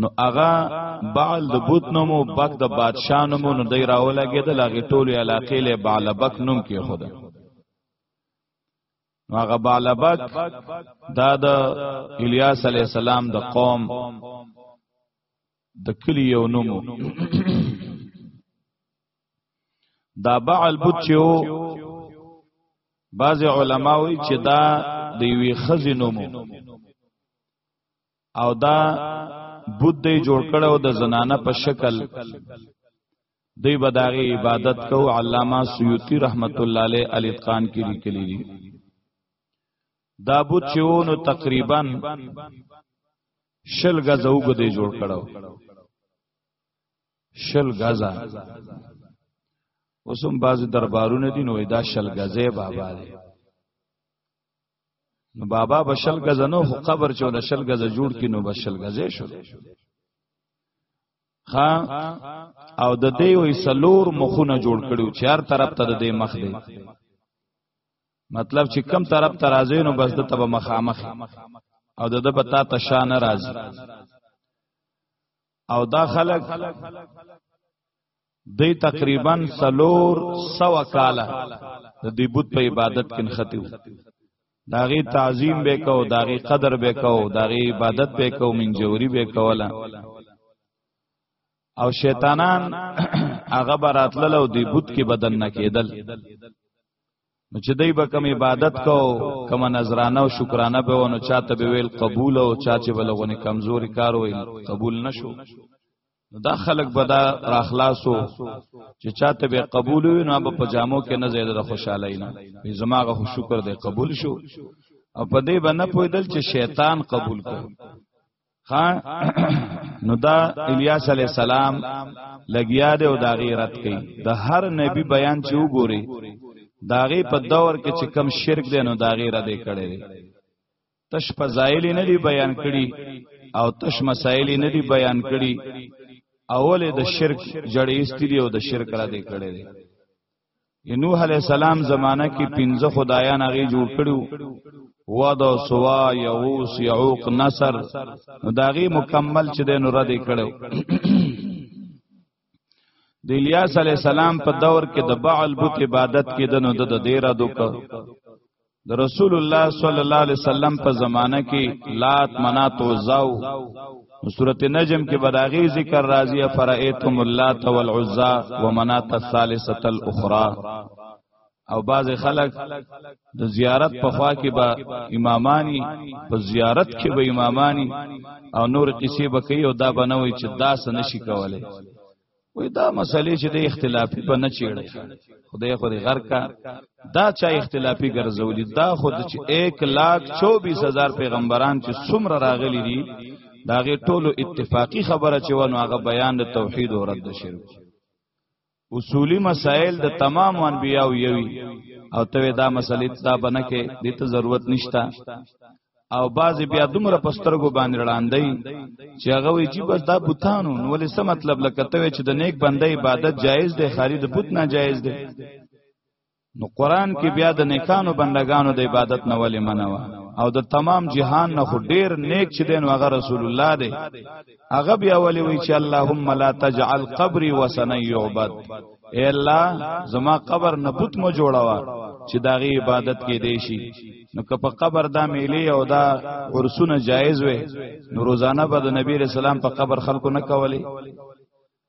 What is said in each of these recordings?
نو هغه بعل د بوت نوم او بک د بادشاہ نوم نو دی راولګېدل هغه ټولو علاقې له بعل بک نوم کې خوده نو هغه بعل بک دا د الیاس علی السلام د قوم د کلی یو نوم دا بعل بوت چې او بعض علماوی چې دا د وی خزینومو او دا بود دی جوړ کړو د زنانه په شکل دی بداغي عبادت کو علامه سیوطی رحمت الله علیه الاتقان کې لیکلی دی دا بود چې ونو تقریبا شل غزه وګدې جوړ کړو شل غزه اوسم باز دربارونه دي نو دا شل غزه بابا دی نو بابا بشل غزنو خو قبر چې ول شل غز جوړ کینو بشل غزې شو خا او د دې وې سلور مخونه جوړ کړو چار طرف ته د دې مخ دی مطلب چې کم طرف ته راځي نو بس د تب مخامخ او د د پتا تشا نه راځي او دا خلق دی تقریبا سلور سو کاله د دې بت په عبادت کې نختیو داغي تعظیم به کو داغي قدر به کو داغي عبادت به کو من جوری به کولا او شیطانان هغه براتل او دی بت کې بدن نه کېدل نو چې دای به کوم عبادت کو کوم نظرانه او شکرانه به ونه چاته به ویل قبول او چا چې بلغونه کمزوري کار ویل قبول نشو نو دا خلک به دا راخلاصو چې چاته به قبول وي نو به پجامو کې نه زیاده خوشاله نه به زماغه خو شکر دې قبول شو او په دې باندې پویدل چې شیطان قبول کړ ها نو دا الیاس علی السلام لګیا دی او دا غیرت کوي د هر نبی بیان چې وګوري داغه په دور کې چې کم شرک دی نو داغه را دې کړي تش فضایل نه دی بیان کړي او تش مسائل نه دی بیان کړي اول د شرک جړې استری او د شرک را دی کړي دی نوح علی السلام زمانہ کې پنځه خدایان هغه جوړ کړو واد او سوا یعوس یعوق نصر نو داغي مکمل چې د نور دی کړو د الیاس علی السلام په دور کې د بعل بت عبادت کې د نو د دیرا دوک د رسول الله صلی الله علیه وسلم په زمانہ کې لات منات او زاو سورته نجم کې بداغي ذکر راضی فرایتم اللات والعزى ومنات الثالثه الاخرى او بعض خلک د زیارت په خوا کې به امامانی په زیارت کې به امامانی او نور قصې به کوي او دا بنوي چې دا څه نشي کولای وې دا مسلې چې د اختلافي په نه چیړي خدای خو دې غر کا دا چا اختلافي ګرځولې دا خود چې 1 لاک 24 هزار پیغمبران چې څومره راغلي دي دا غي ټولو اتفاقی خبره چې ونه هغه بیان د توحید او رد شرک اصولی مسائل د تمام انبیاو یوی او ته دا مسلې ته بنه کې د ته ضرورت نشتا او باز بیا دومره پسترګو باندې وړاندې چې هغه وی چې بس دا بوتانو نو ولې څه مطلب لکه ته چې د نیک بنده عبادت جایز دی خاري د بوت نه جایز دی نو قران کې بیا د نیکانو بندگانو د عبادت نه ولې منوا او د تمام جهان نه خو ډیر نیک چې دین هغه رسول الله دی هغه بیا ولې وی چې اللهم لا تجعل قبري وسنا يعبد اے الله زما قبر نه بت مو جوړاوه چې داغي عبادت کې دی شي نو که په قبر دا میلې او دا ورسونه جایز وي نو روزانه به د نبی رسول الله په قبر خلکو نه کولې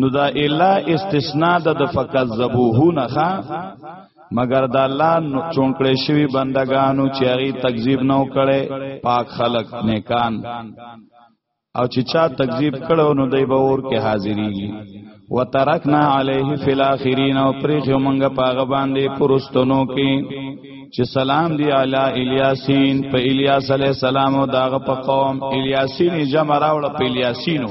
نو دا الا استثناء د فکذبوه نه ښا مگر دا الله چونکړې شوی بندگانو چې هغه تکذیب نه وکړي پاک خلق نیکان او چې چا تکذیب کړو نو دی به اور کې حاضرېږي وترکنا علیه فی الاخرین او پرېخو مونږه پاغه باندې پرستونو کې چې سلام دی علی الیاسین په الیاس علی السلام او داغه په قوم الیاسین جمع راوړ په الیاسینو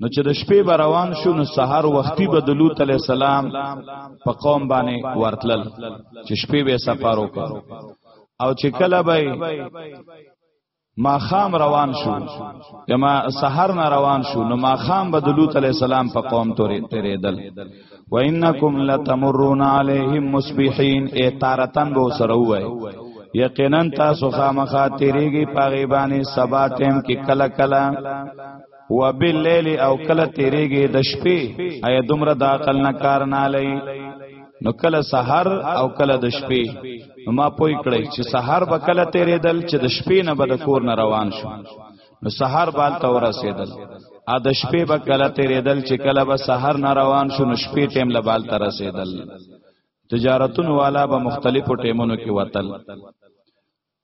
نو چې د شپې به روان شو نو سحر وختي به د لوط علی السلام په قوم باندې ورتلل چې شپې به سفر وکړ او چې کله به ما خام روان شو یا ما سحر نه روان شو نو ما خام به د لوط علی السلام په قوم تورې تیرېدل و انکم لتمرون علیهم مصبحین ای تارتن به سره وای یقینا تاسو خامخا تیریږي پاغي باندې سبا ټیم کې کله کله وباللیل او کله تیریږي د شپې ایا دومره د عقل نه کار نه لای نو کله سحر او کله د شپې نو ما پوی کړی چې سحر به کله تیریدل چې د شپې نه به د کور نه روان شو نو سحر بال ته ورسېدل ا د شپې به کله تیریدل چې کله به سحر نه روان شو نو شپې ټیم له بال ته رسېدل تجارتون والا به مختلفو ټیمونو کې وتل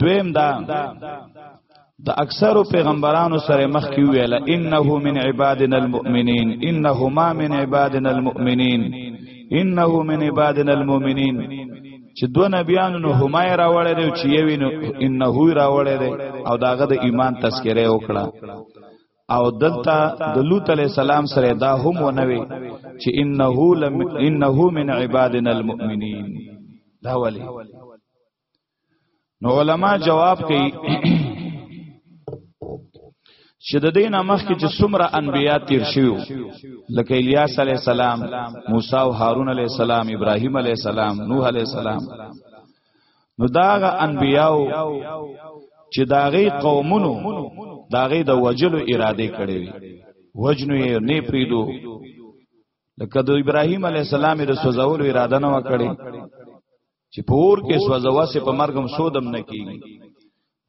دویم دا د اکثر پیغمبرانو سره مخ کی ویل انه من عبادنا المؤمنین انه ما من عبادنا المؤمنین انه من عبادنا المؤمنین چې دو نبیانو نو همای راوړل دی چې یوی نو انه راوړل دی او داغه د ایمان تذکره وکړه او دلته د لوط علی السلام سره دا هم ونوي چې انه لم انه من عبادنا المؤمنین دا ولی نو علما جواب کوي چې د دینه مخکې چې څومره انبیا تیر شوی لکه الیاس علی السلام موسی او هارون علی السلام ابراهیم علی السلام نوح علی السلام نو داغه انبیاو چې داغه قومونو داغه د وجلو اراده کړې وي وجنو یې نه پریدو لکه د ابراهیم علی السلام د سوزولو اراده نه وکړي چې په اور کې سوځوا سي په مرګم سودم نه کیږي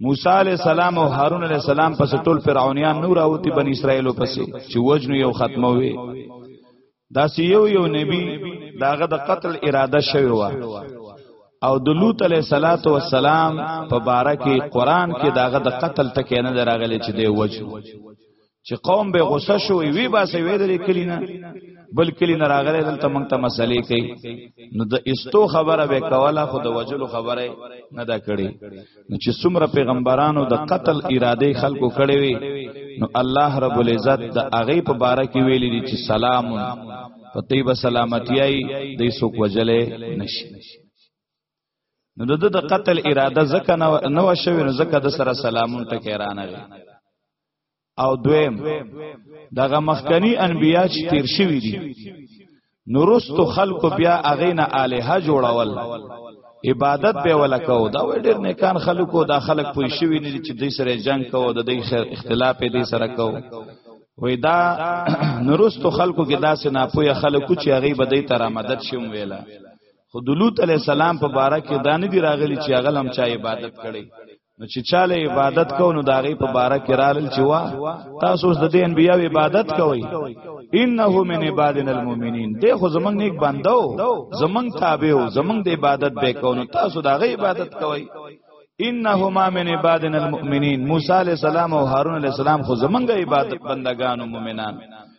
موسی علی السلام او هارون علی السلام پس ټول فرعونیان نور اوتی بن اسرائیل پس چې وجنو یو ختموي دا سی یو یو نبی داغه د قتل اراده شوی و او د لوط علیه صلاتو والسلام په باره کې قران کې داغه د قتل تکې نه دراغلی چې دی وجه چې قوم به غوسه شو وی با سي وې درې کلی نه بل کلی نه راغله دلته مونږ ته مسلې کوي نو د استو خبره به کوله خو د وجلو خبره نه دا کړي نو چې څومره پیغمبرانو د قتل اراده خلکو کړي وي نو الله رب العزت د هغه په باره کې ویلي دي چې سلام په طیبه سلامتیای د سوک وجلې نشي نو د د قتل اراده زکه نه و شوی نو زکه د سره سلامون ټکی رانغی او دویم دغه مخکنی انبیا چې تیر شوی دي نورستو خلکو بیا اغینا الها جوړول عبادت به ولا کو دا وې ډېر نیکان خلکو دا خلک پوي شوی نه چې دوی سره جنگ کو د دوی اختلاف دې سره کو وې دا نورستو خلکو کې داسې ناپوهه خلکو چې هغه به دې تر آمدد شوم ویلا خو دلوت علی السلام په باره کې دانه دی راغلی چې هغه هم چا عبادت کړي نو چې چاله عبادت کو نو داغه په بارا کې رالل چې وا تاسو د دې انبیا عبادت کوئ انه من عبادنا المؤمنین دې خو زمنګ نیک بندو زمنګ تابع او زمنګ د عبادت به کو نو تاسو داغه عبادت کوئ انهما من عبادنا المؤمنین موسی علیہ السلام او هارون علیہ السلام خو زمنګ عبادت بندگان او مؤمنان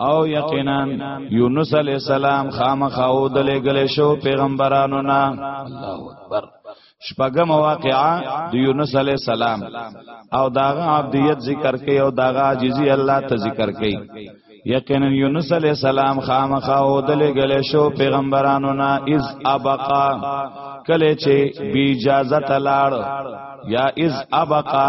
او یقینا یونس علی السلام خامخاو د لګل شو پیغمبرانو نه الله اکبر شپږم واقعا د یونس علی السلام او داغه عبدیت ذکر کوي او داغه عاجزی الله ته ذکر کوي یقینا یونس علی السلام خامخاو د لګل شو پیغمبرانو نه از ابقا کله چې بی اجازه تلاړ یا از ابقا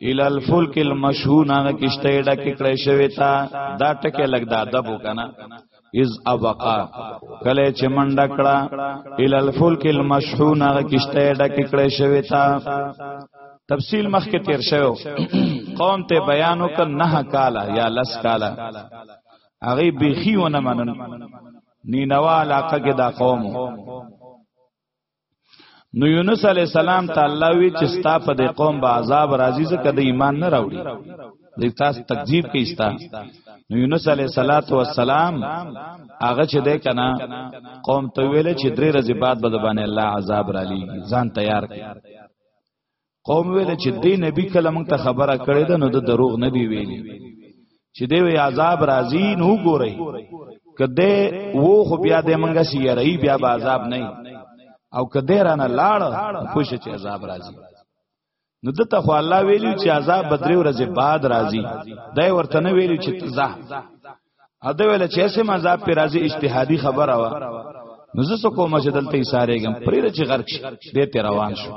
ال الفلک المشحون هغه کشته ډکه کړې شوی تا دا ټکه لګ دا ادب وکنه از ابقا کله چې منډه کړه ال الفلک المشحون هغه کشته ډکه کړې شوی تا تفصیل مخکې تیر شوی قوم ته بیان وک نه کالا یا لس کالا هغه بيخي ونه منن نینوا علاقه کې دا قوم نو یونس علی السلام ته الله وی چې ستا په دې قوم به عذاب راځي ځکه د ایمان نه راوړي د تاسو تکذیب کوي ستا نو یونس علی السلام هغه چې ده کنه قوم ته ویل چې درې ورځې بعد به باندې الله عذاب را لېږي ځان تیار کړي قوم ویل چې دې نبی کله مونږ ته خبره کړې ده نو د دروغ نبی ویلي چې دې وی عذاب راځي نو ګورئ کده وو خو بیا دې مونږه سیری بیا به عذاب نه او کده رانه لاړ خوش چې عذاب راځي نو دته خو الله ویلو چې عذاب بدري ورځې بعد راځي دای ورته نه ویلو چې تزه اده ویل چې سه مذهب پر راځي اجتهادي خبره وا نو زه سو کوم چې دلته یې سارېګم پرې چې غرق شي دې ته روان شو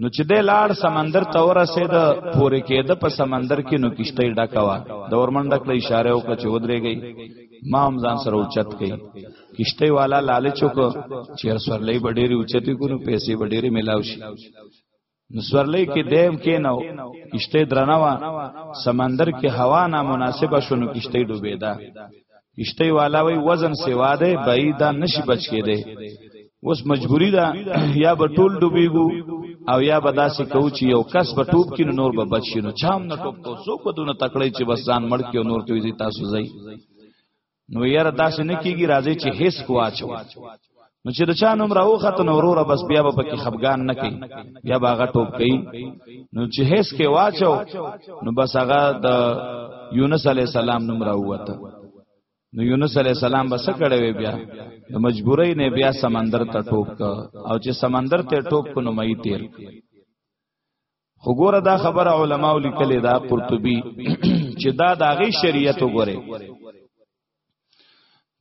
نو چې د لاړ سمندر ته ورسېد پورې کېد په سمندر کې نو کشته ډکوا د ورمن ډکله اشاره وکړه چې ودرېږي ما هم ځان سره اوچت کړي کشته والا لالچ وکړ چې سورلې بډېری اوچتې کو نو پیسې بډېری ملاو شي نو سورلې کې دیم کې نو کشته درنوا سمندر کې هوا نامناسبه شونه کشته ډوبېدا کشته والا وی وزن سیوا ده بعیدا نشي بچ کې ده اوس مجبوری ده یا به ټول ډوبېګو او یا به داسې کو چې یو کس به ټوب کې نور به بچ شي نو چام نه ټوب کو څوک به دونه تکړه چې بس ځان مړ کې نور کوي تاسو ځای نو یاره داسې نه کیږي راځي چې هیڅ کواچو نو چې د چا نوم راو ختن وروره بس بیا به پکې خفغان نه کوي بیا به هغه ټوپ کوي نو چې هیڅ کې واچو نو بس هغه د یونس علی السلام نوم راوته نو یونس علی السلام بس کړه وی بیا د مجبورۍ نه بیا سمندر ته ټوپ کا او چې سمندر ته ټوپ کو نو مې تیر خو ګوره دا خبره علماو لیکلې دا قرطبي چې دا د هغې شریعت وګوري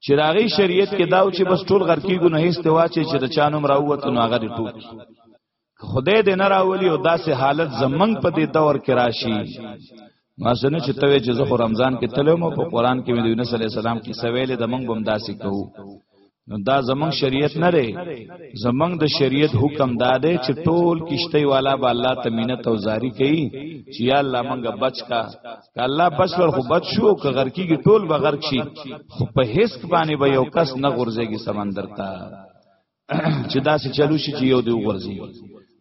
چې د هغې شریعت کې داو چې بس ټول غر کېږو نه هیڅ توا چې چې د چانوم راووت نو هغه دې ټوک خدای دې نه راولي او داسې حالت زمنګ په دې دور کې راشي ما سنه چې توې چې زه خو رمضان کې تلم په قران کې مې د یونس علی السلام کې سویلې د منګ بم داسې کوو نو دا زمنګ شریعت نه لري زمنګ د شریعت حکم دا دی چې ټول کشته والا به الله تمینت او زاری کوي چې یا الله منګه بچ کا که الله بچ ور خو بچ شو که غر کیږي ټول به غرق شي خو په هیڅ باندې به یو کس نه غورځيږي سمندر ته چې دا سې چلو شي چې یو دی غورځي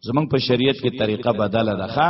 زمنګ په شریعت کې طریقه بدله ده ښا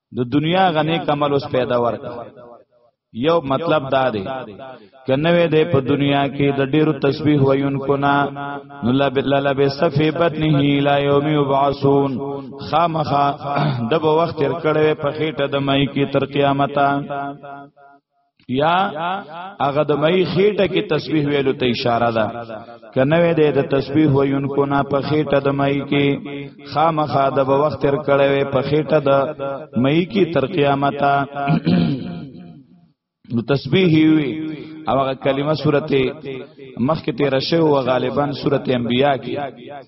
د دنیا غنی کمل اوس پیدا ورک یو مطلب دا دی کنوې د په دنیا کې د ډیرو تسبیح ویونکو نه نو لا بالله به صفی بطنه لا یوم یبعثون خامخا د به وخت تر کړه په خېټه د مې کې تر قیامت یا هغه د مې خېټه کې تسبیح ویلو ته اشاره ده کنه وې د تسبیح وینکو نه په خېټه د مې کې خامخا د وخت تر کړه په خېټه د مې کې تر قیامت نو تسبیح وی او هغه کلمه سورته مخکې تیر شوی و غالبا سورته انبیاء کې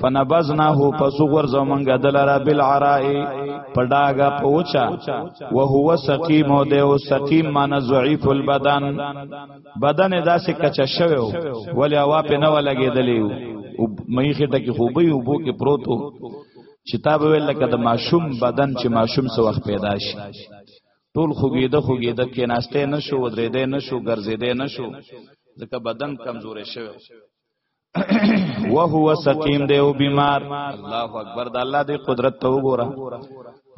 فنبذناه پس غرزو منګه دلرا بالعراء پډاګه پوچا وهو سقیم او دیو سقیم مان ضعیف البدن بدن داسې کچا شوو ولی اوا په نه ولګېدلې او مې خټه کې خوبې او بو کې پروتو کتاب ویل لکه د ماشوم بدن چې ماشوم سو وخت پیدا شي ټول خوګېده خوګېده کې ناشته نشو ودرېده نشو ګرځېده نشو ځکه بدن کمزورې شوی وهو سقیم دی او بیمار الله اکبر د الله دی قدرت ته وګوره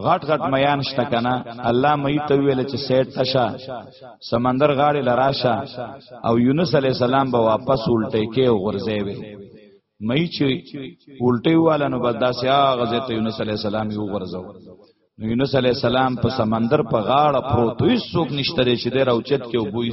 غټ غټ میان شته کنه الله مې ته ویل چې سیټ تشا سمندر غاړې لراشه او یونس علی السلام به واپس الټه کې او غرزه وي مې چې الټه واله نو بس داسې هغه ته یونس علی السلام یو غرزو نو یونس علی السلام په سمندر په غاړه پروت وي څوک نشته چې دی راوچت کې وبوي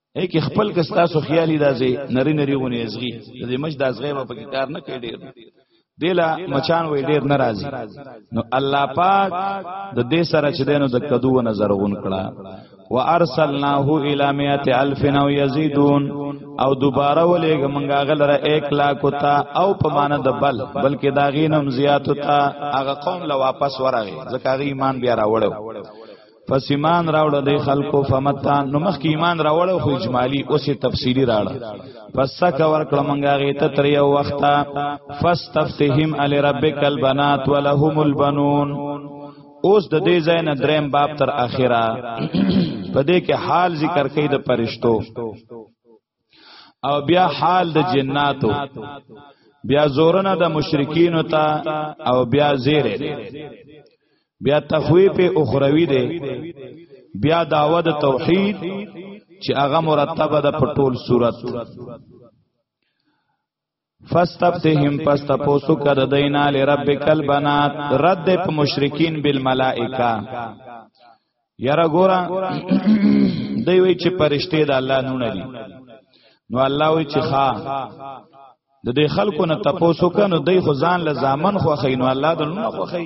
اې کې خپل کس تاسو خیالي راځي نری نری غونې ازغي د دې مج د ازغې په کې کار نه کوي ډیر دلا مچان وې ډیر ناراضي نو الله پاک د دې سره چې دینو د کدو نظر غون کړه وارسلناه الی مئات الف نو یزیدون او دوباره ولېګ منګه غلره 1 لاک تا او په مان د بل بلکې دا غینم زیات تا هغه قوم لا واپس ورغی ځکه غی ایمان بیا راوړو پس ایمان راوړ د خلکو فمتان نو مخ کې ایمان راوړ خو اجمالی اوس تفصیلی راړ پس سکه ورکړه مونږه غي ته تر یو وخته فاستفتهم علی ربک البنات ولهم البنون اوس د دې ځای نه دریم باب تر اخره په دې کې حال ذکر کوي د پرشتو او بیا حال د جناتو بیا زورنا د مشرکین ته او بیا زیره بیا تخویف اخروی دی بیا داوود توحید چې هغه مرتبه ده په ټول صورت فاستفتهم پس تاسو کده دینا لربک البنات رد په مشرکین بالملائکه یاره ګورا دی وی چې پرشته د الله نونه دي نو الله وی چې ښا د دې خلکو نه تاسو کنه دی خو ځان لزامن خو خینو الله د نونه خو خی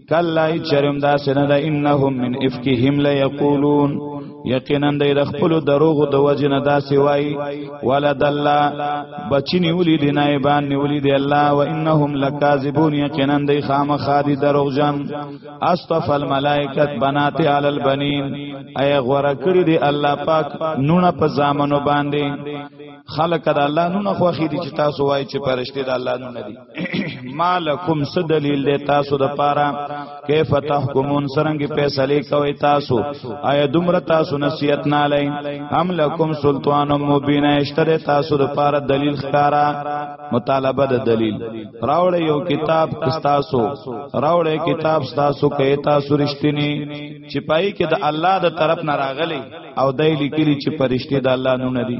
کلا چرم دا سنه دا انهم من افکهم لا یقولون یقینا د خپل دروغ د وجنه دا سوای ولد الله بچنی ولی دی نایبان نیولی دی الله و انهم لکاذبون یقینا د خامخا دی دروغ جن اصطف الملائکه بنات علی البنین ای غره کړی دی الله پاک نونه په زامنو باندې خلق د الله نونه خوخی دی چې تاسو وای چې پرشته د الله نونه دی مالکم څه دلیل دی تاسو د پاره کیف تحکمون سرنګ فیصله کوي تاسو آیا دومره تاسو نصیحت نه لای هم لکم سلطان مبین اشتره تاسو د پاره دلیل ښکارا مطالبه د دلیل راوړ یو کتاب تاسو راوړ کتاب تاسو کې تاسو رښتینی چې پای کې د الله د طرف نه راغلی او دای لیکلی چې پرشته د الله نونه دي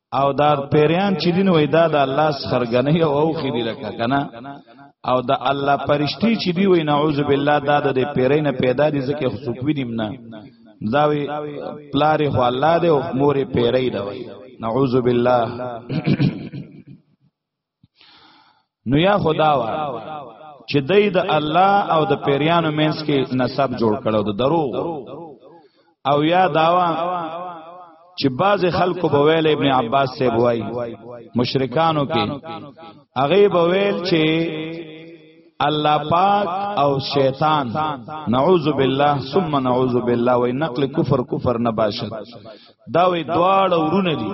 او دا پیریان چې دین وای دا د الله سرګنې او اوخې دی لکه کنه او د الله پرشتي چې دی وای نعوذ بالله دا د پیرین پیدا دي ځکه خصوص وینم نه دا وی پلار خو الله دی او مور پیری دی وای نعوذ بالله نو یا خدا وا چې دای د الله او د پیریانو مینس کې نسب جوړ کړو د درو او یا داوا چې بعض خلکو به ویل ابن عباس سے بوای مشرکانو کې هغه به ویل چې الله پاک او شیطان نعوذ بالله ثم نعوذ بالله وای نقل کفر کفر نه باشد دا وی دواړه ورونه دي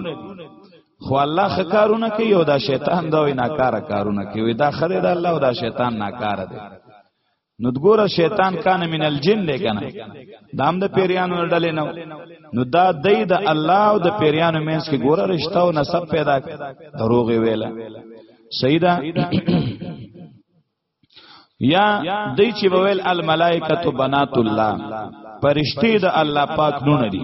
خو الله خکارونه کوي او دا شیطان دا وی ناکاره کارونه کوي دا خره دا الله او دا شیطان ناکاره دی نو دګوره شیطان کان من الجن دی کنه دا هم د پیریانو ډلې نو نو دا دی د الله او د پیریانو مینس کې ګوره رشتہ او نسب پیدا دروغ ویله سیدا یا دی چې بویل الملائکه بنات الله پرشتي د الله پاک نونه دي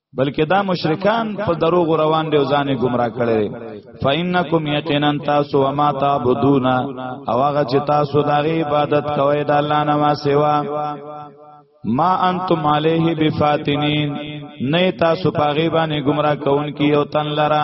بلکې دا مشرکان په دروغ روان دي او ځان گمراه کړي فإنکم یقینا تاسو و ما تعبدون او هغه چې تاسو د عبادت کوئ د الله نه ما سوا ما انتم علیه بفاتنین نه تاسو پاغي باندې گمراه کون کی او تن لرا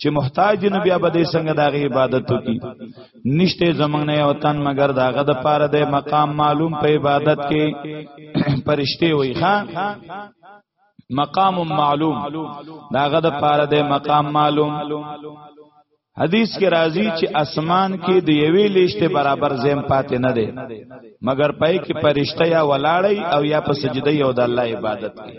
چې محتاج دی نو بیا به دې څنګه دغه عبادت وکي نشته زمنګ نه وطن مگر داغه د پاره د مقام معلوم په عبادت کې پرشته وي ها مقام معلوم داغه د پاره د مقام معلوم حدیث کې راځي چې اسمان کې د یوې لشته برابر زم پاتې نه دی مګر پای کې پرشته یا ولاړی او یا په سجده یو د الله عبادت کوي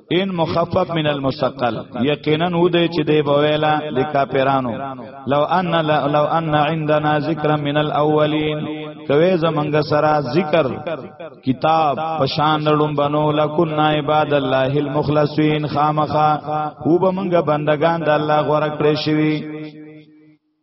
ان مخفف من المثقل یقینا و دې چې دی بویلا د کاپیرانو لو ان لو ان عندنا ذکر من الاولین کوي زمنګ سرا ذکر کتاب پشان لړم بنو لکنا عباد الله المخلصین خامخا هو بمنګ بندگان د الله غوړه کړې شوی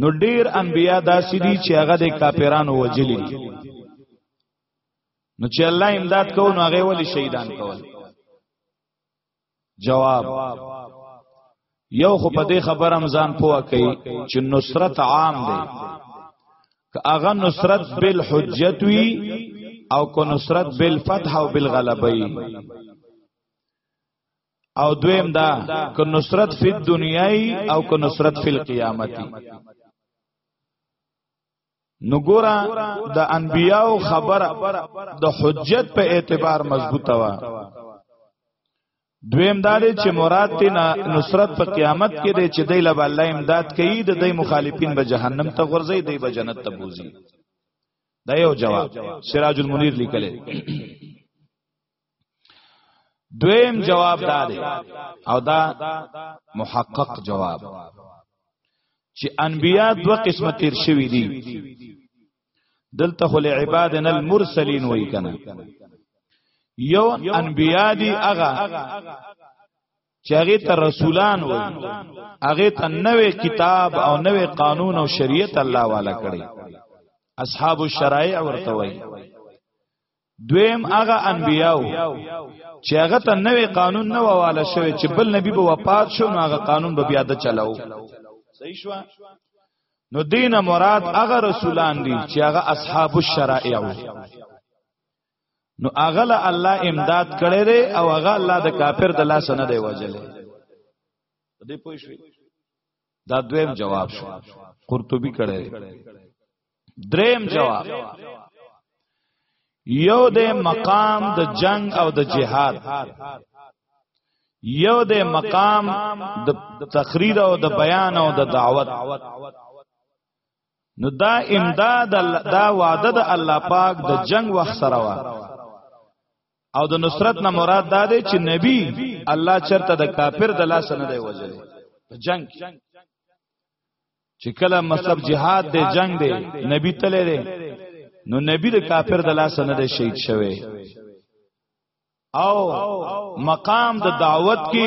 نو ډیر انبیا داسې دي چې هغه د کاپیرانو وجلی دي نو چې الله امداد کو نو هغه ولی شهیدان کول جواب یو خو په دې خبره رمضان پوه کوي چې نصرت عام دی که هغه نصرت بل حجت وي او کو نصرت بل فتح او بل غلبه وي او دویم دا ک نصرت فی دنیای او ک نصرت فی القیامتی نو ګورا د انبیاو خبره د حجت په اعتبار مضبوطه وا دویم دا دی چې مراد تی نصرت په قیامت کې دی چې دی له الله امداد کوي د دی مخالفین به جهنم ته غورځي دی به جنت ته بوزي دا یو جواب سراج المنیر لیکلی دویم جواب دا دی او دا محقق جواب چې انبیا دو قسمه تیر شوی دي دلته خل عبادنا المرسلین وای کنه یو انبیا دی اغا چې هغه ته رسولان وای هغه ته نوې کتاب او نوې قانون او شریعت الله والا کړی اصحاب الشرایع ورته وای دویم هغه انبیاو چې هغه ته نوې قانون نه واله شوی چې بل نبی به وفات شو نو هغه قانون به بیا د چلاو صحیح شو نو دین مراد هغه رسولان دي چې هغه اصحاب الشرائع نو هغه له الله امداد کړي دي او هغه الله د کافر د لاس نه دی وجلې دې پوه شئ دا دویم جواب شو قرطبي کړه دریم جواب یو د مقام د جنگ او د جهاد یو د مقام د تقریر او د بیان او د دعوت نو دا امداد دا وعده د الله پاک د جنگ وخت سره وا او د نصرت نه مراد دا دی چې نبی الله چرته د کافر د لاس نه دی وجل جنگ چې کله مطلب جهاد دی جنگ دی نبی تله دی نو نبی د کافر د لاس نه دی شهید شوی او مقام د دعوت کې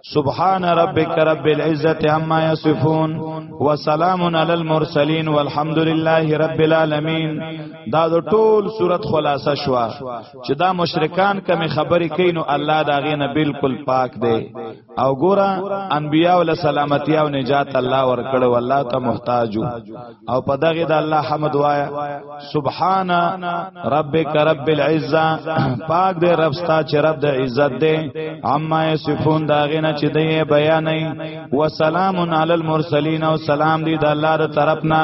سبحان ربك رب العزة عما يصفون وسلام على المرسلين والحمد لله رب العالمين دا د ټول صورت خلاصه شو چې دا مشرکان کمی خبرې کین او الله دا غینه بالکل پاک دی او ګوره انبیاء ول سلامتی او نجات الله ورکړو الله ته محتاجو او په دغه د الله حمد وایا سبحان ربک رب العزه پاک دې رب ستا چې رب د عزت دې اما یصفون داغه نه چې دې بیان نه وسلام علی المرسلین او سلام دې د الله تر طرفنا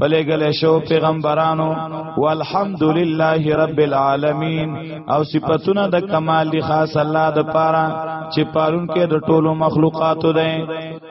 بلګل شو پیغمبرانو والحمدلله رب العالمین او صفاتونه د کمال دی خاص الله د پاره چې پالون کې د ټولو مخلوقاتو ده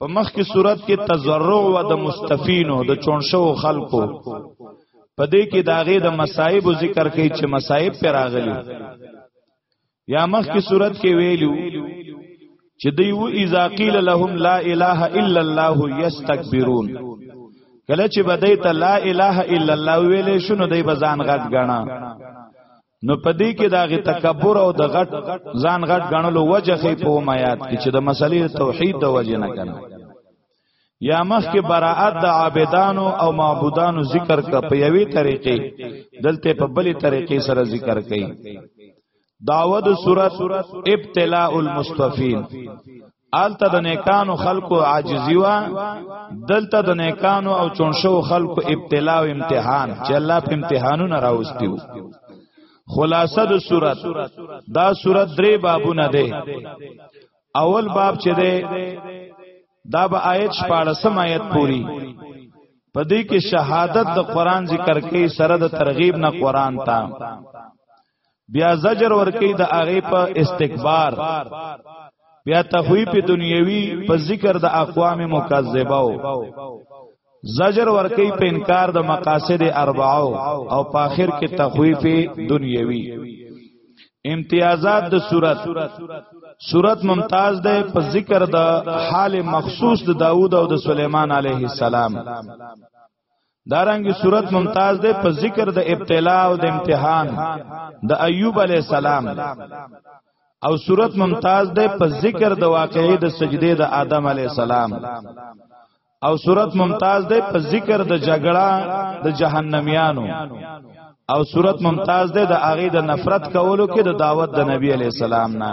په مخ کې صورت کې تزرع و د مستفینو د چونشو خلقو په دې کې داغه د مصايب ذکر کوي چې مصايب پر راغلي یا مخ کې صورت کې ویلو چې دی و اذا قيل لهم لا اله الا الله يستكبرون کله چې بدای ته لا اله الا الله ویلې شنو دی بزان غږ غنا نو پدې کې دا غي تکبر او د غټ ځان غټ غنلو وجه خې په میات کې چې د مسلې توحید د وجه نه کنه یا مخ کې براءت د عابدانو او معبودانو ذکر کا په یوې طریقې دلته په بلې طریقې سره ذکر کړي داود صورت ابتلاء المستفین آلته د نیکانو خلکو عاجزی وا دلته د نیکانو او چونشو خلکو ابتلا او امتحان چې الله په امتحانونو راوستیو خلاصه د صورت دا صورت درې بابونه ده اول باب چې ده دا به آیت 14 آیت پوری پدې کې شهادت د قران ذکر کې سره د ترغیب نه قران ته بیا زجر ورکی د هغه په استکبار بیا تخویف دنیوی په ذکر د اقوام مکذبه زجر ورکی په انکار د مقاصد اربعو او په اخر کې تخویف دنیوی امتیازات د صورت صورت ممتاز ده په ذکر د حال مخصوص د داوود او د سليمان عليه السلام دارنګي صورت ممتاز ده په ذکر د ابتلا او د امتحان د ایوب علی السلام او صورت ممتاز ده په ذکر د واقعې د سجدې د آدم علی السلام او صورت ممتاز ده په ذکر د جګړه د جهنميانو او صورت ممتاز ده د اغه د نفرت کولو کې د دعوت د نبی علی السلام نه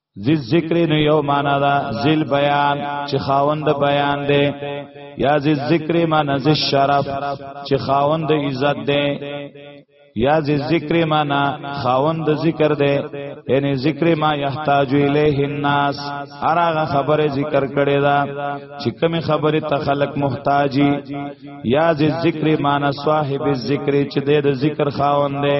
ذی ذکر نو یو معنا دا ذل بیان چې خاوند بیان دی یا ذی ذکر معنا ذی شرف چې خاوند عزت دی یا ذی ذکر معنا خاوند ذکر دی یعنی ذکر ما یحتاج الیه الناس هرغه خبره ذکر کړي دا چې کوم خبره ته خلق محتاجی یا ذی ذکر معنا صاحب ذکر چې د ذکر خاوند دی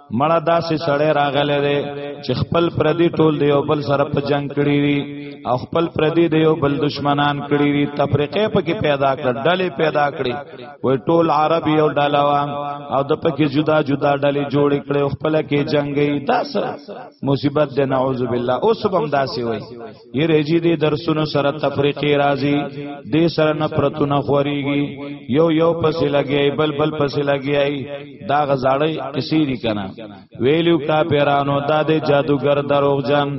مړه داسې سړی راغلی دی چې خپل پردي ټول دی یو بل سره په جنگ کړی وي او خپل پردي دی یو بل دشمنان کړی وي تفریقې پکې پیدا کړ ډلې پیدا کړې وای ټول عرب یو ډله وا او د پکې جدا جدا ډلې جوړ کړې خپل کې جنگي داس مصیبت دی نعوذ بالله اوس هم داسې وای یې رېجی دې درسونو سره تفریقې راځي دې سره نفرتونه خوريږي یو یو پسې لګي بل بل پسې لګي دا غزاړې کسی دي کنه ویلو کا پیرانو دا دې جادوګر دروغجن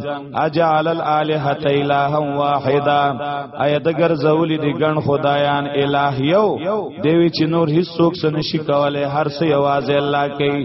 اجعل الالهه اله واحده ایا د ګرځول دي ګڼ خدایان الہ یو دیوی چې نور هیڅ څوک سن شي کوله هر څه یوازې الله کوي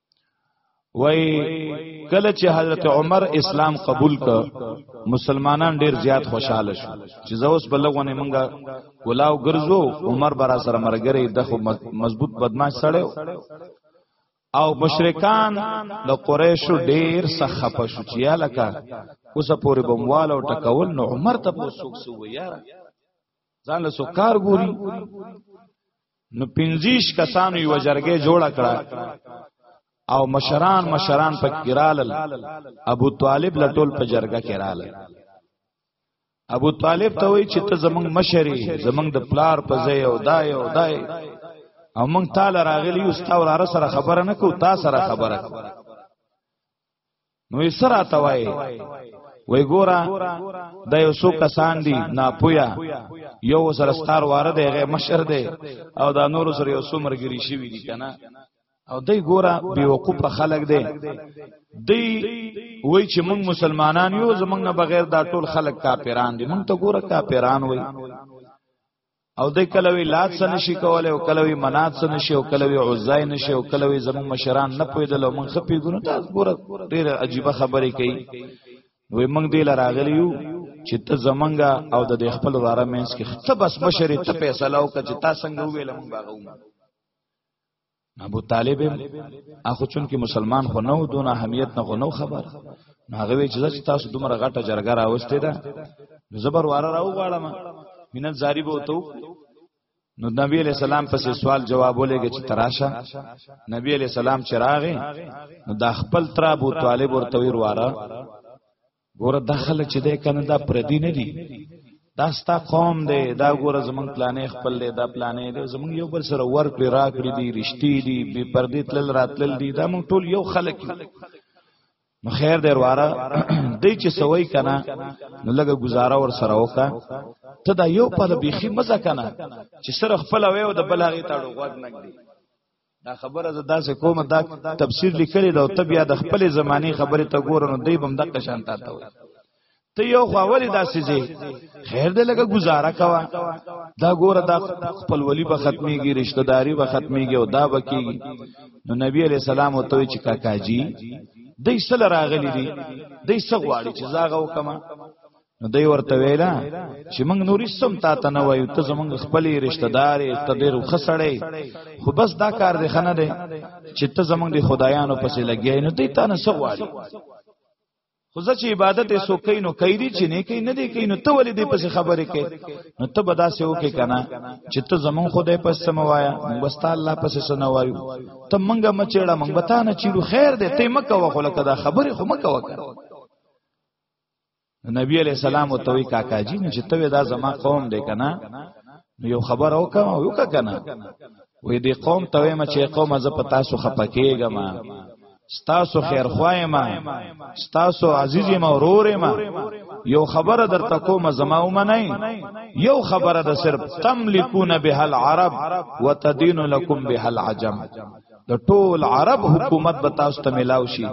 وای کله چې حضرت عمر اسلام قبول ک مسلمانان ډیر زیات خوشاله شو چې زوس بلغونه منګه ګلاو ګرځو عمر برا سره مرګره د خو مضبوط بدمعش سړیو او مشرکان د قریشو ډیر سخه پښو چې لکه اوس پورې بموال او ټکول نو عمر ته پوسوک سو یاره ځان له سکار ګوري نو پنځیش کسانو یو جرګه جوړ کړه او مشران مشران په کرالل ابو طالب لټول په جرګه کرالل ابو طالب ته وای چې ته زمنګ مشری زمنګ د پلار په ځای او دای او دای او مونږ تعالی راغلی او ستاور سره خبره نه کو تا سره خبره نو یې سره تا وای وای ګورا د یو څو کسان دي ناپویا یو سره ستار واره دی غي مشر دی او دا نور سره یو څو مرګري شي وي کنه او دای ګورا بی وقوف خلق دی دی وای چې موږ مسلمانان یو زمنګ نه بغیر دا ټول خلق کافران دي موږ ته ګورا کافران وای او د کلوي لات سن شي کوله او کلوي منات سن شي او کلوي عزای نشي او کلوي زمون مشران نه پویدل او مونږ خپې ګورو تاسو ګور ډیر عجیب خبرې کوي وې مونږ دې لراغلی یو چې ته زمونږه او د خپل واره مینس کې خپل بس مشرې ته فیصله وکړه چې تاسو څنګه ویل مونږ باغو ابو طالب اخو چون کې مسلمان خو نو دون اهمیت نه خو نو خبر هغه وی چې تاسو دومره غټه جرګه راوستې ده نو زبر واره راو غواړم مینت زاری به وته نو نبی علیہ السلام پسې سوال جواب ولېږي چې تراشه نبی علیہ السلام چراغې نو دا خپل تر ابو طالب ورته وی واره ګوره دا خلک چې د کنه دا پردي نه دي دا ستا قوم دی دا ګوره زمونږ پلانې خپل دی دا پلانې دی زمونږ یو بل سره ورکړي راکړي دي رښتې دي بې پردې تلل راتلل دي دا مونږ ټول یو خلک یو نو خیر دی ورواره دی چې سوي کنه نو لګه گزاره ور سره وکا ته دا یو په بيخي مزه کنه چې سره خپل وې او د بل هغه تاړو غوږ نګدي دا خبره زه داسې کوم دا تفسیر لیکلی دا ته بیا د خپل زماني خبره ته ګور نو دی بم دغه شان تا ته وي ته یو خو اولی داسې زی خیر دې لګه گزاره کوا دا ګور دا خپل ولی به ختميږي رشتہ داری به ختميږي او دا بکیږي نو نبی علی سلام او ته چې کاکاجی دای سره راغلی دی دای سغواړي چې زاغه وکما نو دوی ورته ویلا چې موږ نورې سم تا ته نه وایو ته زمونږ خپلې رشتہ دارې ته ډېر خسړې خو بس دا کار دی خنه دی چې ته زمونږ د خدایانو پسې لګیای نو دوی تا نه سوالي خو ځکه چې عبادت یې سو کوي نو کوي چې نه کوي نه دی کوي نو ته ولې دې پسې خبرې کوي نو ته به داسې وکې کنه چې ته زمون خدای پس سم وایا بس ته الله پس سن وایو ته منګه مچېړه منګ بتا نه چیړو خیر دې ته مکه وخه لکه دا خبرې خو مکه وکړه نبی علیہ السلام ته وی کاکا جی چې ته دا زما قوم دی کنه نو یو خبر او کوم یو کنه وې دې قوم ته ما چې قوم ز په تاسو خپکیګم ستاسو خیر خوایم ستاسو عزیز ما ورور ما یو خبره در تکوم زما ومنای یو خبره د صرف تملکون به العرب وتدین لكم به العجم د ټول عرب حکومت به تاسو ته ملاو شي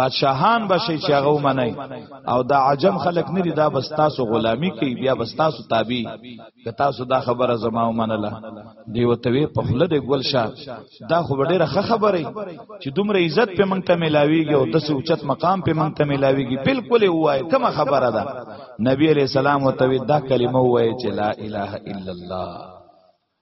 بادشاهان به شي چې هغه منای او دا عجم خلک نه دي دا بس تاسو غلامی کوي بیا بس تاسو تابع که تاسو دا خبره زما ومنله دی وتوی په خله د ګل شه دا خو ډیره ښه خبره چې دومره عزت په منګ ته ملاویږي او داسې اوچت مقام په منګ ته ملاویږي بالکل وای کومه خبره ده نبی علی السلام وتوی دا کلمه وای چې لا اله الا الله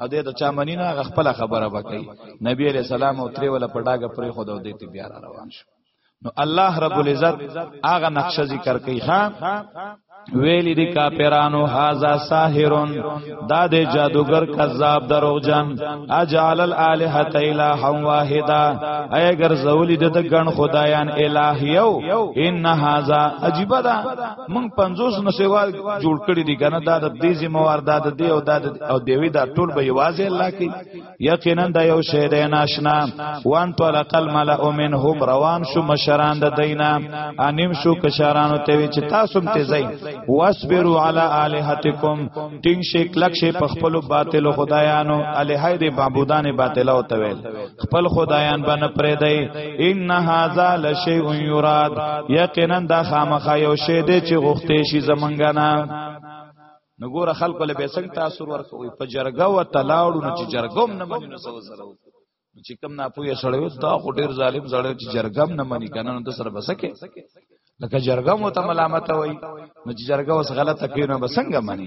او دې ته چا منی نه هغه خپل خبره وکړي نبی عليه السلام او تری ولا پډاګه پرې خود او دې ته بیا روان شو نو الله رب العزت هغه نقشه ذکر کوي ها ویلی دی کاپیرانو هازا ساهرون دا دی جادوگر کذاب دروغجن اجعل الالهه اله واحده اگر زولی د غن خدایان الہ یو ان هازا عجیب ده مونږ 50 نسوال جوړ کړی دي کنه دا د دې زموار دا د دې او دا د او دیوی دا ټول به یوازې الله کوي یقینا دا یو شی دی ناشنا وان طلق الملأ منهم روان شو مشران د دینا انیم شو کشارانو ته وی چې تاسو هم تیزای واصبروا علی الہتکم ټینګ شي کلک شي په خپل باطل خدایانو الہای دې معبودان باطل او تویل خپل خدایان باندې پرې دی ان هاذا لشیء یراد یقینا دا خامخا یو شی دی چې غوښته شي زمونږ نه نو ګور خلکو له بیسنګ تاثیر ورکوي په جرګه و تلاړو نو چې جرګوم نه مني نو سو سره چې کم نه پوهه سره دا خو ډیر ظالم سره چې جرګم نه مني کنه نو سره بسکه لکه جرګه مو ته ملامت وای نو چې جرګه وس غلطه کینو بسنګ منی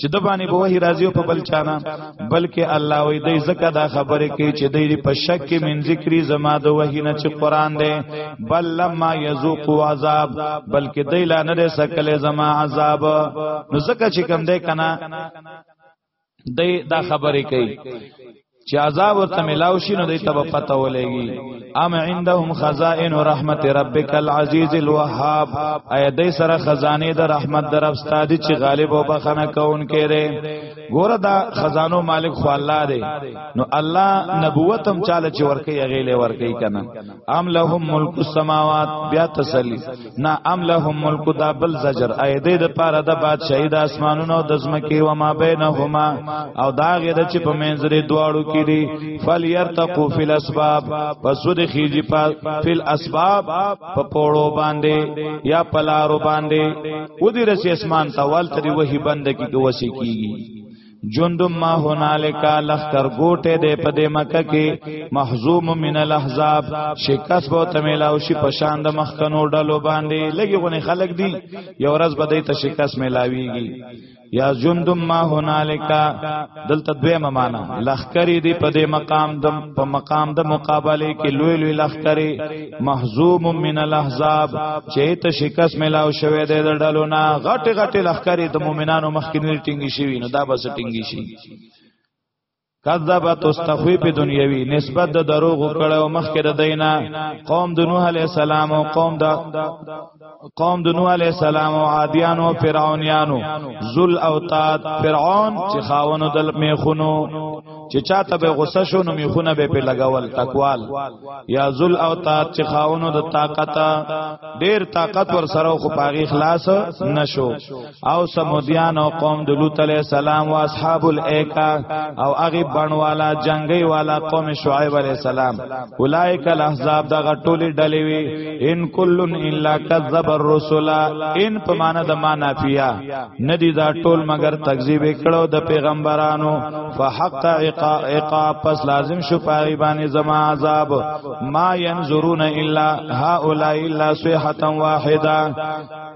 چې د باندې به وحی راځي په بل چانه بلکې الله وی دای زکه دا خبره کوي چې دای په شک کې من ذکری زما د وحی نه چې قران دی بل لما یذوق عذاب بلکې دای لا نه سکله زما عذاب نو زکه چې کم دی کنه دای دا خبره کوي چې عذاب ورته ملاو شي نو دوی ته به پته ولګي ام عندهم خزائن رحمت ربک العزیز الوهاب اي دوی سره خزانه د رحمت در استاد چې غالب او بخنه کون کړي ګوره دا خزانو مالک خو الله دی نو الله نبوت هم چاله چې ورکه یې غیله ورکه کنه ام لهم ملک السماوات بیا تسلی نا ام لهم ملک دا بل زجر اې دې د پاره د بادشاہي د اسمانونو او د زمکي و ما بینهما او دا غیر چې په منځري دواړو کې دي فلیرتقو فی الاسباب پس ود خيږي په فی الاسباب په پوړو باندې یا پلارو باندې ودی رسي اسمان ته والته دی وਹੀ بند کی کوسی کیږي جند ما هنالک لخر ګوټه دې په دې مکه کې محزوم من الاحزاب شکست بو تملاو شي په شان د مخکنو ډلو باندې لګي غونې خلک دي یو ورځ به دې ته شکست ملاويږي یا جند ما هنالک دلته دویمه معنا لخر دې په دې مقام د په مقام د مقابله کې لوی لوی لخر محزوم من الاحزاب چې ته شکست ملاو شوې ده د ډلو نه غټ غټ لخرې د مؤمنانو مخکینی ټینګی شوی نو دا بس ټینګی شي کذبت استخوی په دنیوي نسبت د دروغ کړه او مخکره دینه قوم د نوح علی السلام او قوم د قوم د نوح علی السلام او عادیان او فرعونیانو ذل اوتاد فرعون چې خاونو دل میخونو چې چاته به غصه شو نو میخونه به په لګاول تقوال یا ذل اوتاد چې خاونو د طاقت ډیر طاقت ور سره خو پاغي خلاص نشو او سمودیان او قوم د لوط علی السلام او اصحاب الایکا او هغه بڼوالا جنگي والا قوم شعیب علی السلام اولایک الاحزاب دغه ټولی ډلې وی ان کلن الا کذب الرسل ان په معنا د معنا فیا ندی دا ټول مگر تکذیب کړو د پیغمبرانو فحق عقاب پس لازم شو پای باندې زما عذاب ما ينظرون الا هؤلاء الا صيحه واحده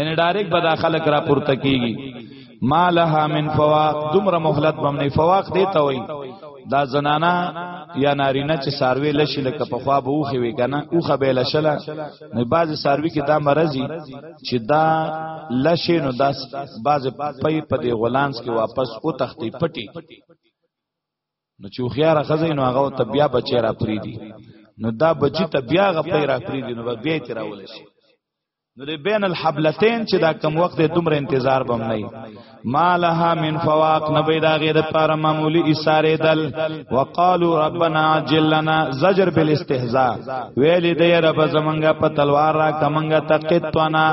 ان ډایرک به دا خلک را پورته کیږي ما لها من فواق دومره مهلت بمنه فواق دی ته وای دا زنانا یا نارینه چې ساروی لشي لکه په خوا به اوخه وي کنه اوخه به لشله نه بعضی ساروی کې دا مرضی چې دا لشي نو داس بعضی پي په دی غولانس کې واپس او تختی پټي نو چې خيار خزې نو هغه ته بیا بچی را پری دي نو دا بچی ته بیا غ پي را پری دي نو بیا تیراول شي نو د بین الحبلتین چې دا کم وخت دومره انتظار بم نه مالها من فواق نبی دا غیر پر معمولی اساره دل وقالو ربنا عجل لنا زجر بالاستهزاء ویل دی رب زمنګا په تلوار را کمنګا تقتنا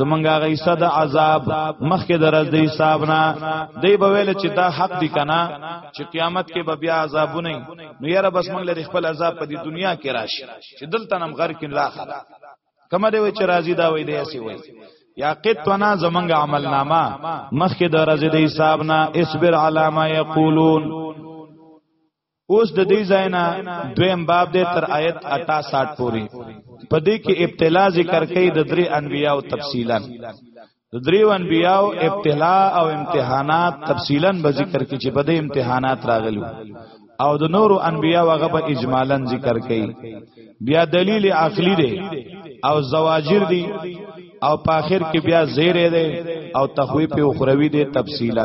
زمنګا غیصه د عذاب مخکې درز د حساب نه دی به ویل چې دا حق دی کنه چې قیامت کې به بیا عذاب نه نو یاره بس موږ لري خپل عذاب په دې دنیا کې راشي چې دلته نم غر کې لاخره کمه دی چې راضی دا وای دی اسی وای یا قطنا زمنګ عمل نامه مخکې د راضی دی حساب نه اصبر علامه یقولون اوس د دې ځاینا دویم باب دی تر آیت 68 پوری په دې کې ابتلا ذکر کوي د درې انبیاء او تفصیلا د دریو انبیاو ابتلا او امتحانات تفصیلا به ذکر کې چې په دې امتحانات راغلو او د نورو انبیاو هغه به اجمالا ذکر کړي بیا دلیل عقلی دی او زواجر دی او په اخر کې بیا زیره دی او تخویف اخروی دی تفصیلا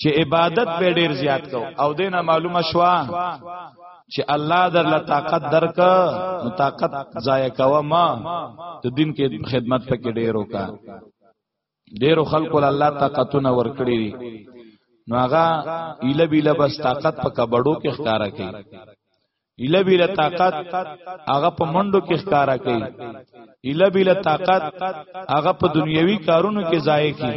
چې عبادت به ډیر زیات کو او دینه معلومه شوا چې الله در له طاقت درک نو طاقت ضایع کوه ما ته دین کې خدمت پکې ډیر وکا ډیرو خلکو الله طاقتونه ورکړي دي نو هغه ایله بیله بس طاقت په کبړو کې ښکارا کوي اله بیل طاقت هغه په منډو کې ښکارا کوي اله بیل طاقت هغه په دنیوي کارونو کې ضایع کی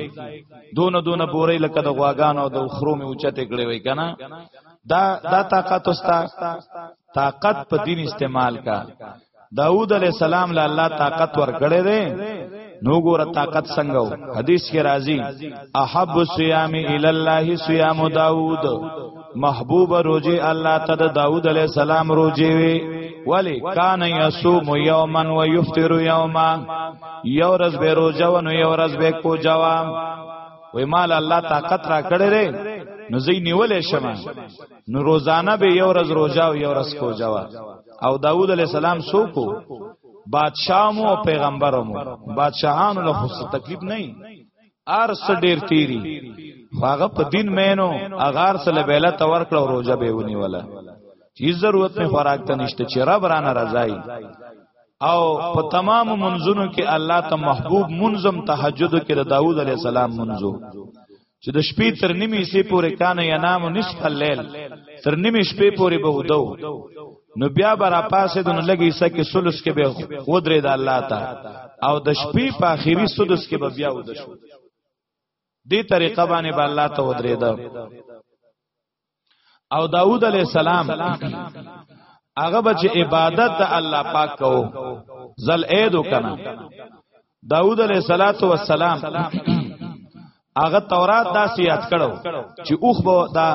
دون دون بورې لکه د غواګانو د خرو می اوچته کړي وای کنه دا دا طاقت اوستا طاقت په دین استعمال کا داوود علی السلام له الله طاقت ورکړې ده نو ګوره طاقت څنګه و حدیث کې راځي احب الصيام الى الله صيام داوود محبوب روزي الله ته د داوود عليه السلام روزي وي ولی کان یصوم یوما و یفطر یوما یو ورځ به روزه و نو یو ورځ به کو جواب وای مال الله طاقت را کړې نو زی نیولې شمه نو روزانه به یو ورځ روزه او یو ورځ کوزه وا او داوود علی السلام سو کو بادشاہ مو او پیغمبر مو بادشاہانو له خو تکلیف نه ار څه ډیر تیری هغه په دین مینو اغار سره بیله تور کړو روزه به ونی ولا چې ضرورت می خوراک ته نشته چې رب رانه رضای او په تمام منځونو کې الله ته محبوب منظم تهجد کې د داوود علی السلام منځو چې د شپې تر نیمې سي پورې کان یا نام نصف الليل تر نیمې شپې پورې به ودو نو بیا برا پاسه د لګي سکه سلس کې به ودرې د الله تا او د شپې په اخیری سدس کې به بیا ود شو دې طریقه باندې به الله ته ودرې دا او داوود علی السلام هغه بچ عبادت د الله پاک کو زل اید وکنه داوود علیہ الصلات والسلام هغه تورات داسې یاد کړو چې اوخ به دا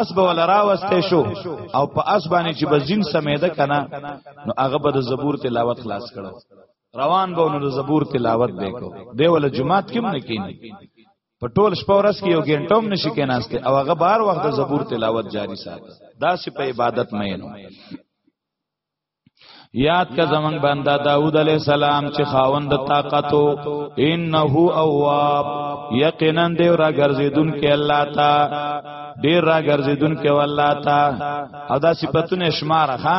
اسب ول راوسته شو او په اسبانه چې بزین سمیده کنه نو هغه به د زبور تلاوت خلاص کړو روان به نو د زبور تلاوت وکړو دی ول جمعات کې نه کینی په ټول شپه ورځ کې یو غنټه هم نشي کېناسته او هغه بار وخت د زبور تلاوت جاری ساتي دا سي په عبادت مې نو یاد کا زمنګ بندا داوود علی السلام چې خاوند طاقتو انه اواب یقینا دی را ګرځیدون کې الله تا ډیر را ګرځیدون کې والله تا او دا صفاتونه شمار ښا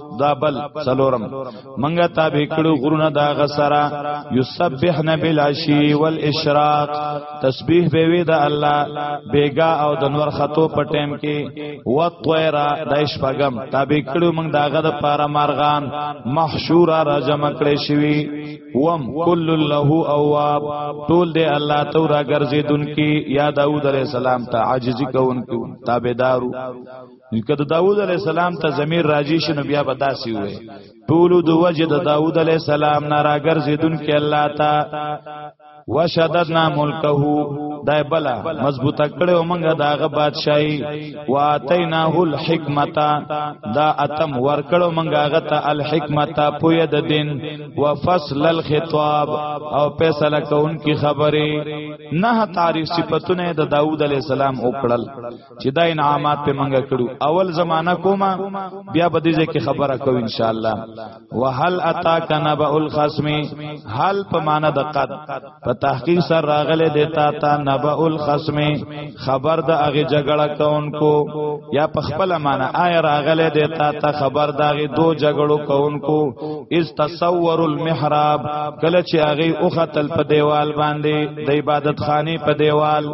دا بل سلورم منګه تابع کړو غرونه دا غسرا یسبحن بالعشی والاشراق تسبیح به وی دا الله بیگا او د نور خطو په ټیم کې و طیرا د شپغم تابع کړو منګ دا غد پارا مارغان محشورا را جمع کړي شوی وم کل له اواب ټول دې الله تو را ګرځیدونکو یا داوود علیہ السلام ته عاجزی کوونکو تابعدارو که د داوود علی السلام ته ضمیر راجی شنو بیا به داسي وي ټول د وجه د داوود علی السلام نه راګرځیدون کې الله تا وشددنا ملکه دای بلا مضبوطه کړو مونږه داغه بادشاہي واتیناه الحکمتا دا اتم ور کړو مونږه هغه ته الحکمتا پوی د دین وفصل الخطاب او فیصله کوونکی خبره نه تعریف صفاتونه د داوود علی السلام وکړل چې دا انعامات په منګه کړو اول زمانہ کومه بیا به دې کې خبره کو ان شاء الله وهل اتا کنبا الخصم هل په معنا د قد په تحقیق سره راغله دیتا تا نبا الخصم خبر د هغه جګړه کونکو یا په خپل معنا آی راغله دیتا تا خبر د هغه دو جګړو کونکو اس تصور المحراب کله چې هغه اوخه تل په دیوال باندې د عبادت خانه په دیوال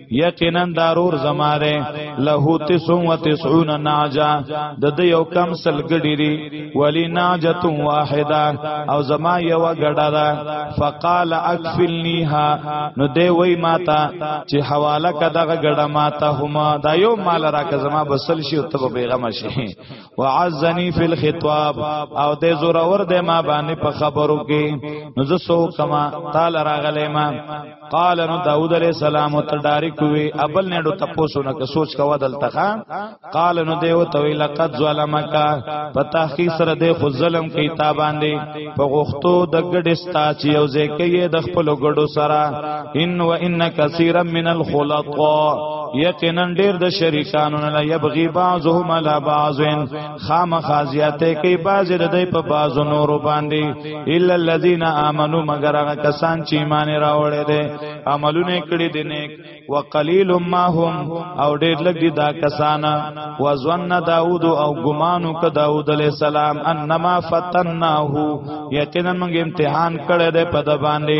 یقینا دارور زماره له 99 ناجا د د یو کم سل ګډی دی ولی ناجه واحده او زما یو ګډه ده فقال اکفلنیها نو دی وای ماتا چې حواله کداغه ګډه ماتا هما دا یو مال راک زما بسل شي او ته بیغم شي وعزنی فی الخطاب او د زورور د ما باندې په خبرو کې نو زه سو کما تعالی راغلی ما قال نو داوود علیہ السلام ته ډایرک وی ابل نیډو تپوسو نه که سوچ کوا دلته خا قال نو دیو ته وی لقد ظلمک په تحقیق سره د خو ظلم کی تا باندې په غختو د ګډ ستا چې یو ځکه د خپل ګډو سره ان و ان کثیر من الخلطاء یقینا ډیر د شریکانو نه یبغي بعضهم علی بعض خامخا زیاته کوي باز د دې په باز نور باندې الا الذين امنوا مگر هغه کسان چې ایمان راوړې دي عملونه کړې دي نیک وقلیل ما هم او ډېر لږ دي دا کسان وزن داوود او ګمانو ک داوود علی السلام انما فتناه یقینا موږ امتحان کړې ده په د باندې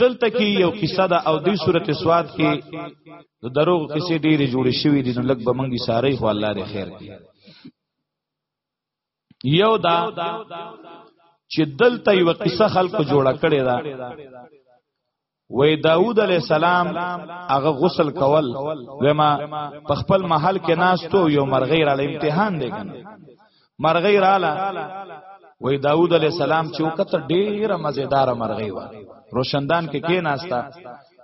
دلته کې یو قصه ده او دې سورته سواد کې د دروغ قصې ډېرې جوړې شوې دي نو لږ به منګي ساري خو الله دې خیر کړي یو دا چې دلته یو قصه خلکو جوړه کړې ده وې داوود علی السلام هغه غسل کول وما په خپل محل کې ناستو یو مرغې را امتحان دی کنه مرغی رااله وای داوود علی السلام چې وکړه ډیره مزیدار مرغی و روشندان کې کې ناستا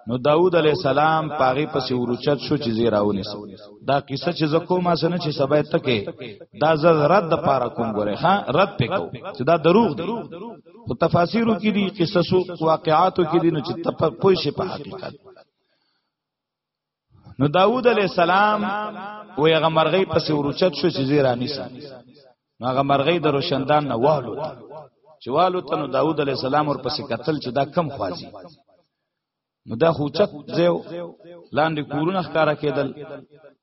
نو داوود علی السلام پاغي پسې ورچت شو چې زیراونی سو دا قصه چې زکو ما سن چې سبا تکې دا زر رد د پاره کوم غره ها رد پکو چې دا دروغ دی خو تفاسیرو کې دي قصصو واقعاتو کې دي نو چې تپک پوي شي په حقیقت نو داوود علی السلام و هغه مرغۍ پسې ورچت شو چې زیرا نیسه نو هغه مرغۍ د روشندان نه والو چې والو ته نو داوود علی السلام ور پسې قتل چې دا کم خوازي نو دا خوچت زیو لاندې کورونه ښکارا کېدل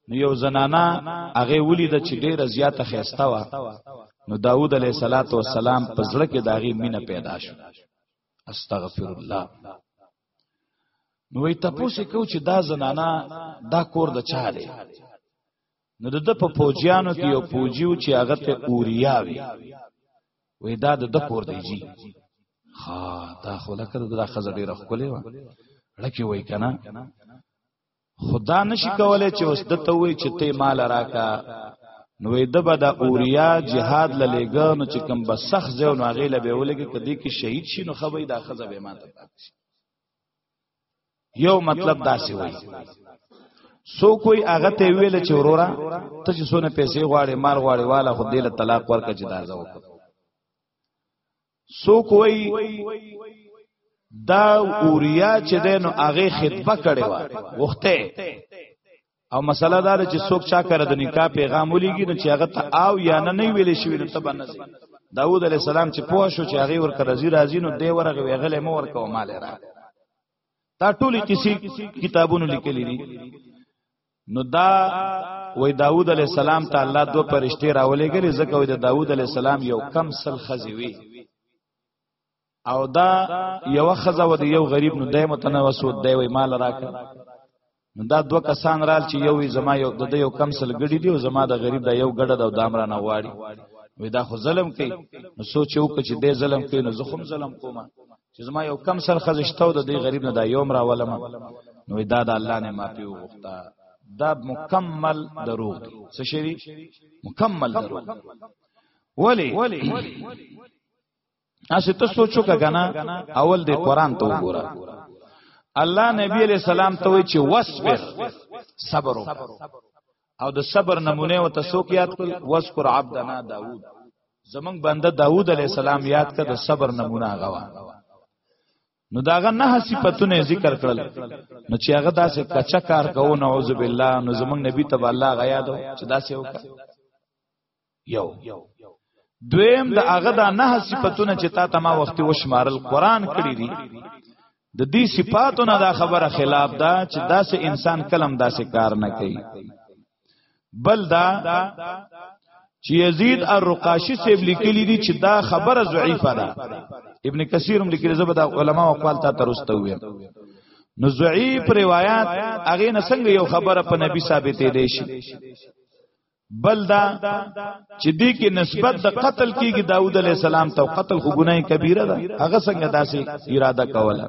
نو یو زنانا هغه ولید چې ډیره زیاته خيسته وا نو داوود علیه السلام په زړه کې داغي مینه پیدا شو استغفر الله نو وی تاسو کو چې دا زنانا دا کور د چا دی نو د په فوجیانو کې یو فوجیو چې هغه ته اوریا وی وی دا د کور دی جی ها دا خلک د خزه ډیره خولې و لکه وای کنه خدا نشي کولای چې اوس دته وای چې ته مال راکا نو د به د اوریا جهاد للیګا نو چې کوم به سخت ځو نو هغه له به ولګي کدی کې شهید شي نو خبرې دا خزه به ماته پاتې یو مطلب داسې وای سو کوئی هغه ته ویل چې وروره ته چې سونه پیسې غواړې مال غواړې والا خو دې له طلاق ورکړه چې دا ځو څوک وای دا اوریا چې دینو هغه خطبه کړي و وخته او مسله دا چې څوک چا کړ د نکاح پیغام ولېږي نو چې هغه ته او یا نه نه ویلې شوی نو تبه نه داوود علی السلام چې پوه شو چې هغه ورکه رضی راضی نو دی ورغه ویغله مو ورکه مال را دا ټولې کسی کتابونو لیکلې دي نو دا وای داوود علی السلام ته الله دو پرشته راولېګلې ځکه وای د داوود علی السلام یو کم سل خزی وی او دا یو خزه و د یو غریب نو دای متنوسو دی وای مال راک نو دا دو کسان رال چې یو زما یو د یو کم سل ګډی دی او زما د غریب دا یو ګډه د دامرانه واړي وای دا خو ظلم کوي نو سوچ وکړه چې دې ظلم کوي نو زه هم ظلم کوم چې زما یو کم سر خزشتو د دې غریب نه دا یوم را ولم نو دا د الله نه معافي وغوښته دا مکمل دروغ دی څه شي مکمل دروغ ولی اسی ته سوچو کنا اول د قران ته وګوره الله نبی علیہ السلام ته وی چې وصبر صبر او د صبر نمونه او تسوک یاد کړ وذكر عبدنا داوود زمنګ بنده داوود علی السلام یاد کړ د صبر نمونه غوا نو داغه نه صفاتونه ذکر کړل نو چې هغه داسې کچا کار کوو نعوذ بالله نو زمنګ نبی تبارک الله غیا دو چې داسې وکړه یو دویم د هغه د نه صفاتونه چې تا ته ما وخت وشمارل قران کړی دي د دې صفاتو نه دا خبره خلاف ده چې داسې انسان کلم داسې کار نه کوي بل دا چې یزید الرقاشی سیب لیکلی دي چې دا خبره ضعیفه ده ابن کثیر هم لیکلی زبد علماء او قال تا ترسته وي نو ضعیف روایت هغه نه څنګه یو خبره په نبی ثابتې دی شي بل دا چې دې کې نسبت د قتل کېږي داوود علی السلام ته قتل خو ګناه کبیره ده هغه څنګه داسې اراده کوله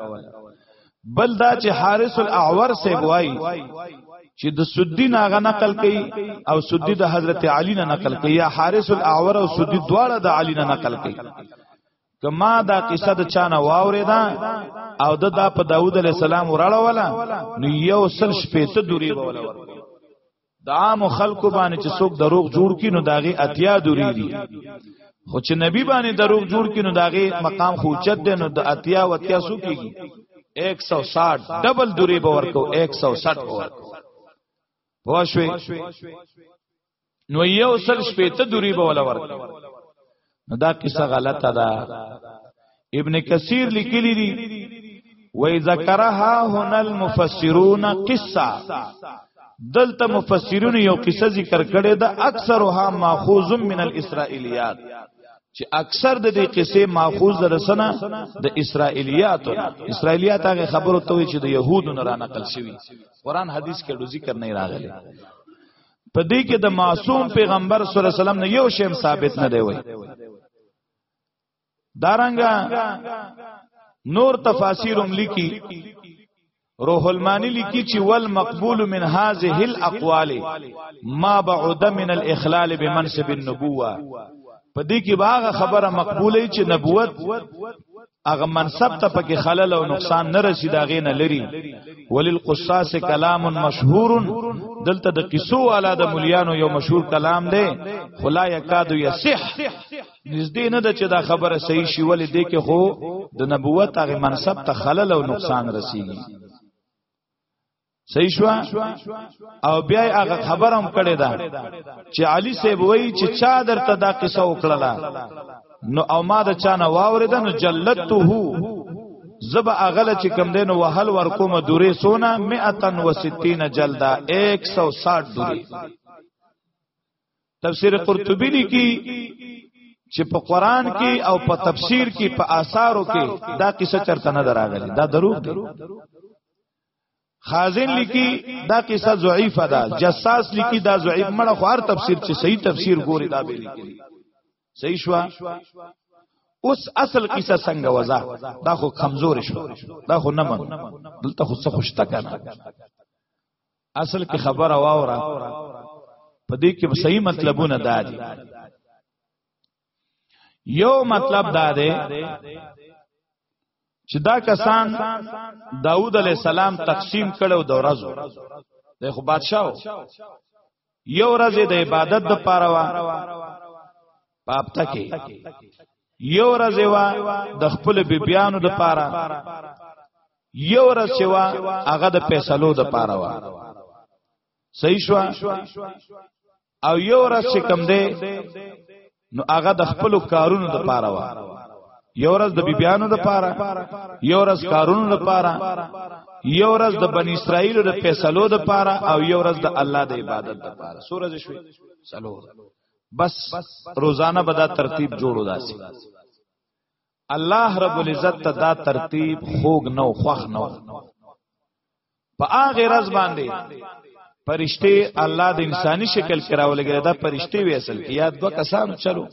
بل دا چې حارث الاعور سے وای چې د سدی ناغه نقل کړي او سدی د حضرت علی نه نقل کړي یا حارث الاعور او سدی دواړه د علی نه نقل کړي کما دا قصه د چانه واورې ده او د دا په داوود علی السلام وراړه ولا نو یو سل شپې ته دوری ولا ورکړي د عام خلکو باندې چې څوک دروغ جوړ کړي نو داغه اتیا دوری دي خو چې نبی باندې دروغ جوړ کړي نو داغه مقام خو چت دی نو د اتیا و اتیا سو کیږي 160 ډبل دوری به ورکو 160 به ورکو پوښوي نو یو سل شپې ته دوری به ولا ورکو نو دا قصه غلطه ده ابن کثیر لیکلی دی وای ذکرها هنا المفسرون قصه دلته مفسرون یو قصه ذکر کړي ده اکثرها ماخوذ من الاسرائیلیات چې اکثر د دې قصې ماخوذ درسنه د اسرایلیات اسرایلیات هغه خبرو ته وی چې د يهودو نه را نقل شوی قران حدیث کې د ذکر نه راغلی په دې کې د معصوم پیغمبر صلی الله علیه وسلم نه یو شی ثابت نه دی وای دارنګا نور تفاسیر هم لیکي روح المانی لیکي چې ول مقبول من هذه الاقوال ما بعد من الاخلال بمنصب النبوه په دې کې باغه خبره مقبوله چې نبوت هغه منصب ته پکې خلل او نقصان نه رسید هغه نه لري ولل قصاص کلام مشهور دلته د قصو والا د مليانو یو مشهور کلام دی خلا یکاد یصح نږدې نه ده چې دا خبره صحیح شي ولې دې کې خو د نبوت هغه منصب ته خلل او نقصان رسیږي صحیح شو او بیا هغه خبره هم کړې ده چې علي صاحب وایي چې چا درته دا قصه وکړه نو او ما د چا نه واورید نو جلته زب اغل چې کم دین وهل ور کوم دوری سونا 160 جلدا 160 دوری تفسیر قرطبی لیکي چې په قران کې او په تفسیر کې په آثارو کې دا قصه چرته نه دراغلي دا دروغ دی خازن لیکي دا قصه ضعیفه ده جساس لیکي دا ضعیف مړه خو هر تفسیر چې صحیح تفسیر ګوري دا به لیکي صحیح شو اوس اصل قصه څنګه وزا دا خو کمزور شو دا خو نه من دلته خو څه خوشته کنه اصل کې خبره واوره په دې کې صحیح مطلبونه دادي یو مطلب دا دی چې دا کسان داوود علی السلام تقسیم کړو د ورځو د خو بادشاہو یو ورځ د عبادت د پاره وا پاپتا کې یو ورځ وا د خپل بیبیانو د پاره یو ورځ وا هغه د پیسلو د پاره وا صحیح شو او یو ورځ چې کم دی نو هغه د خپل کارونو د پاره و یو ورځ د بیبیانو د پاره یو ورځ کارونو د پاره یو ورځ د بنی اسرائیل د فیصلو د پاره او یو ورځ د الله د عبادت د پاره سورج شوي سلو بس روزانه به دا ترتیب جوړو داسي الله رب العزت ته دا ترتیب خوګ نو خوخ نو په هغه رز باندې پرشته الله د انساني شکل کې راولګل دا پرشته وی اصل کې یا دوه کسانو چلو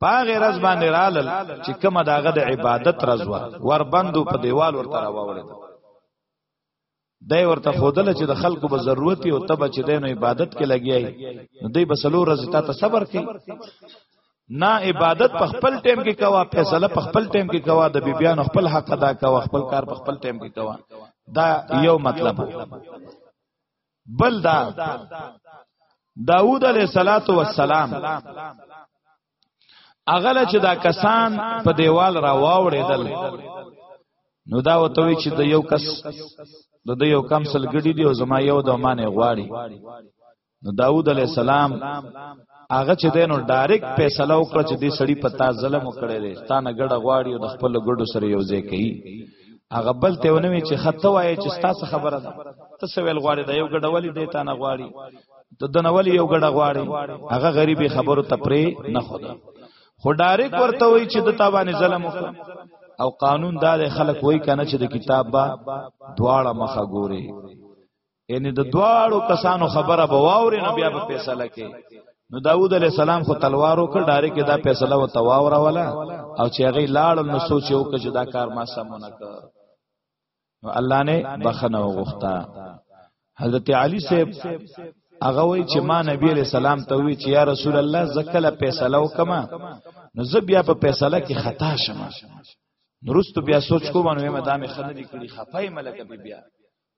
په هغه رز باندې رالل چې کومه داغه د عبادت رزوه ور بندو په دیوال ورته راوړل دای ورته خودل چې د خلکو به ضرورت او تبه چې دینو عبادت کې لګیای نو دوی به سلو رز ته صبر کوي نه عبادت په خپل ټیم کې کوا فیصله په خپل ټیم کې کوا د بیبیانو خپل حق ادا کوا خپل کار په خپل ټیم کې کوا دا یو مطلب بل دا داوود علیه صلوات و سلام اغله چې دا کسان په دیوال را واوړېدل نو دا وته وی چې د یو کس د یو کم سلګړي دی او زما یو د معنی غواړي نو داوود علی السلام هغه چې دینو ډایرک فیصله وکړه چې دې سړی په تا ظلم وکړي دی تا نه ګډه غواړي او د خپل ګډو سره یو ځای کوي هغه بل ته ونوي چې خطه وایي چې ستاسو خبره ده ته سویل غواړي دا یو ګډه ولی دی تا نه غواړي د دنولی یو ګډه غواړي هغه غریبي خبرو ته پرې نه خوده خو ډایرک ورته وای چې د تابانه ظلم وکړه او قانون دا د خلک وای کنه چې د کتاب با دواړه مخه ګوري یعنی د دواړو کسانو خبره به واوري نو بیا په فیصله کې نو داوود علی السلام خو تلوار وکړ ډارې کې دا فیصله و تواور ولا او چې هغه لاړ نو سوچ یو کچ دا کار ما سمونه کړ نو الله نه بخنه وغوښتا حضرت علی صاحب هغه وی چې ما نبی علیہ السلام ته وی چې یا رسول الله زکله فیصله وکما نو زه بیا په فیصله کې خطا شمه نورست بیا سوچ کوم نو ما دامه خنه دي کړی خپای ملک بیا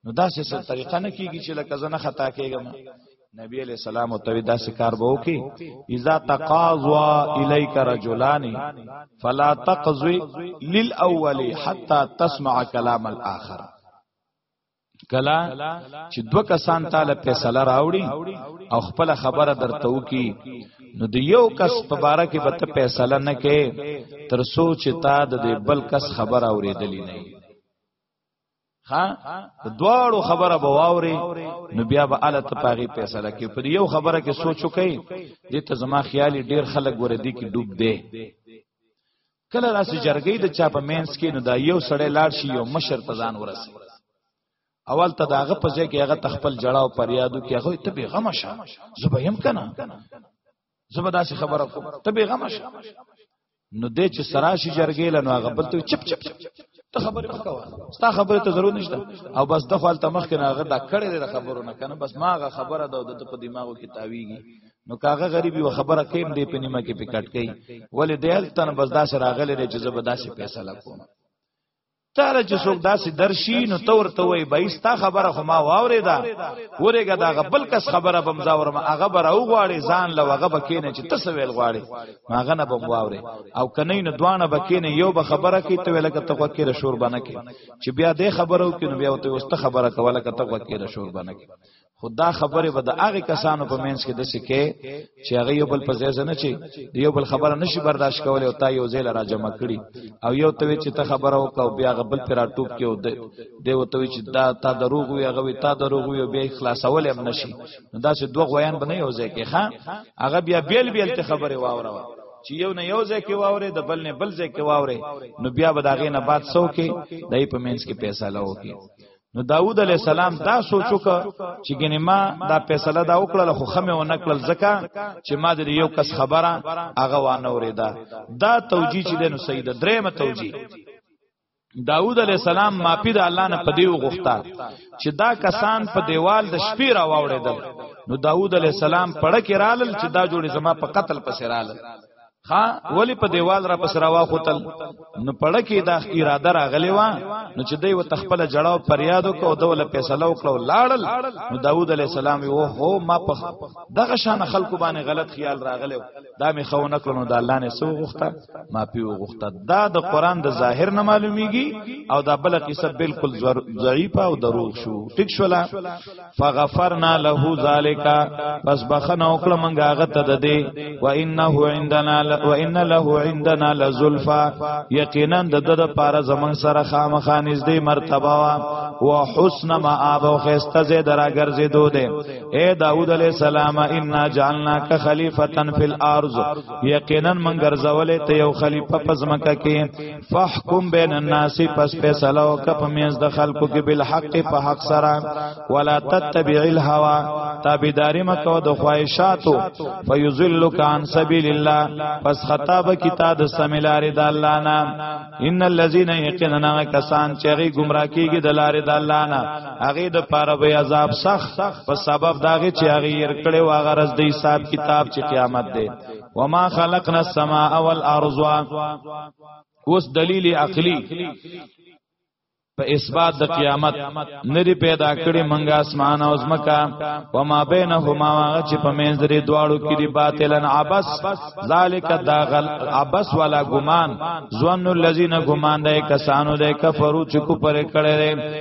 نو دا څه څه طریقه نه کیږي چې لکه زنه خطا کېږم نبی علیہ السلام او توی دا سکار به وکي اذا تقاضوا الیک رجلان فلا تقضي للاول حتى تسمع كلام الاخر کلا چې دو کسان تعالی فیصله راوړي او خپل خبره درته وکي نو د یو کس په باره کې به ته فیصله نه کې تر سوچ تا د بل کس خبره اورېدلې نه ها دواړو خبره به واوري نو بیا به اله ته پاغي فیصله کوي په یو خبره کې سوچو کوي د ته زما خیالي ډیر خلک ور دي کې ډوب دي کله راسي جرګې د چا په مینس کې نو دا یو سړی لاړ شي یو مشر ته ځان ورسي اول ته داغه په ځای کې هغه تخپل جړاو پریادو کې هغه ته به غم شه زبېم کنه زبر داسې خبره کوم ته به غم شې نو دې چې سراشي جرګې لنو هغه بل ته چپ چپ ته خبره وکوه ستا خبره ته ضرورت نشته او بس د خپل تمخ کنه هغه دا کړې د خبرو نه کنه بس ما هغه خبره ده د په دماغو کې تاویږي نو کاغه غریب یو خبره کیم دی په نیمه کې پکټ کړي ولې دل تن بس دا سره غلې چې زبر داسې فیصله کوم تاله چې څوک داسې درشي نو تور ته وای بایستا خبره خو ما واورې دا ورېګه دا غبل کس خبره بم زاور ما هغه بر او غواړي ځان له هغه بکینه چې تاسو ویل غواړي ما غنه بم واورې او کنه نه دوانه بکینه یو به خبره کوي ته ویل کته کو کې شور بنه کې چې بیا دې خبرو کې نو بیا ته اوسته خبره کوله کته کو کې شور بنه کې خدا خبره به د هغه کسانو په منځ کې د سکه چې هغه یو بل په ځای نه چي د یو بل خبره نشي برداشت کولای او تا یو ځای را جمع کړي او یو ته چې ته خبره وکاو بیا غبل پر ټوب کې او د یو ته چې دا تا دروغ وي هغه وي تا دروغ وي بیا خلاصول هم نشي دا چې دوه غویان بنه یو ځای کې ښا هغه بیا بیل بیل ته خبره واوره چې یو نه یو ځای کې واوري د بل نه بل ځای کې واوري نو بیا به داغه نه بعد سو کې دای په مینس کې پیسې لاو کې نو داوود علی السلام دا سوچ وکړ چې ګنې ما دا فیصله دا وکړل خو خمه و نکړل ځکه چې ما د یو کس خبره هغه و نه اوریدا دا توجیه چې د نو سید درېمه توجیه داوود علی السلام ماپی د الله نه پدیو غوښتا چې دا کسان په دیوال د شپې را واوړېدل نو داوود علی السلام پړه کې رالل چې دا جوړې زما په قتل پسې رالل ها ولی په دیوال را پس را واخوتل نو پړه کې دا اراده راغلی و نو چې دوی و تخپل جړاو پریادو کو دوله فیصله وکړو لاړل نو داوود علی السلام و هو ما په دغه شان خلکو باندې غلط خیال راغلی دا می خو نه کړو د الله نه سو غوښته ما پی غوښته دا د قران د ظاهر نه معلومیږي او دا بل قصه بالکل ضعیفه او دروغ شو ټیک شولا فغفرنا له ذالک پس بخنه وکړه مونږه هغه ته د دې و انه عندنا ل... و ان له عندنا لزلفا یقینا د د پاره زمون سره خامخا نږدې مرتبه وا و حسن ما اب او خسته زې درا ګرځې دو دې اے داوود علی السلام ان جعلنا ک خلیفتا فی الارض یقینا من ګرځولې ته یو خلیفہ پزمکه کې فحکم بین الناس پس فیصله او کپ میز د خلکو کې بالحق په حق سره ولا تتبع الهوى تابعداري مکو د خواهشاتو فیذلک عن سبیل الله پس خطاب کی تا د سمیلار د الله نه ان الذين یقینا کسان چې غي گمراه کیږي د لار د الله نه هغه د پاره به عذاب سخت په سبب داغه چې هغه یې کړي واغه رز د حساب کتاب چې قیامت دی وما خلقنا السماء والارض اوس دلیل عقلی په اثبات د قیامت نری پیدا کړي منګه اسمان او زمکا و ما بینهما هغه چې په منځ لري دواړو کې دی باطلن عبس ذالک دا غل عبس ولا ګمان ظن الذين ګمان دای کسانو دای کفرو چې کو پر کړي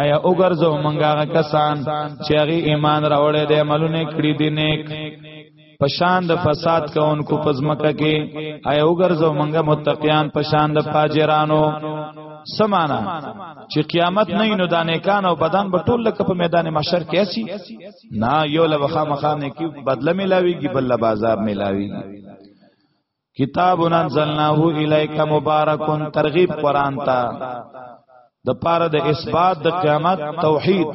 ایا وګرځو مونږه کسان چې هغه ایمان راوړې دي عملونه کړی دي نیک پشان د فساد کوونکو پزمکه کې ایا وګرځو مونږه متقیان پشان د فاجرانو سمانا چې قیامت نه نو د نیکان او بدن به ټول لکه په میدان محشر کې اسی نه یو لبخه مخانه کې بدله ملاويږي بل بازار ملاويږي کتاب انزلناه الیک مبارکون ترغیب قران ته د پاره د اثبات د قیامت توحید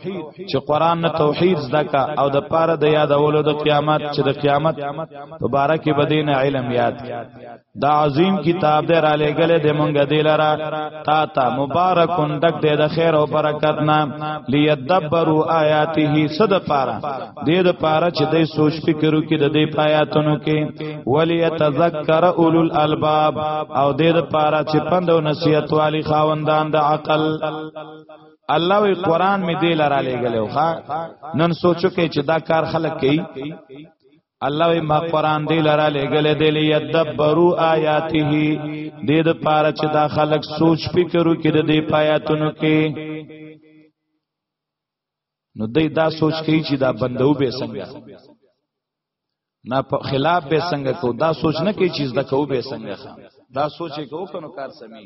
چې قران نه توحید زدکا او د پاره د یادولو د قیامت چې د قیامت په باره کې بدین علم یاد دا عظیم کتاب دی را لګل د مونږ دی لره تا تا مبارکون دک دې د خیر او برکت نه لیدبروا آیاته صد پارا دې د پارا چې دې سوچ فکر وکړي د دې پایاتونو کې ولیتذکر اولو الالباب او دې د پارا چې پند او نصیحت والی خاوندان د عقل الله وی قران می دی لرا لګلو ها نن سوچو کې چې دا کار خلک کوي الله وی ما قران دی لرا لګل دی لیدبرو آیاته دې د پاره چې دا خلک سوچ فکر وکړي د دې پایاتونو کې نو دې دا سوچ کوي چې دا بندو به څنګه نه په خلاف به څنګه کو دا سوچ نه کوي چې زده کو به څنګه دا سوچ کوي کنو کار سمي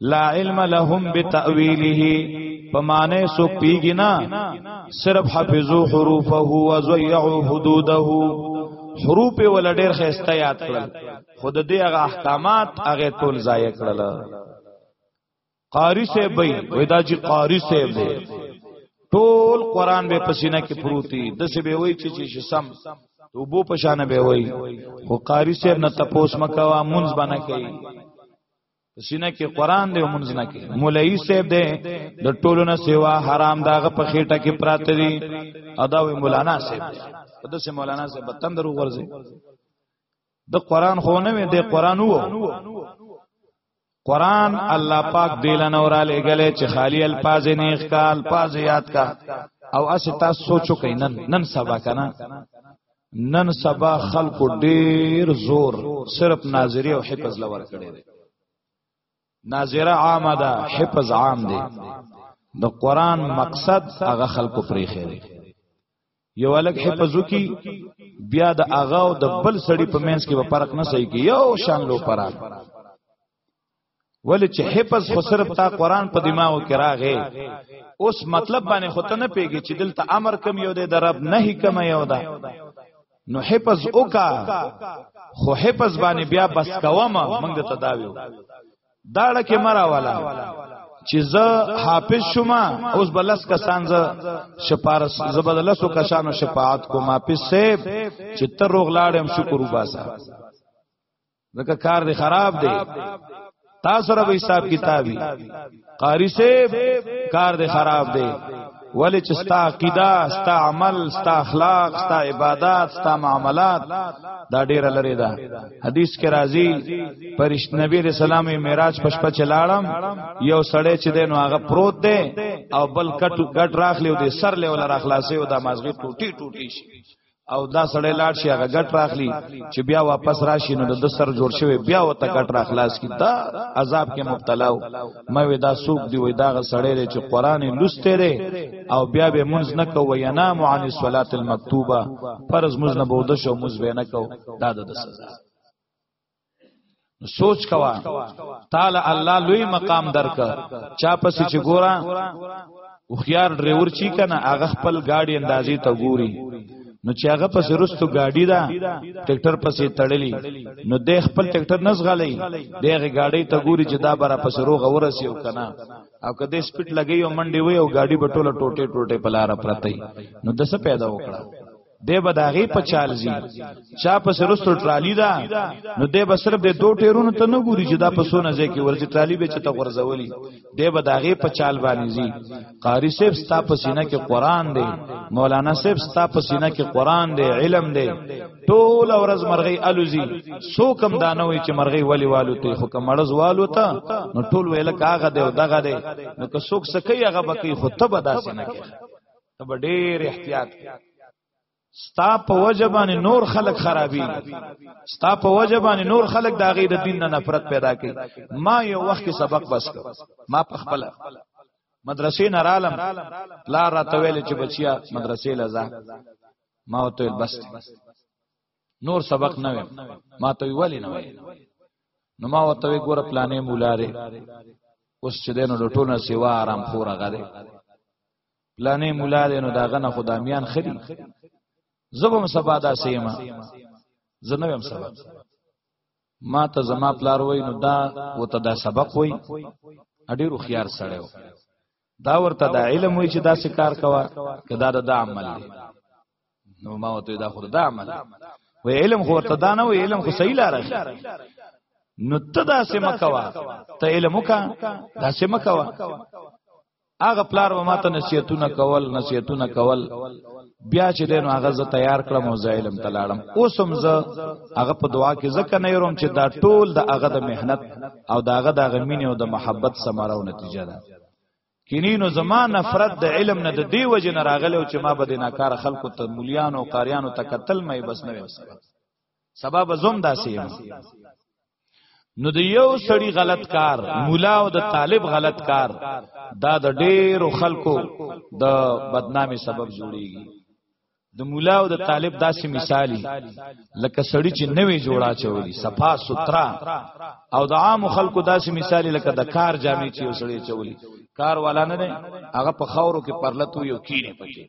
لا علم لهم بتاویله پمانه سو پیګنا صرف حفظو حروفه و ضيعوا حدوده حروف ول ډیر خسته یاد کړل خود دې هغه احکامات هغه ټول ضایع کړل قاری سے بی ودا جی قاری سے بی ټول قران به پسینه کې پروتي د څه به وای چې چې سم تو بو پشانه به وای خو قاری سے نه تپوس مکوا منځ باندې کوي سینه کې قران دی مونږ نه کې مولوی صاحب دی د ټولو نه سیوا حرام داغه په خېټه کې پراته دي ادا وی مولانا صاحب دی په دسه مولانا صاحب تندرو ورځي د قران خو نه وي د قران وو قران الله پاک دیلن اور علی گله چې خالی الفاظ نه اخکال پاز یاد کا او اس تاسو سوچو کینن نن سبا کنه نن سبا خلکو ډیر زور صرف ناظری او حفظ لور کړی دی ناظره عامه ده حفظ عام دی د قران مقصد هغه خلکو پرې خېری یو الګ حفظو کی بیا د اغا او د بل سړی په منځ کې به فرق نه صحیح کی یو شان لو پران ولې چې حفظ خو صرف تا قران په دماغ کې راغې اوس مطلب باندې خو ته نه پیږي چې دلته امر کم یو دی درب نه کم یو ده نو حفظ وکا خو حفظ باندې بیا بس کوم موږ ته داویو دا لکه مرا والا چې زه حافظ شوم اوس بلس کسان زه شپارس زبدلسو کسانو شفاعت کوم حافظ سیب چې تر روغ لاړم شکر وباسه ځکه کار دی خراب دی تاسو سره به حساب کتابي قاری صاحب کار دی خراب دی ولی چې ستا عقیده ستا عمل ستا اخلاق ستا عبادت ستا معاملات دا ډیره لري دا حدیث کې راځي پرشت نبی رسول الله معراج پښپ چلاړم یو سړی چې دین هغه پروت دی او بل کټ کټ راخلی او د سر له ول راخلاصي او د مازغي ټوټي ټوټي شي او دا سړی لاړ شي هغه ګټ راخلی چې بیا واپس راشي نو د سر جوړ شوی بیا وته ګټ راخلاص کی دا عذاب کې مبتلا و مې وې دا سوق دی وې دا سړی دی چې قران لسته لري او بیا به منځ نه کو ینام عن الصلاه المکتوبه فرض منځ نه بوده شو منځ به نه کو دا د سزا سوچ کوا تعالی الله لوی مقام درک چا پس چې ګورا اوخيار ډرایور چی کنه هغه خپل گاډي اندازې ته ګوري نو چې هغه پس رستو گاډي دا ټریکټر پسې تړلی نو د خپل ټریکټر نزغلې دغه گاډي ته ګوري چې دا برا پس روغ ورسیو کنه او کده سپیټ لګي او منډي وي او گاډي بټوله ټوټه ټوټه پلار پرته نو د څه پیدا وکړه دی به داغي په چالزي چا په سرستو ټرالی دا نو دی به صرف د دوه ټیرونو ته نه ګوري چې دا په سونه ځای کې ورته ټرالی به چته غرزولي دی به داغي په چال باندې زی قاری صاحب ستا په سینه کې قران دی مولانا صاحب ستا په سینه کې قران دی علم دی ټول ورځ مرغی الوزی سو کم دانه وي چې مرغی ولی والو ته خو کم مرز والو ته نو ټول ویل کاغه دی دغه دی نو که څوک سکی هغه بکی خو ته به داسې نه کوي ته به ډیر احتیاط ستا په وجبان نور خلق خرابي ستا په وجبان نور خلق د غي د دین نه نفرت پیدا کوي ما یو وخت سبق بس کو ما په خپل مدرسې نه رالم لا راتویل چې بچیا مدرسې لزا ما ته بس نور سبق نه ویم ما ته ویل نه ویم نو ما ته ګور پلانې مولاره اوس چې دینو ټولو سیوا آرام خور غره پلانې مولا دې نو داغه نه خدامیان خري زبم سبا دا سیما زنویم سبا ما ته زما پلار وای نو دا و ته دا سبق وای اډیرو خيار سړیو دا ورته دا علم وای چې دا څه کار کوا کدا دا, دا عمل دی نو ما وته دا خود دا عمل وای علم خو ورته دا نه وای علم خو صحیح لار نو ته دا څه مکوا ته علم وکا دا څه مکوا هغه پلار و ماته نصیحتونه کول نصیحتونه کول بیا چې دینو هغه زه تیار کړم او زایلم تلاړم اوس هم زه هغه په دعا کې زکه نه يروم چې دا ټول د هغه د مهنت او دا هغه د غمینه او د محبت ثمره او نتیجه ده کینینو زما نفرت د علم نه د دی وجه نه راغلی او چې ما به د ناکار خلکو ته مليانو او قاریانو ته قتل مې بس نه وسه سبب زوم داسې یم نو د یو سړی غلط کار مولا او د طالب غلط کار دا د ډیرو خلکو د بدنامي سبب جوړیږي د مولا او د طالب داسې مثالی لکه سړی چې نوې جوړا چولی صفا سوترا او د عام خلکو داسې مثالی لکه د کار جامې چې وسړی چولی کار والا نه دی هغه په خاورو کې پرلتو یو کینه پکې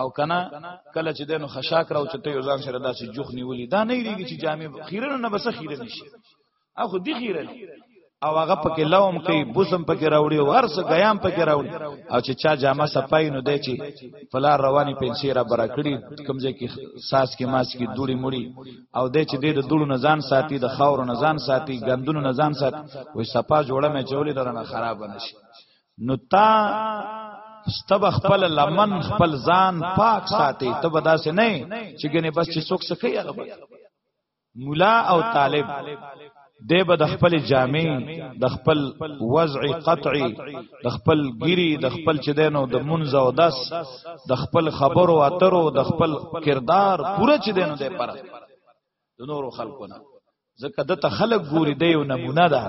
او کنا کله چې دینو خشاک راو چته یو ځان سره داسې جوخ نیولې دا نه ریږي چې جامع خیره نه بس خیره نشي اخو دی خیره او هغه پکې لوم کوي بوسم پکې راوړي او هرڅ غیام پکې راوړي او چې چا جامه صفای نو دی چې فلا رواني پنسي را برا کړی کمزې کې ساس کې ماس کې دوړي مړي او دی چې د دوړو نه ځان ساتي د خاور نه ځان ساتي ګندونو نه ځان ساتي وې صفا جوړه مې چولې درنه خراب نشي نو تا ستب خپل لمن خپل ځان پاک ساتي ته به داسې نه چې ګنې بس چې څوک سکی هغه به مولا او طالب دی به د خپل جامع د خپل وضع قطعي د خپل ګيري د خپل چې دینو د منځ او داس د خپل خبرو اترو د خپل کردار پوره چې دینو د پر د نورو خلکو نه ځکه د ته خلق ګوري د یو نمونه ده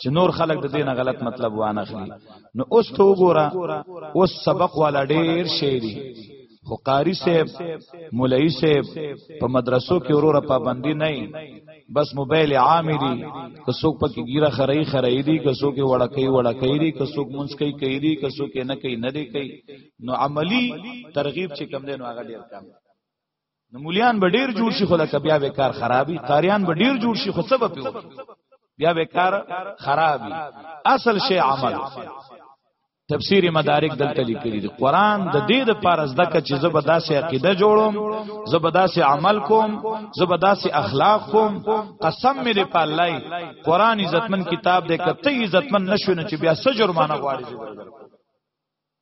چې نور خلق د دینه غلط مطلب وانه خلی نو اوس ته وګوره اوس سبق والا ډیر شیری خو قاری صاحب مولای صاحب په مدرسو کې وروره پابندی نه بس موبایل عام دي که څوک پکې ګیره خړی خړی دي که څوک وړکې وړکې دي که څوک مونږ کوي کوي دي که څوک نه کوي نه دي کوي نو عملی ترغیب چې کم دی نو هغه ډیر کم دی نو مولیان به ډیر جوړ شي خو لکه بیا به کار خرابي قاریان به ډیر جوړ شي خو څه به پیو بیا به کار خرابي اصل شی عمل تفسیر مدارک دلته لیکلي دي قران د دې د پاره زده ک چې زبدا سي عقیده جوړوم زبدا سي عمل کوم زبدا سي اخلاق کوم قسم مې دې په الله قران عزتمن کتاب دې کته عزتمن نشو نه چې بیا سجر مانه غواړي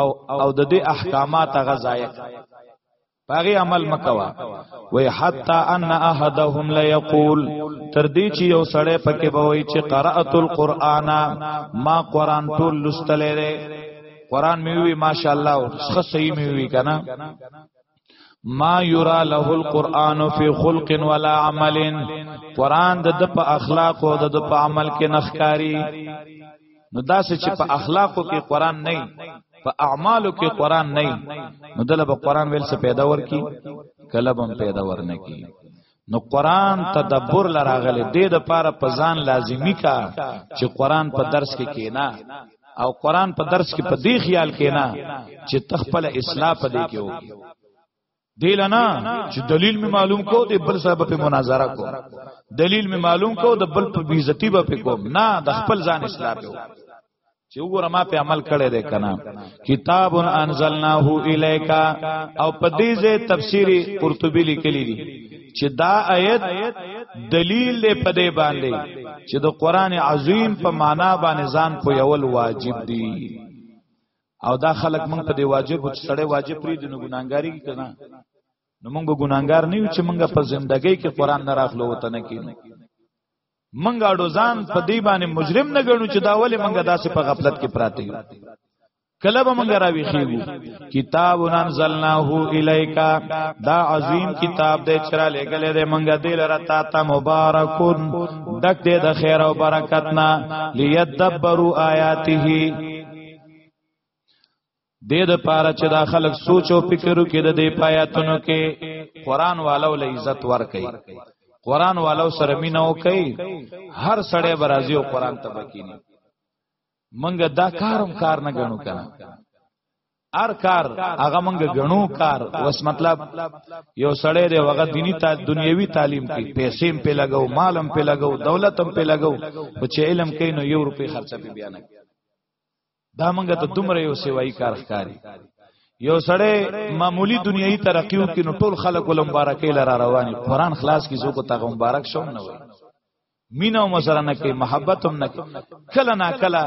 او او د دې احکامات غزایق پاغي عمل مکوا وی حتا ان احدهم لا یقول تر دې چې یو سړی پکې بوي چې قرات القرآن ما قران ټول لستلې قرآن مې وی ماشاءالله څخه صحیح مې وی کنه ما یرا له القرآن فی خلق ولا عمل قرآن د د په اخلاق او د د په عمل کې نخکاری نو داسې چې په اخلاقو کې قرآن نه په اعمالو کې قرآن نه نو دله به قرآن ویل څه پیدا ورکی کله به پیدا ورنکی نو قران تدبر لراغله د دې لپاره په ځان لازمی کا چې قران په درس کې کینا او قران په درس کې په دې خیال کینا چې تخپل اصلاح په دې کې وږي دیل نه چې دلیل می معلوم کو د بل صاحب په مناظره کو دلیل می معلوم کو د بل په بیزتی به په کوم نه د خپل ځان اصلاح کو چې وګوره ما په عمل کړی دی کنه کتاب انزلناه الیکا او په دې ځای تفسیری قرطبی لیکلی دی چې دا آیت دلیل دی په دې باندې چې د قران عظیم په معنا باندې ځان په یول واجب دی او دا خلک مونږ په دې واجب چې سړی واجب پری دنو ګناګاری کی کنه نو مونږ ګناګار نه یو چې مونږ په ژوندۍ کې قران نه راخلو وته نه کینو منګه اډو ځان په دی باندې مجرم نه ګڼو چې دا ولې منګه داسې په غفلت کې پراته یو کله به منګه راوي خيو کتاب انزلناه الیکا دا عظیم کتاب دې چر لګل دې منګه دې لره تا ته مبارکون دک دې د خیر او برکت نا لیدبروا آیاته دې د پاره چې دا خلک سوچ او فکر وکړي د دې پایاتونو کې قران والو له عزت ورکړي قران والو سره مینه وکړي هر سړی برازي او قران ته بکینی منګه دا کارم کار نه غنو کنه ار کار هغه منګه غنو کار وس مطلب یو سړی دی وغه دینی تا دنیوي تعلیم کې پیسې په لګاو مالم په لګاو دولتم په لګاو او چې علم کینو یو روپی خرچه په بیان کوي دا موږ ته دومره یو سیوایي کار ښکاری یو سړی معمولی دنیوي ترقیو کې نو ټول خلک ول مبارکې لاره رواني قران خلاص کی زو کو ته مبارک شوم نه وای مینا مسره نه کې محبت هم نه کله نا کله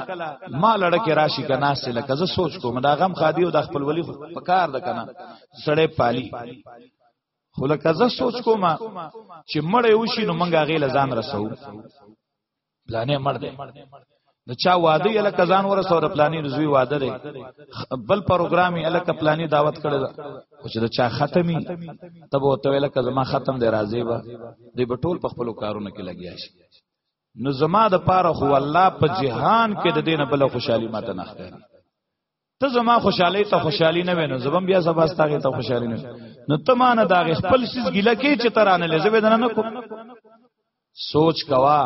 ما لړکه راشي کنا سه لکه زه سوچ کوم دا غم خادي او د خپل ولی په کار د کنا سړی پالي خو لکه زه سوچ کوم چې مړ یو شي نو منګه غیله ځان رسو پلانې مړ دی د چا واده یې لکه ځان ورسو د پلانې رضوی واده دی بل پروګرام یې لکه پلانې دعوت کړی دا او چې د چا ختمي تب وته ویل کله ما ختم دی راځي به د بټول په خپل کارونو کې لګیا شي نو زما د پاره خو الله په جهان کې د دینه بل خوشحالي ماته نه ښکاري ته زما خوشحالي ته خوشحالي نه وینې زبم بیا زبا ستاره ته خوشحالي نه نو ته ما نه دا خپل سیس ګیله کې چې ترانه لزه ودنه نه کو سوچ کوا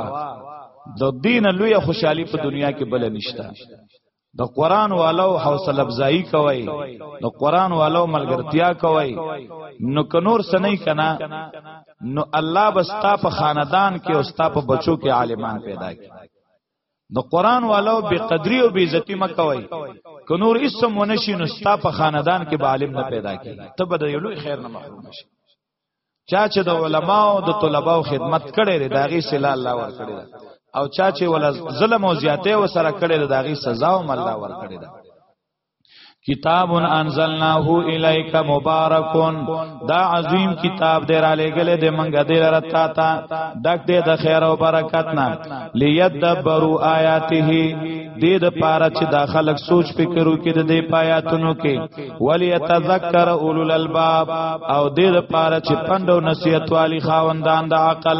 د دین لوی خوشحالي په دنیا کې بل نشتا د قران والو حوصله افزایی کوي د قران والو ملګرتیا کوي نو کنور سنې کنا نو الله بستا په خاندان کې او ستا په بچو کې عالمان پیدا کړي نو قران والو بے قدری او بے عزتی مکوي ک نور اسم ونشي نو ستا په خاندان کې عالم نه پیدا کی ته به د یو لوی خیر نه محروم شي چا چې د علماو د طلباو خدمت کړي دی داغي سلا الله ور کړی او چا چې ول ظلم او زیاته و سره کړي دی داغي سزا هم الله ور کړی دی کتاب انزلناه الیک مبارک دا عظیم کتاب دی را لګل دی منګه دی رتا تا دک دی د خیر او برکت نه لیدبروا آیاته دې د پاره چې دا خلک سوچ فکر وکړي د دې پایاتونو کې ولی تذکر اولل الباب او دې د پاره چې پندو نصیحت والی خاوندان د عقل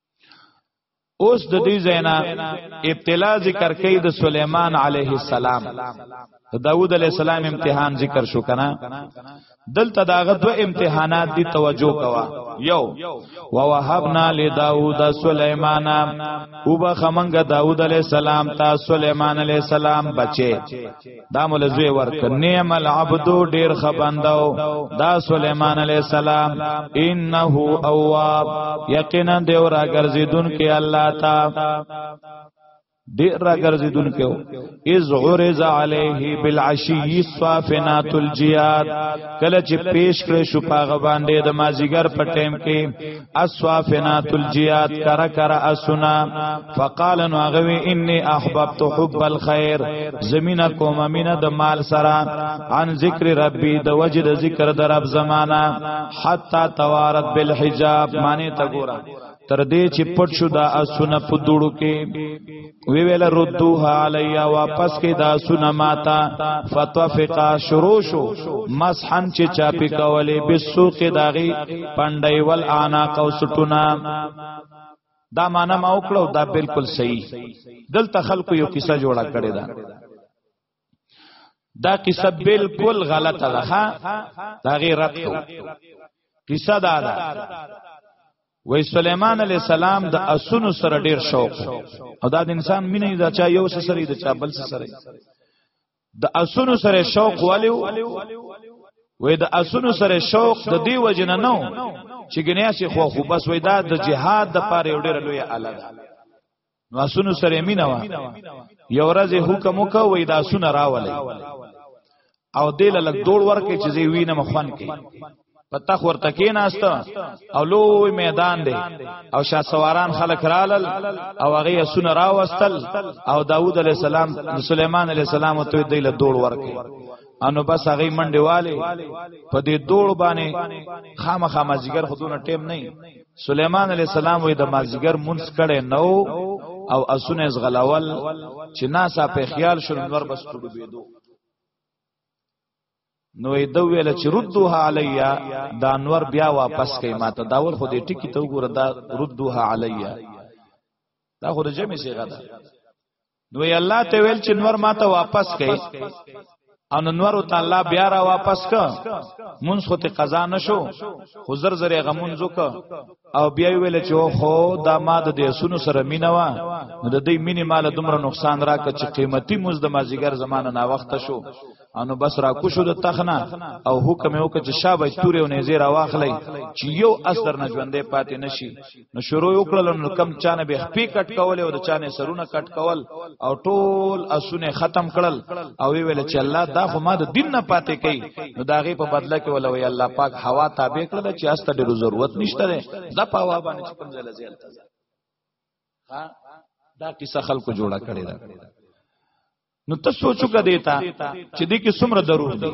اوس د دې زینا ابتلا ذکر کوي د سليمان عليه السلام د داوود عليه السلام امتحان ذکر شو کنه دلته داغه دو امتحانات دی توجه کوا یو ووهبنا لداوود سليمان وبخمنګ داوود عليه السلام ته سليمان عليه السلام بچي دا مول زوی ورک نعم العبد ډیر خبنداو دا سليمان عليه السلام انه اواب یقینا دی اور ګرځیدون کې الله تا ډیر را ګرځیدون کې از عرض علیه بالعشی صافنات الجیاد کله چې پیش کړ شو پاغه باندې د مازیګر په ټیم کې اسوافنات الجیات کرا کرا اسنا فقال نو غوی انی احببت حب الخير زمینا کوم مینا د مال سرا عن ذکر ربی د وجد ذکر در رب زمانہ حتا توارت بالحجاب معنی تا ګورا تر دې چې پټ شو دا اسونه په دوړو کې وی ویل ردوها علیا واپس کې دا سونه ماتا فتوفقا شروع شو مسحن چې چاپی کولې بسو کې داغي پندای ول انا کو سټونا دا معنا ما وکړو دا بالکل صحیح دلته خلکو یو قصه جوړه کړی دا دا قصه بالکل غلطه ده ها دا غیر رد کو قصه دا ده وای سليمان عليه السلام د اسونو سره ډیر شوق او دا د انسان مینه دا چا یو سره د چا بل سره د اسونو سره شوق والیو وای د اسونو سره شوق د دی وجنه نو چې ګنیا شي خو خو بس وای دا د جهاد د پاره ډیر لوی اعلی ده نو اسونو سره مینه وا یو ورځ حکم وکاو وې دا سونه راولې او دل لګ دوړ ورکې چې زی وینه مخون کې پتا خور تکې ناست او لوی میدان دی او شاه سواران خلک رالل او هغه سونه راوستل او داوود علی السلام سليمان علی السلام ته دل دوړ ورکې انو بس هغه منډه والے په دې دوړ باندې خامخا مازیګر خودونه ټیم نه سليمان عليه السلام وې د مازیګر مونږ کړي نو او اسونه زغلول چې ناسا په خیال شول نور بس ټوډو بيدو نو ای دو ویل چې ردوها علیا دا انور بیا واپس کای ماته دا ور خو دې ټکی ته وګوره دا ردوها علیا دا خو د جمع صيغه ده نو ای الله ته ویل چې نور ماته واپس کړي او نور ته الله بیا را واپس ک مونږ خو ته قضا نشو خو زر زر غمون زوک او بیا ویل چې خو دا ما د دې سونو سره مینوا نو د دې مینې مال دومره نقصان راک چې قیمتي موز د مازیګر زمانه نا وخت شو انو بس را کوشو د تخنه او حکم یې وکړ چې شابه تورې او نېزه را واخلې چې یو اثر نه ژوندې پاتې نشي نو شروع وکړل نو کم چانه به خپې کټ کول او د چانه سرونه کټ کول او ټول اسونه ختم کړل او وی ویل چې الله دا خو ما د دین نه پاتې کړي نو داغه په بدله کې ولوي الله پاک هوا تابع کړل چې استه ډیرو ضرورت نشته ده د پاوا باندې چې کوم ځای لزیل تازه ها دا کیسه خلکو جوړه کړې ده نو ته سوچو کا دیتا چې دې کې څومره دروغ دي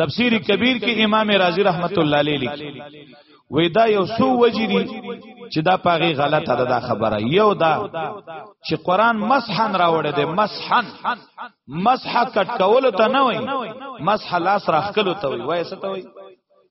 تفسیر کبیر کې امام رازی رحمت الله علیه لیکي وې دا یو سو وجری چې دا پاغي غلطه ده دا خبره یو دا چې قران مسحن راوړی دی مسحن مسح کټ کول ته نه وای مسح لاس راخکلو ته وای وای څه ته وای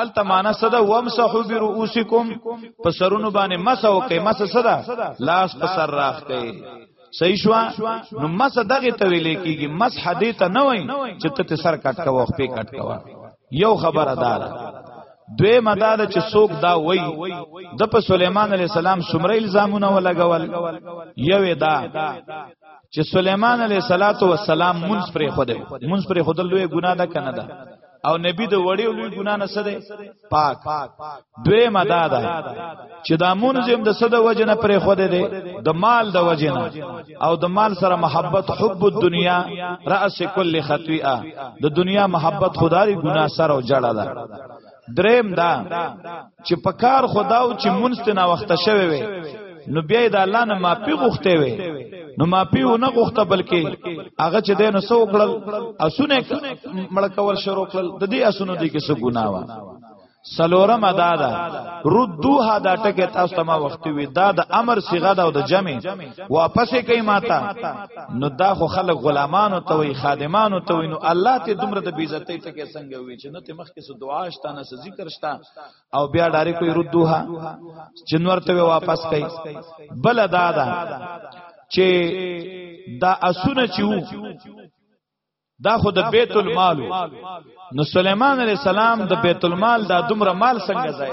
ال تمانه صدا وامسحو برؤسکم په سرونو باندې مسو کې مس صدا لاس په سر راخ کې صحیح شو نو مس دغه تویلې کیږي مس حدیته نه وای چې ته سر کټ کا وخت په کټ کا یو خبره ده دوی مدار چې څوک دا وای د په سليمان عليه السلام څومره الزامونه ولګول یو دا چې سليمان عليه السلام مونږ پرې خوده مونږ پرې خوده لوی ګناه ده کنه ده او نبی د وړي لوی ګنا نه سده پاک دوی مدا ده چې دا منظم د سده وجنه پرې خو ده د مال د وجنه او د مال سره محبت حب الدنیا راس کل خطیئه د دنیا محبت خدای ګنا سره او جړه ده دریم دا چې په کار خداو چې مونږ نه وخت شوي وي نو بیا د الله نه ماپی غوښته وي نو ماپی و نه غوښته بلکې هغه چې دینو سو کړل اسونه مړکول شروع کړل د دې اسونو دي کې څه ګناه و سلورم ادا ده ردوها دا ټکه تاسو ته ما وخت وی دا د امر صيغه ده او د جمع واپس کوي ماته نو دا خو خلک غلامانو ته وي خادمانو ته وي نو الله ته دومره د بیزتۍ ټکه څنګه وی چې نو ته مخ سو دعا شته نه ذکر شته او بیا ډارې کوي ردوها جنور ته واپس کوي بل ادا ده چې دا اسونه چې وو دا خو د بیت المال نو سليمان عليه السلام د بیت المال دا دومره مال څنګه ځای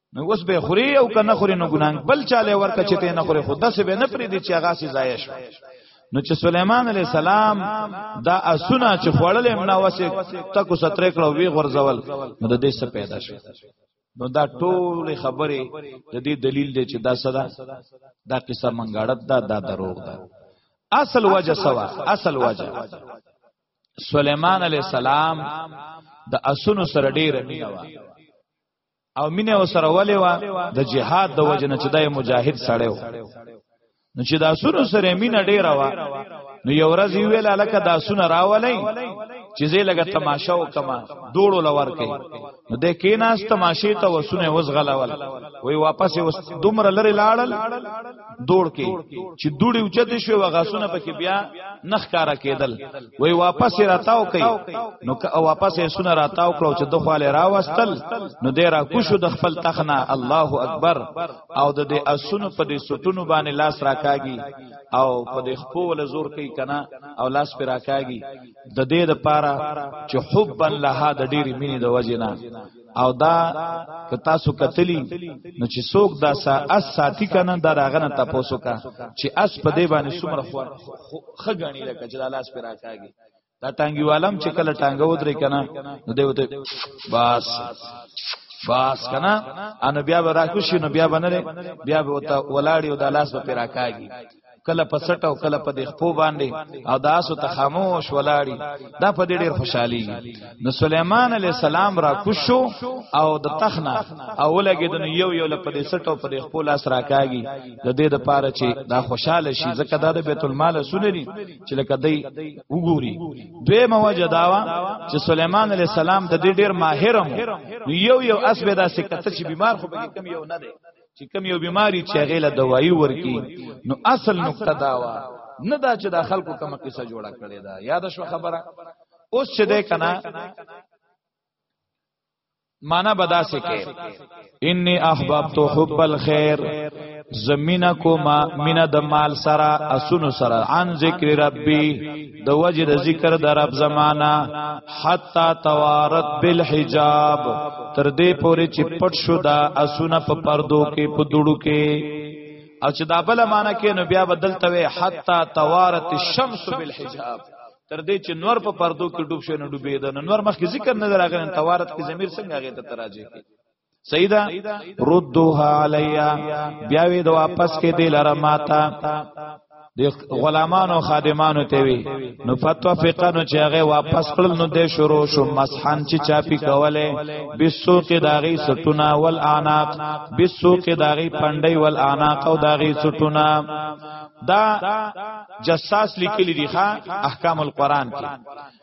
نو اوس به خوري او کنه خوري نو ګنان بل چاله ورکه چې ته نه خوري خود سه به نه پری دي چې هغه سي ضایع شو نو چې سليمان عليه السلام دا اسونه چې خوړل هم نه وسه تکو سترې کړو وی غرزول نو د دې څه پیدا شو نو دا ټول خبره د دې دلیل دی چې دا صدا دا قصه منګړت دا دا دروغ ده اصل وجه سوا اصل وجه سليمان عليه السلام د اسونو سره ډیر مینه او مینه وسره ولې وا د جهاد د وجنه چې د مجاهد سړیو نو چې دا سونو سره مینه ډیره وا نو یو ورځ ویل الکه دا سونه راولې چې زه لګه تماشا وکما دوړو لور کوي نو د کیناس تماشې ته وسونه وسغلاول وی واپس وس دومره لری لاړل دوړ کې چې دوړي اوچت شو وغاسونه پکې بیا نخ کارا کېدل وای واپس راتاو کوي نو که واپس یې سونه راتاو کړو چې د خواله راوستل نو دې را کوشو د خپل تخنا الله اکبر او د دې اسونو په دې سټونو باندې لاس راکاږي او په دې خپو ول زور کوي کنه او لاس پر راکاږي د دې د پاره چې حبن لها د ډېری مینې د وجنه او دا که تاسو کتلی نو چې څوک دا سا اس ساتي کنه دا راغه نه تاسو کا چې اس په دې باندې څومره خو خګانی لکه چې لاس پر راکاږي دا تانګي والم چې کله ټانګه ودرې کنه نو دی وته بس بس کنه ان بیا به راکوشي نو بیا بنره بیا به ولاړی او د لاس په راکاږي کله په سټ او کله په د خپو باندې او داسو ته خاموش ولاړی دا په دې ډېر خوشحالي نو سليمان عليه السلام را کوشو او د تخنا او لګې د یو یو لپاره د سټ او په د خپو لاس راکاږي د دې د پاره چې دا خوشاله شي ځکه دا د بیت المال سنري چې لکه دی وګوري دوی موجه داوا چې سليمان عليه السلام د دې ډېر ماهرم یو یو اسبه دا سکته چې بیمار خو به کم یو نه دی چې کوم یو بیماری چې هغه له دوايي ورکی نو اصل نقطه دا و نه دا چې د خلکو کوم قصه جوړه کړې ده یاد شو خبره اوس چې ده کنه معنا بدا سے کہ انی احببت حب الخير زمینہ کو ما من د مال سرا اسن سرا عن ذکر ربی د وجه د ذکر د رب زمانہ حتا توارت بالحجاب تر دې پورې چې پټ شو دا اسونه په پردو کې په دوړو کې او چې دا بل معنا کې نو بیا بدل توي حتا توارت الشمس بالحجاب تر دې چې نور په پردو کې ډوب شي نو ډوبېده نو نور مخکې ذکر نه راغلی توارت کې ضمیر څنګه هغه ته تراجه کوي سیدا ردوها علیا بیا وی د واپس کې دی لره ماتا د غلامانو خادمانو ته وی نو فتوا فقہ نو چې هغه واپس کړل نو د شروع شو مسحن چې چاپی کوله بسو کې داغي سټونا ول اناق بسو کې داغي پندای ول اناق او داغي سټونا دا جساس لیکلی دی ښا احکام القرآن کې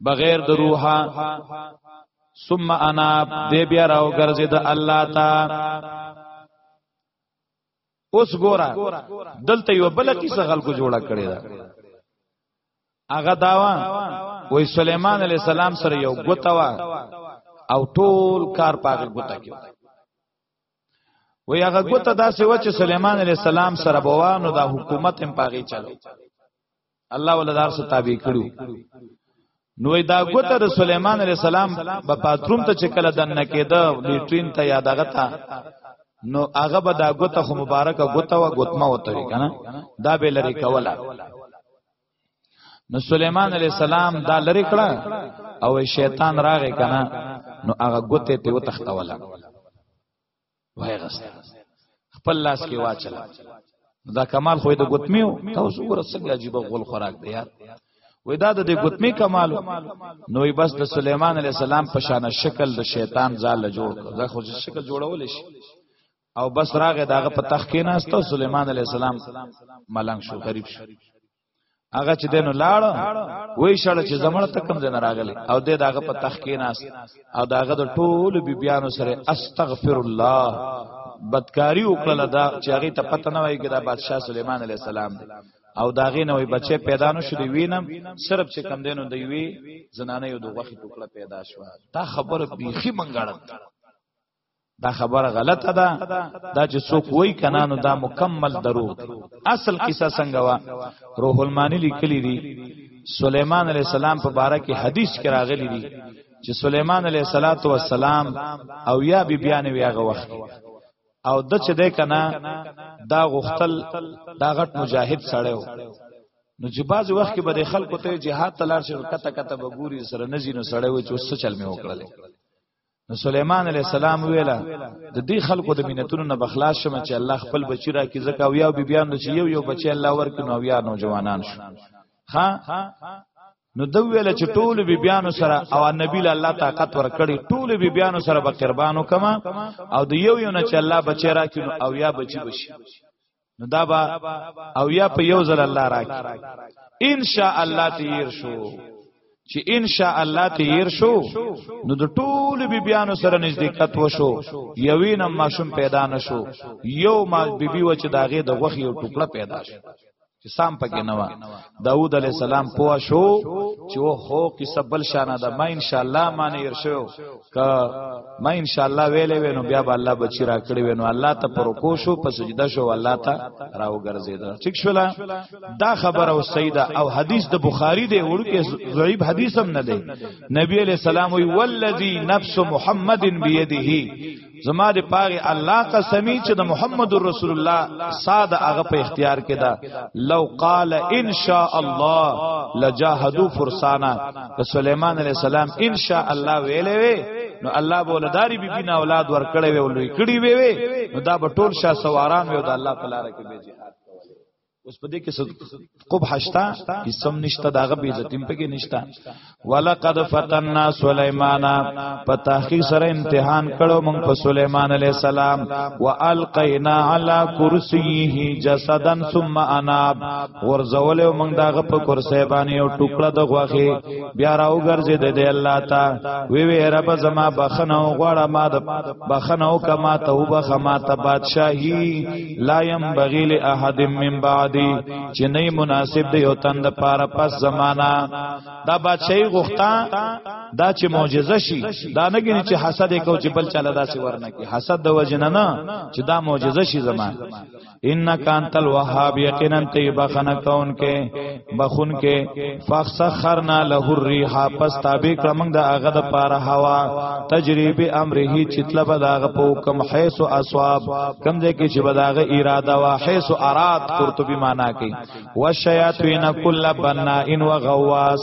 بغیر د روحا ثم انا دې بیا راو ګرځي د الله تا اوس ګورا دلته یو بل کیسه خلکو جوړه کړی دا هغه داوا وای سليمان عليه السلام سره یو غوتوا او ټول کار پاګه غوته کې وی هغه غوته داسې و چې سليمان عليه السلام سره بوانو دا حکومت هم پاګه چلو الله ولدار سره تابع کړو نو دا ګوته د سليمان عليه السلام په پاتروم ته چکل دن کېده لیټرین ته یا دغه ته نو هغه به دا ګوته خو مبارکه ګوته و ګوتمه وته کنه دا به لری کوله نو سليمان عليه السلام دا لری کړه او شیطان راغی کنه نو هغه ګوته ته وتختوله وای غست خپل لاس کې واچل دا کمال خو د ګوتمی او تاسو ګور څنګه عجیب غول خوراک دی یار وې دا د ګوتمی کمال نو بس د سليمان عليه السلام په شان شکل د شیطان ځال جوړ کړ دا خو شکل جوړول شي او بس راغه داغه په تخ کې ناستو سليمان عليه السلام ملنګ شو غریب شو هغه چې دینو لاړ وای شړ چې زمړ تکم دین راغلی او د داغه په تخکیناس او داغه د ټول بی بیانو سره استغفر الله بدکاری وکړه دا چې هغه ته پته نه وای کړه بادشاہ سليمان عليه السلام دی او داغه نوې بچي پیدا نو شو دی وینم صرف چې کم دینو دی وی زنانه یو دوغه ټوکړه پیدا شو دا خبره بیخي منګړه دا خبره غلطه ده دا چې څوک وای کنه نو دا مکمل دروغ دی اصل قصه څنګه وا روح المانی لیکلی دی سليمان عليه السلام په باره کې حدیث کې راغلی دی چې سليمان عليه صلوات و سلام او یا بی بیان ویغه وخت او د چې ده کنه دا غختل دا غټ مجاهد سړیو نو چې باز وخت کې به خلکو ته جهاد تلار شي کته کته بګوري سره نزینو سړیو چې وسه چل می وکړل نو سليمان عليه السلام ویلا د دې خلکو د مينتونو نه بخلاص شم چې الله خپل بچی را کی زکه او یا بی بیان چې یو یو بچی الله ورکړي او یا نوجوانان شو ها نو د ویل چې ټول بی بیانو سره او نبی له الله طاقت ورکړي ټول بی بیانو سره به قربانو کما او د یو یو نه چې الله بچی را کی او یا بچی بشي نو دا با او یا په یو ځل الله راک ان شاء الله تیر شو چې ان شاء الله تیر شو نو د ټول بی بیانو سره نزدېکت وشو یوې نم ماشوم پیدا نشو یو ما بی بی و چې داغه د غوخي او ټوکړه پیدا شو چې سام پکې نه و داوود علی السلام پوه شو چې و هو قصه بل شانه ده ما ان شاء الله معنی ير شو ک ما ان شاء الله ویلې وینو بیا به الله بچی را کړی وینو الله ته پر کو شو په سجده شو الله ته راو ګرځیدا ٹھیک شولا دا خبره او سیدا او حدیث د بخاری دی ورکه ضعیف حدیث هم نه دی نبی علی السلام وی والذی نفس محمد بیده زما د پاره الله قسمی چې د محمد رسول الله ساده هغه په اختیار کې ده لو قال ان شاء الله لجاهدوا فرسانا سليمان عليه السلام ان شاء الله ویلې وی نو الله بوله داری بی بنا اولاد ور کړې وی ولوي کړي وی نو دا به ټول شاه سواران وی د الله په لار کې به جهاد اوس په دې کې قبح شتا قسم نشته دا غبي عزتیم په کې نشته ولقد فتننا سليمان په تحقیق سره امتحان کړو موږ په سليمان عليه السلام والقينا على كرسيه جسدا ثم اناب ورزول موږ دا غ په کرسي باندې یو ټوکړه د غوخي بیا راو ګرځي د دې الله تا وی وی رب زما بخنه غواړه ما د بخنه او کما ته وبخما ته بادشاہي لا ينبغي لاحد من بعدي چې نه مناسب دی او تند پاره پس زمانہ دا بادشاہي غوښتا دا چې معجزه شي دا نه ګني چې حسد کو چې بل چاله داسې ورنه کی حسد د وجنه نه چې دا معجزه شي زمان انک انت الوهاب یقینا ته بخنه کون کې بخون کې فخسخرنا له الريح پس تابع کړم د هغه د پاره هوا تجريب امره چې طلب داغه په حکم حيث اصواب کم دې کې چې بداغه اراده وا حيث اراد قرطبي معنا کوي وشياطين كل بنائن وغواص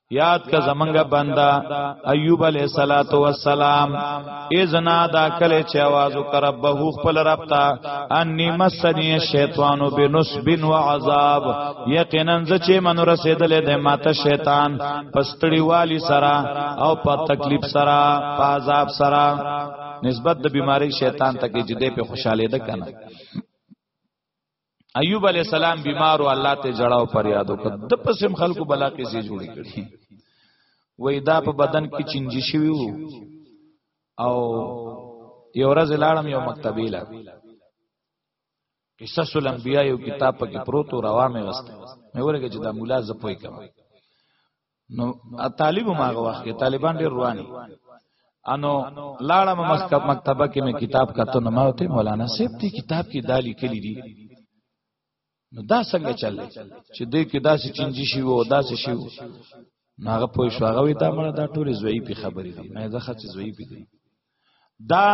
یاد کا زمنګ بندا ایوب علیہ الصلات والسلام اذنا دا کله چې आवाज وکربه خپل رب ته انی مسنی شیطان بنسب و عذاب یقینا چې من رسیدل د ماته شیطان پستړی والی سرا او په تکلیف سرا په عذاب سرا نسبت د بیماری شیطان ته کې جدي په خوشاله ده کنه ایوب علی السلام بیمار او الله ته جړاو پر یادو کړ د پسم خلکو بلا کې سي جوړی کړی وای دا په بدن کې چنجي شوی وو او یو ورځ لاړم یو مکتبه لا قصص الانبیاء یو کتاب پکې پروت او روا مې وسته مې ورګه چې دا مولا زپوي کوم نو طالب ما غوا کې طالبان ډیر رواني انو لاړه مکتب مکتبه کې مې کتاب کتو نو ما ته مولانا صاحب دې کتاب کې دالی کلی دي نو دا څنګه چل چې دې کې داسې چنجي شي وو داسې شي وو ناغه پوه شو هغه وی دا مړه دا ټول زوی په خبرې دي نه ځخه چې زوی په دي دا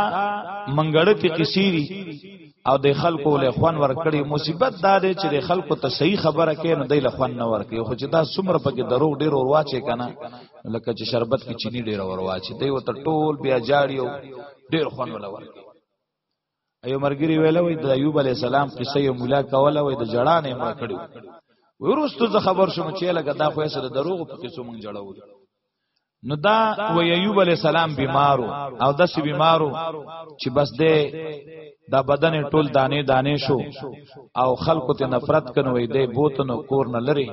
منګړه کې قصيري او د خلکو له خوان ورکړي مصیبت دا دی چې د خلکو ته صحیح خبره کوي نو د له خوان نه ورکړي خو چې دا څومره پکې دروغ ډیر ورواچي کنه لکه چې شربت کې چینی ډیر ورواچي دی وته ټول بیا جاړي او ډیر خوان ولا ورکړي ایو مرګری ویل وای د ایوب علی السلام قصه یو مولا کوله وای د جړا نه مړ کړو ورستو زه خبر شوم چې لګه دا خو سره دروغ په قصو مونږ جړاو نو دا و ایوب علی السلام بیمارو او داسې بیمارو چې بس دې دا بدن ټول دانه دانه شو او خلکو ته نفرت کنو وي دې بوتنو کور نه لري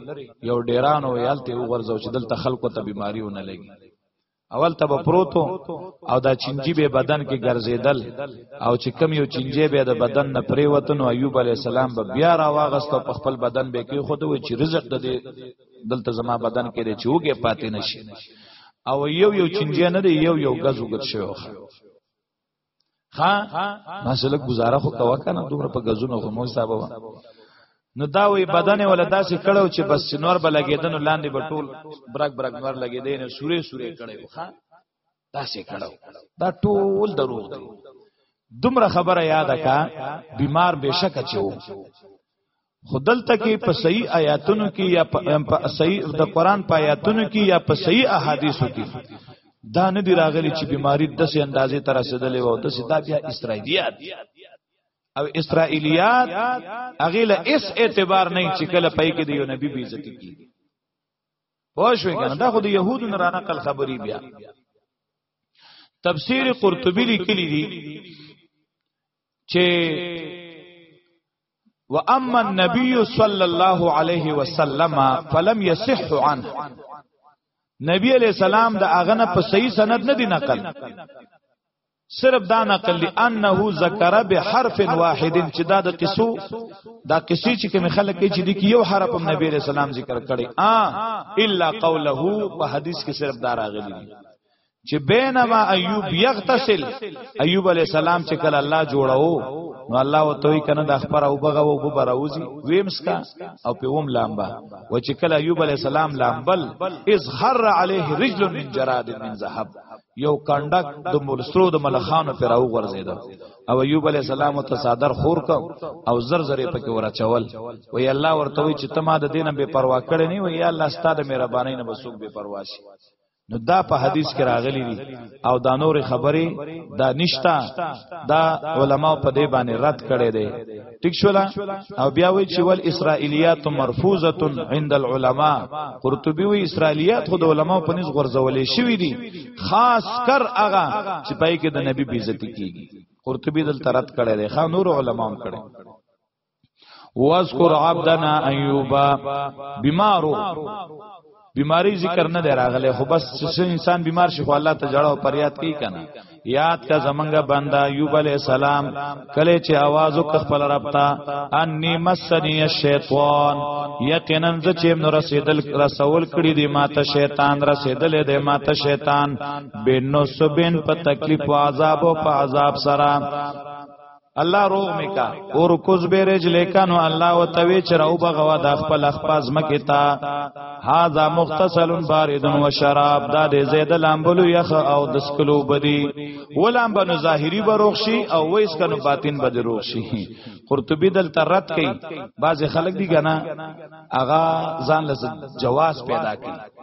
یو ډیرانو یالته وګرځاو چې دلته خلکو ته بیماری ونه لګي اول ته پروتو او دا چنجي به بدن کې ګرځیدل او چې کم یو چنجي به د بدن نه پریوتن او ایوب علی السلام به بیا را واغستو په خپل بدن به کې خود و چې رزق د دلته زما بدن کې دی چې وګه پاتې نشي او یو یو چنجي نه دی یو یو غزو ګت شوی ها مسله گزاره خو کوا کنه دومره په غزونو خو مو صاحب نو دا وی بدن ولا داسې کړو چې بس نور به لګیدنو لاندې به ټول برګ برګ نور لګیدې نه سورې سورې کړو ها داسې کړو دا ټول دروغ دی دومره خبره یاد کا بیمار بشک چو خودل تکي په صحیح آیاتونو کې یا په صحیح د قران په آیاتونو کې یا په صحیح احادیثو کې دا نه دی راغلی چې بیماری د سه اندازې تر رسیدلې و د سه دا بیا اسرائیلیات او اسرائیلیات هغه له اس اعتبار نه چې کله پای کې دی یو نبی بي عزت کی پوه شو کنه دا خو د يهودو نه رانه کل خبري بیا تفسیر قرطبی لیکلی دی چې واما النبي صلى الله عليه وسلم فلم يصح عنه نبی علیہ السلام د اغنه په صحیح سند نه دی نقل صرف دا نقل دی انه ذکر به حرف واحد چې دا د قصو دا قصې چې کوم خلک کې چې دی کې یو حرف هم نبی علیہ السلام ذکر کړي ا الا قوله په حدیث کې صرف دا راغلی دی چې بینما ایوب یغتسل ایوب علی السلام چې کله الله جوړاو نو الله وتوي کنه د خبر او بغه او ببر اوزي ویمسکا او په وم لامبا و چې کله ایوب علی السلام لامبل از خر علیه رجل من جراد من ذهب یو کندک د مولسترو د ملخانو پر او غرزیدا او ایوب علی السلام ته صادر خور کو او زر زرې پکې ورچول وی الله ورته وی چې تما د دینه بے پروا کړې نه وی یا الله ستاده مهرباني نه بسوک بے پروا شي نو دا په حدیث کې راغلی دي او دا نور خبرې دا نشتا دا علما په دې باندې رد کړي دي ټیک شولا او بیا وی چې ول اسرائیلیات مرفوزه عند العلماء قرطبي وی اسرائیلیات خود علما په نس غرزولې شوی دي خاص کر هغه چې پای کې د نبی بیزتی کیږي قرطبي دل ترت کړي دي خا نور علما هم کړي واذکر عبدنا ایوب بیمارو بیماری ذکر نه دی راغله خو بس چې انسان بیمار شي خو الله ته جړه او پریاد کوي کنه یاد کا زمنګ بندا ایوب علی السلام کله چې आवाज وک خپل رب ته انی مسنی الشیطان یقینا ز چې نو رسیدل رسول کړي دی ماته شیطان رسیدل دی ماته شیطان بنو سبن په تکلیف او عذاب او په عذاب سره الله روغ میکا اور کوز بیرج لیکانو الله وتوی چرو بغوا د خپل خپاز مکتا هاذا مختصل بارد و شراب دا د زید لامبلو یخ او د سکلو بدی ولام بنو ظاهری بروخشی او ویس کنو باطن بد روخشی قرطبی دل ترت کئ بعض خلک دی کنه اغا ځان لز جواز پیدا کړي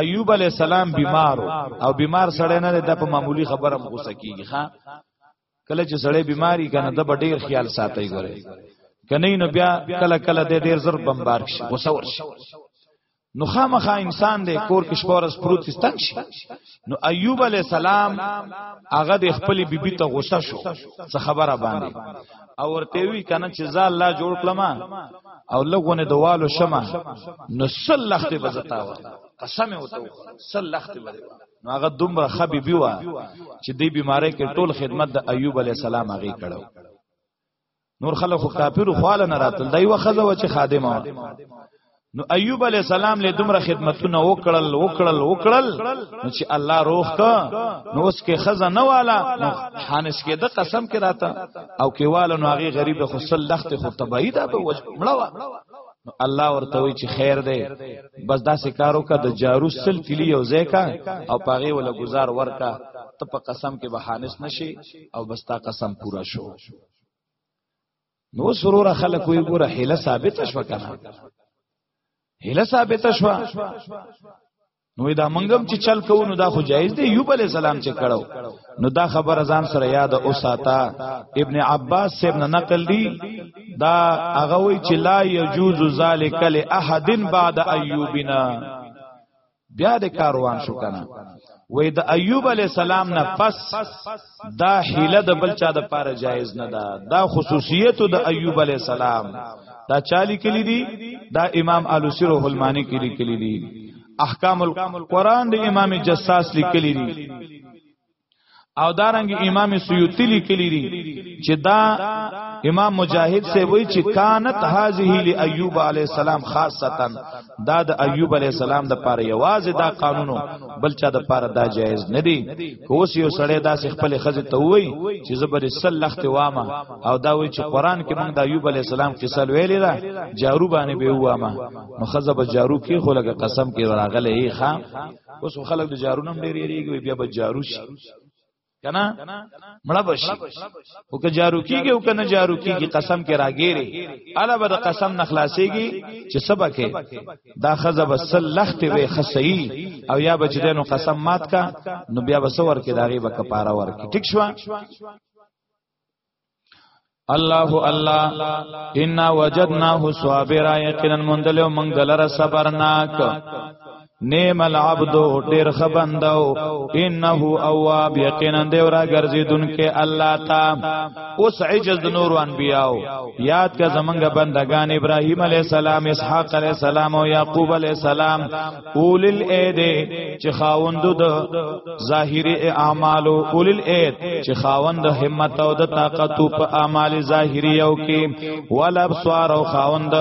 ایوب علی السلام بیمار او بیمار سړی نه د په معمولی خبره مغوسه کیږي ها کله چې سړی بیماری کنه د ډیر خیال ساتي ګره کنه نو بیا کله کله د ډیر زر بمبار شي غوسه ورشي نو خامخا انسان دی کور کې شپورس پروت ستنګ شي نو ایوب علی السلام هغه د خپل بیبي ته غوسه شو څه خبره باندې او ورته وی کنه چې زال الله جوړ کړم او لګونه دوالو شمه نو سل لخت بزتا و قسم او تو سل لخت بزتا نو هغه دومره خبي بیوا چې دی بیماری کې ټول خدمت د ایوب علی السلام هغه کړو نور خلک کافر خواله نه راتل دای وخزه و چې خادمه نو ایوب علی السلام له دومره خدمتونه وکړل وکړل وکړل نو چې الله روح کا نو اوس کې خزه نه والا نو حانس کې د قسم کې راته او کې والا نو هغه غریب خو سل لخت خو تبعید به مړوا نو الله ورته وی چې خیر دی بس داسې کارو کا د جارو سل تلی او زیکا او پاغه ولا گزار ورکا ته په قسم کې به حانس نشي او بس تا قسم پورا شو نو سرور خلک وی ګوره هله ثابت شو کنه هله ثابت شو نو دا منګم چې چل کوو نو دا خو جایز دی یوب علی السلام چې کړو نو دا خبر ازان سره یاد او ساته ابن عباس سے ابن نقل دی دا هغه وی چې لا یجوز ذالک لاحد بعد ایوبنا بیا د کاروان شو کنه وې د ایوب علی السلام نه پس دا حیله د بل چا د پاره جایز نه ده دا خصوصیت د ایوب علی السلام دا چالی کلی دی دا امام علوسی روح المانی کلی کلی دی احکام القرآن د امام جساس لیکلی دی او دارنګ امام سیوطی لیکلی دی چې دا امام مجاهد سے وی چې کانت هذه لایوب علی السلام خاصتا دا د ایوب علی السلام د پاره یوازې دا قانونو بل چا د پاره دا جایز نه دی کوس یو سړی دا خپل خزه ته وی چې زبر سل لخت وامه او دا وی چې قران کې موږ د ایوب علی السلام قصه ویلې ده جارو باندې به وامه مخزه به جارو کې خو لګه قسم کې راغله یې ښا اوس خلک د جارو نم ډیر یریږي بیا به جارو شي کنا مړه بشي او که جارو کیږي او کنه جارو کیږي قسم کې راګيري الا به د قسم نخلاصيږي چې سبا کې دا خزه بس لخت وي خسي او یا بچ دینو قسم مات کا نو بیا بسور کې داغي به کفاره ورکي ټیک شو الله الله ان وجدناه صابرا یقینا مندلو من دلر صبرناک نیم العبد ډیر خبندو انه اواب یقینا دی ورا ګرځیدون کې الله تا اوس عجز د نور انبیاو یاد کا زمنګ بندگان ابراهیم علی السلام اسحاق علی السلام او یعقوب علی السلام اول الاید چې خاوند د ظاهری اعمال اول الاید چې خاوند همت او د طاقت په اعمال ظاهری او کې ول ابصار او خاوند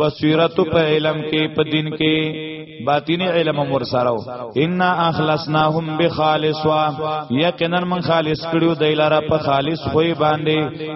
بصیرت په علم کې په دین کې باطینی علم مور سره ان اخلصناهم بخالص وا یقینا من خالص کړو دایلاره په خالص خوې باندې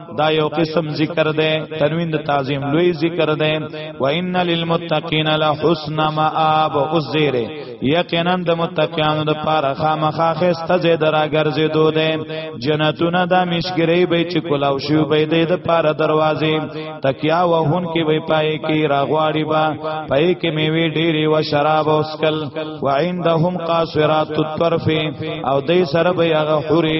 دا یو قسم ذکر ده تنوین د تعظیم لوی ذکر ده و ان للمتقین لحسن مآب عزیر یقینا د متقینانو د پاره خامخا خسته زید را ګرځې دو ده جنتونه د مشګری به چې کولاو شو به د پاره دروازې تکیا وهون کې وی پای کې راغواړي با پای کې میوي ډېری و شراب او سکل و عندهم قاصرات الطرف او دې سره به هغه حوري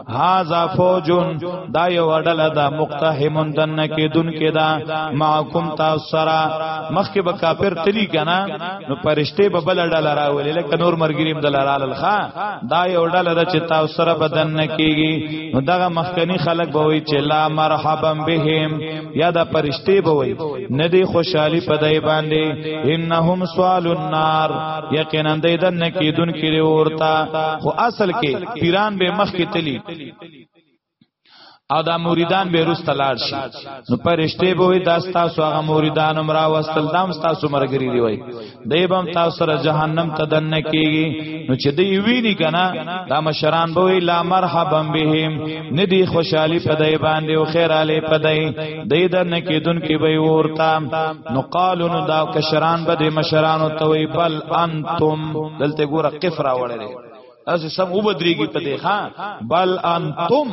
هاذا فوجون دا یو اډل دا مقتحمون دن کې دن کې دا معکم تاسرا مخکې به کافر تلی کنا نو پرشته به بل اډل راولې لکه نور مرګریم دل رال خا دا یو اډل دا چې تاسرا بدن کېږي نو دغه مخکنی خلک به وي چې لا مرحبا بهم یا دا پرشته به وي ندی خوشحالي پدای باندې انهم سوال النار یقینا دې دن کې دن کې ورتا خو اصل کې پیران به مخ کې تلی او دا مریدان به روس تلاړ شي نو پرشته به وي دا تاسو هغه مریدان هم را وستل دام تاسو مرګري دی وای دی بم تاسو سره جهنم ته دنه کیږي نو چې دی ویني کنه دا مشران به وي لا مرحبا بهم ندی خوشحالي پدای باندې او خیر علی پدای دی دنه کیدون کې به ورتا نو قالو نو دا کشران به د مشرانو ته وي بل انتم دلته ګوره قفرا وړل اس سم او بدریږي په دې ها بل انتم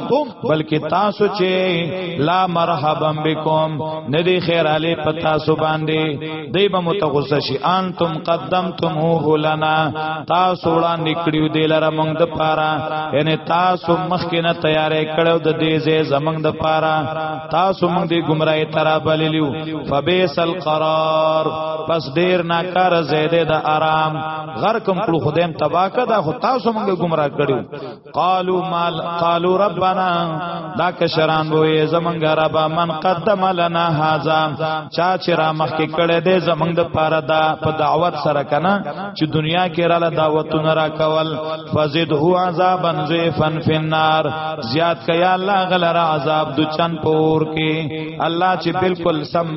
بلکې تاسو چې لا مرحبا بكم ندی خیر علی پتا سو باندې دی به متغوس شي انتم قدمتموه لنا تاسو وړاندې کړیو دی لره مونږ د پاره یعنی تاسو مخکې نه تیارې کړو د دې زې زمنګ د پاره تاسو مونږ دی گمراهی ترا بللیو فبیس القرار پس ډیر ناکار زیده د آرام غر کم کړو خدایم تبا کدا خو تاسو موږ گمراه کړو قالو مال قالو ربنا دا کشران وې زمنګ رب من قدم لنا هاذا چا چې را مخ کې کړه دې زمنګ د پاره دا په دعوت سره کنه چې دنیا کې را له دعوتونه را کول فزد هو عذابا ذفن فی النار زیات کیا الله غلرا عذاب د چن پور کې الله چې بالکل سم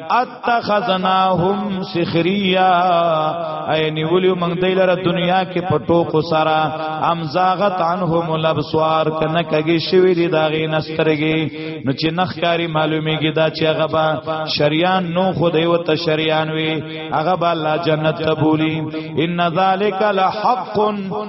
اتخذناهم سخریا اي نیولیو موږ دای لره دنیا کې پټو کو سرا امزاغت عنهم الابصار کنه کګي شوی دی داغه نسترګي نو چې نخکاری معلومیږي دا چې هغه با شریان نو خدای و ته شریان وي هغه با الله جنت ته بولی ان ذالک لحق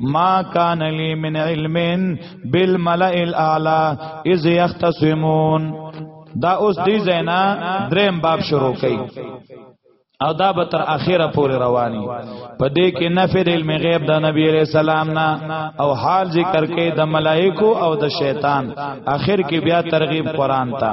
ما کان لی من علم بالملئ الاعلى اذ يختصمون دا اوس دی زینا دریم باب شروع کړي او دا به تر اخره پورې رواني په دې کې نفر علم غیب د نبی عليه السلام نه او حال ذکر کې د ملائکو او د شیطان اخر کې بیا ترغیب قران ته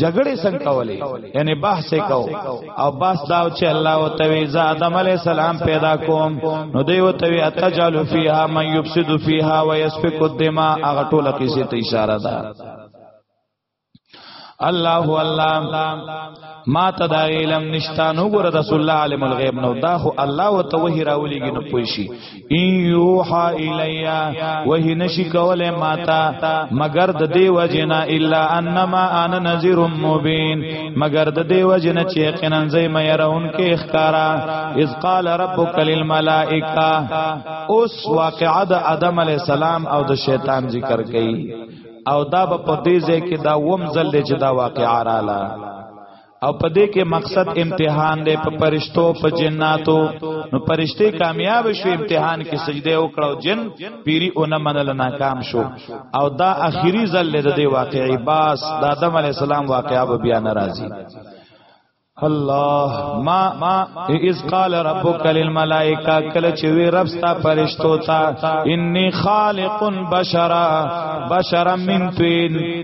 جګړه څنګه کولې یعنی بحث کو او بحث دا چې الله وتوی ز آدم علی السلام پیدا کوم نو دی وتوی اتجالو فیها من یفسد فیها ويسفك الدماء هغه ټوله قصه ته اشاره ده الله الله ما ته دا علم نشتا نو ګره رسول الله عالم الغیب نو دا خو الله وتوهی راولېږي نو پوي شي ان یوحا الیا وحی نشی کوله ماتا مگر د دی وجنا الا انما انا نذیر مبین مگر د دی وجنا چې یقینا زې مې يرون کې اخکارا اذ قال ربک للملائکه اوس واقعه د ادم علی السلام او د شیطان ذکر کړي او دا په دې ځای کې دا ومزل چې دا واقعا رااله او په دې کې مقصد امتحان دی په پرشتو په جناتو نو پرشته کامیاب شو امتحان کې سجده وکړو جن پیری اون منل ناکام شو او دا اخیری ځل د دې واقعي باس د آدم علی السلام واقعا به بیا ناراضي الله ما اذ قال ربك للملائکه کله چې وی رب ستا پرشتو ته انی خالق بشرا بشرا من طین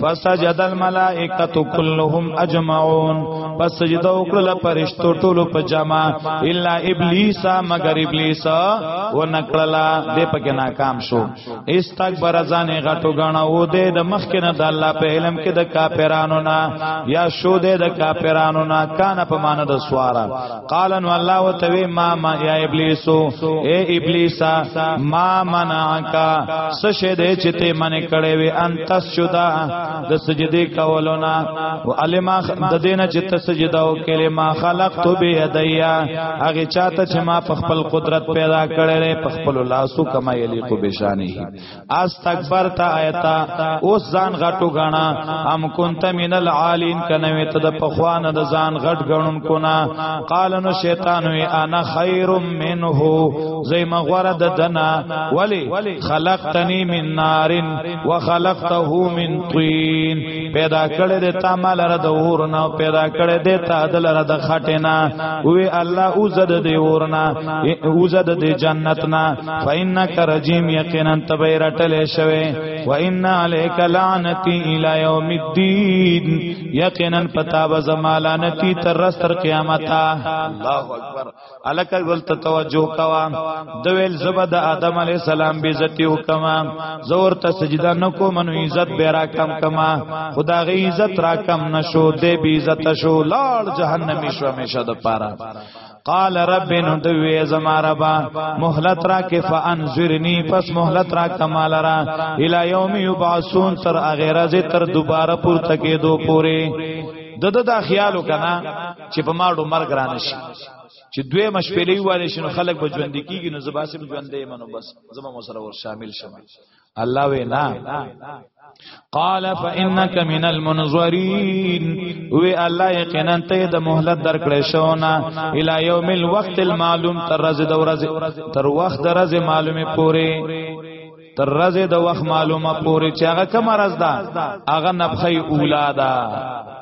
فسجد الملائکۃ کلهم اجمعون پس سجده وکړه پرشتو ټولو په جمع الا ابلیس مگر ابلیس و نکړلا دې پکې ناکام شو استکبر ځان غټو غاڼه و دې د مخ کې نه د الله په علم کې د کافرانو نه یا شو دې د کافرانو نه کان په مان د سوارا قال ان الله وتوي ما ما يا ابلیس اے ابلیس ما منعك سشه دې چې ته منې کړې وي ان تسجدا د سجدي کولونا علما د دینه چې ته سجدا او کلمه خلقت به يديا هغه چاته چې ما په خپل قدرت پیدا کړې په خپل لاسو کما یلیق بشانه استغفر تا ایتا اوس ځان غټو غاڼا ام كنت من العالین کنوي ته د پخوان د ځان غټ غنون کو نا قال نو شیطان وی انا خیر منه زي مغوره د دنا ولی خلقتنی من نار وخلقته من طين پیدا کړې د تا مال را د اور نه پیدا کړې د تا د لره د خټه نه وی الله او زد د اور نه او زد د جنت نه فإنك رجيم يقينا تبير ټلې شوی وإن عليك لعنتي إلى يوم الدين يقينا پتا به زمالانتی تر رس تر قیامت الله اکبر الک ول توجه کوا د ویل زبد آدم علی السلام به عزت وکما زور ته سجدا نکو منو عزت به را کم کما خدا غي عزت را کم نشو دې به عزت شو لاړ جهنمی شو همیشه د پاره قال رب نو دوی زما ربا مهلت را کې فانذرنی پس مهلت را کمال را الی یوم یبعثون تر اغیره زی تر دوباره پورته کې دو پوره د د دا خیالو کنا چې په ماړو مرګ را نشي چې دوی مشپلې والے شنو خلک به ژوند کیږي نو زباسم ژوندې منو بس زما مو سره ور شامل شمه الله وینا قال فانك من المنظرين وی الله یقینا ته د مهلت درکړې شو نه الی یوم الوقت المعلوم تر ورځې د ورځې تر وخت د ورځې معلومه پوره تر ورځې د وخت معلومه پوره چې هغه کوم ورځ ده هغه نفخې اولا ده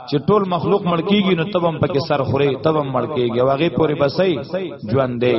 چې ټول مخلوق مړ کیږي نو تبم پکې سر خوري تبم مړ کیږي واغې پوره بسې ژوندې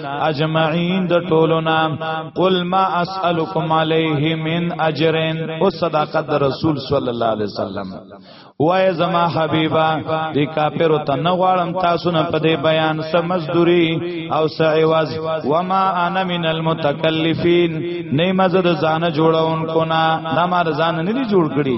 اجمعین د ټولو نام قل ما اسالکم علیه من اجرن او صداقت د رسول صلی الله علیه وسلم وای زما حبیبا دی کافر ته نه غواړم تاسو نه په دې بیان سمزدوری او سعیواز وما انا من المتکلفین نه مزه د ځانه جوړونکو نه نه مار ځان نه دی جوړ کړی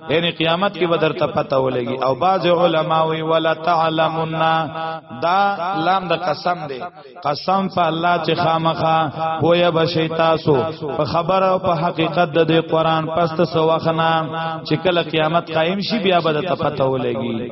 یعنی قیامت کې بدر ته پته ولګي او بعض علما وی ولا تعلمون دا لام د قسم دی قسم په الله چې خامخا پوهه بشي تاسو په خبر او په حقیقت د دې قران پست سو وخنا چې کله قیامت قائم شي بیا بدر ته پته ولګي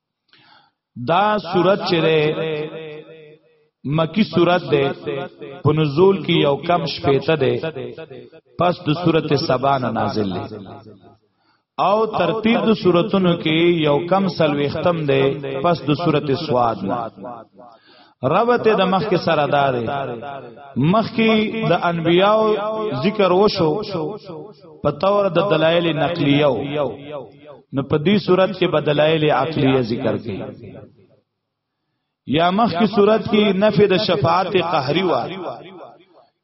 دا صورت چې ده مکی صورت ده په نزول کې یو کم شپېته ده پس د صورت سبا نه نازل ده او ترتیب د صورتونو کې یو کم سلوختم ده پس د صورت سواد نه ربط د مخ کې سره دا دی مخ کې د انبیاو ذکر وشو په تور د دلایل نقلیو نو په دې صورت کې به دلایل عقلیه ذکر کړي یا مخ کې صورت کې نفي د شفاعت قهري وا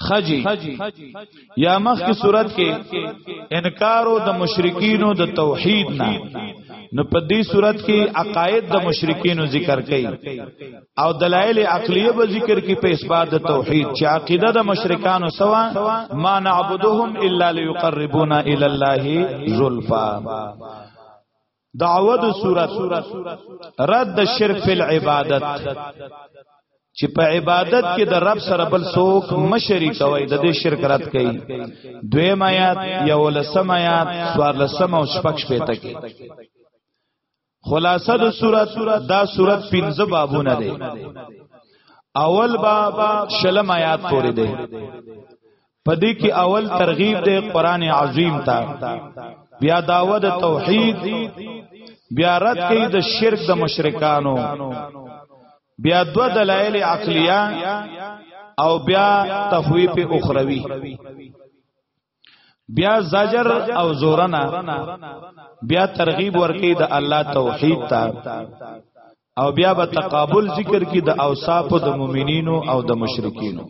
خجی یا مخ کی صورت کې انکارو د مشرکینو د توحید نه نو په دې صورت کې عقاید د مشرکینو ذکر کړي او دلایل عقلیه به ذکر کې په اثبات د توحید چې عقیده د مشرکانو سوا ما نعبدهم الا ليقربونا الى الله زلفا دعوه د صورت رد شرک فی العبادت چې په عبادت کې د رب سره بل څوک مشرک وي د دې شرک رد کوي دویم آیات یو لسم آیات سوار لسم او شپږ شپته کې خلاصه د صورت دا صورت پنځه بابونه دي اول باب شلم آیات پورې دي پدې کې اول ترغیب دی قران عظیم ته بیا داوود توحید بیا رد کوي د شرک د مشرکانو بیا دو دلایل عقلیه او بیا تخویف اخروی بیا زجر او زورنا بیا ترغیب ورکی د الله توحید ته او بیا به تقابل ذکر کی د اوصاف د مؤمنینو او د مشرکینو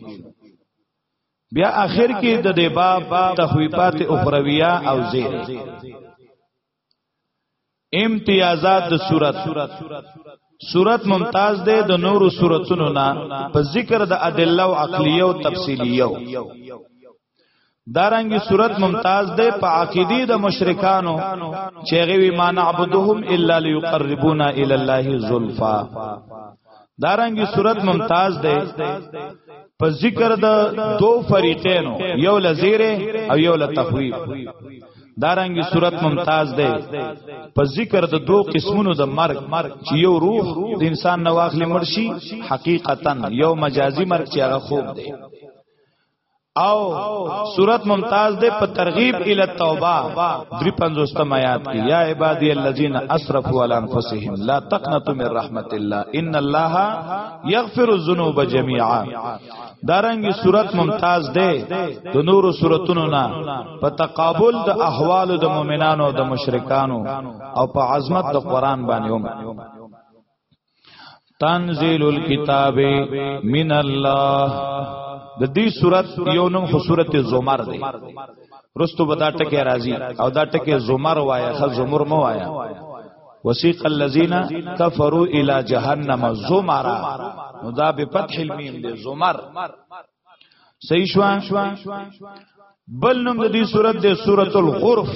بیا اخر کې د دې باب تخویفات اخرویه او زیر امتیازات د صورت صورت ممتاز ده د نورو صورتونو نه په ذکر د ادله او عقلیه او تفصیلیه دارنګي صورت ممتاز ده په عقیده د مشرکانو چې غوي ما نعبدهم الا ليقربونا الى الله زلفا دارنګي صورت ممتاز ده په ذکر د دو فریقینو یو لزیره او یو لتخویب دارنګي صورت ممتاز ده په ذکر د دو قسمونو د مرګ چې یو روح د انسان نواخلی مرشي حقیقتا یو مجازي مرګ چې هغه خوب ده او صورت ممتاز دے په ترغیب ال توبه 350 آیات کی یا عبادی الذین اسرفوا علی انفسهم لا تقنطوا من رحمت الله ان الله یغفر الذنوب جميعا دارنګي صورت ممتاز ده د نورو صورتونو نه په تقابل د احوالو د مؤمنانو او د مشرکانو او په عظمت د قران باندې هم تنزيل الكتاب من الله د دې صورت یو نوم خو صورت زمر دی رستو بدا ټکه راځي او دا ټکه زمر وایا خ زمر مو وایا وسیق الذین کفروا الی جهنم زمرا نو دا به فتح المیم دی زمر صحیح شو بل نوم د دې صورت دی سورۃ الغرف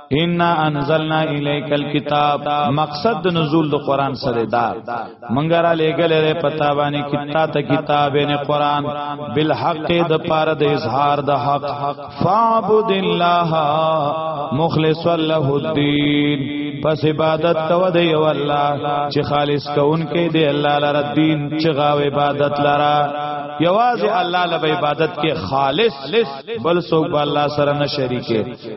ان انزلنا الیک الكتاب مقصد د نزول د قران سره دا منګه را لګل له پتا باندې کتا ته کتاب نه قران بالحق د پار د اظهار د حق فعبد الله مخلص له الدين پس عبادت کو دی او الله چې خالص کون کې دی الله لپاره دین چې غاو عبادت لرا یوازې الله لپاره عبادت کې خالص بل څوک به الله سره نه شریکه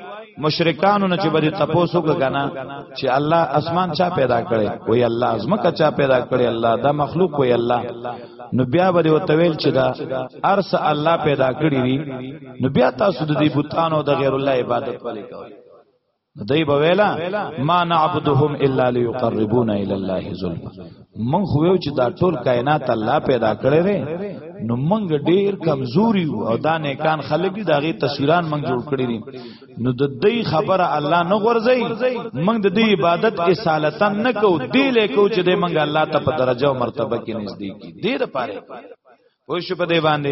مشرکانو نه چې بری تپوسو کنا چې الله اسمان چا پیدا کړي وای الله ازمکه چا پیدا کړي الله دا مخلوق وای الله نو بیا بری وتویل چې دا ارس الله پیدا کړی وی نو بیا تاسو د دې بوتانو د غیر الله عبادت ولې کوئ دای بویلا ما نعبدهم الا ليقربونا الى الله زلفا من خو یو چې دا ټول کائنات الله پیدا کړی دی نو منګ ډیر کمزوري او دا نیکان خلک دي داغه تصویران منګ جوړ کړی دي نو د دې خبره الله نه غورځي منګ د دې عبادت کې سالتن نه کو دی لیکو چې د منګ الله ته په درجه او مرتبه کې نږدې کی دې لپاره پوه شو په دې باندې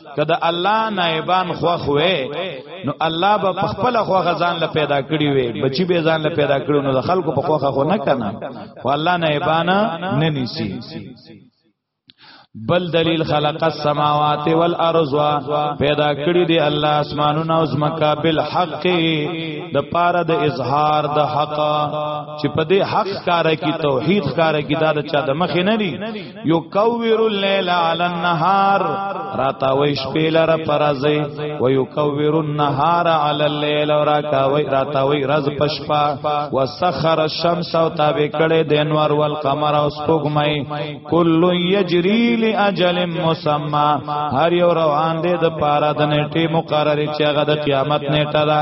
کله الله نائبان خوخ وې نو الله به خپل خو غزان له پیدا کړی وې بچی به ځان له پیدا کړو نو د خلکو په خوخه خو نه کنه خو الله نائبان نه نیسی بل دلیل خلق السماوات والارض پیدا کړی دی الله اسمانونه او زمکا بالحق د پاره د اظهار د حق چې په دې حق کار کی توحید کار کی دا د چا د مخ نه دی یو کویر اللیل علی النهار راتا وای شپې لره پرځي و یو کویر النهار علی اللیل راکا وای راتا وای رز پشپا وسخر الشمس او تابع کړي د انوار والقمر او سپوږمۍ کل یجری لاجل مسمى هر یو روان دی د پاره د نیټه مقرره چې هغه د قیامت نیټه ده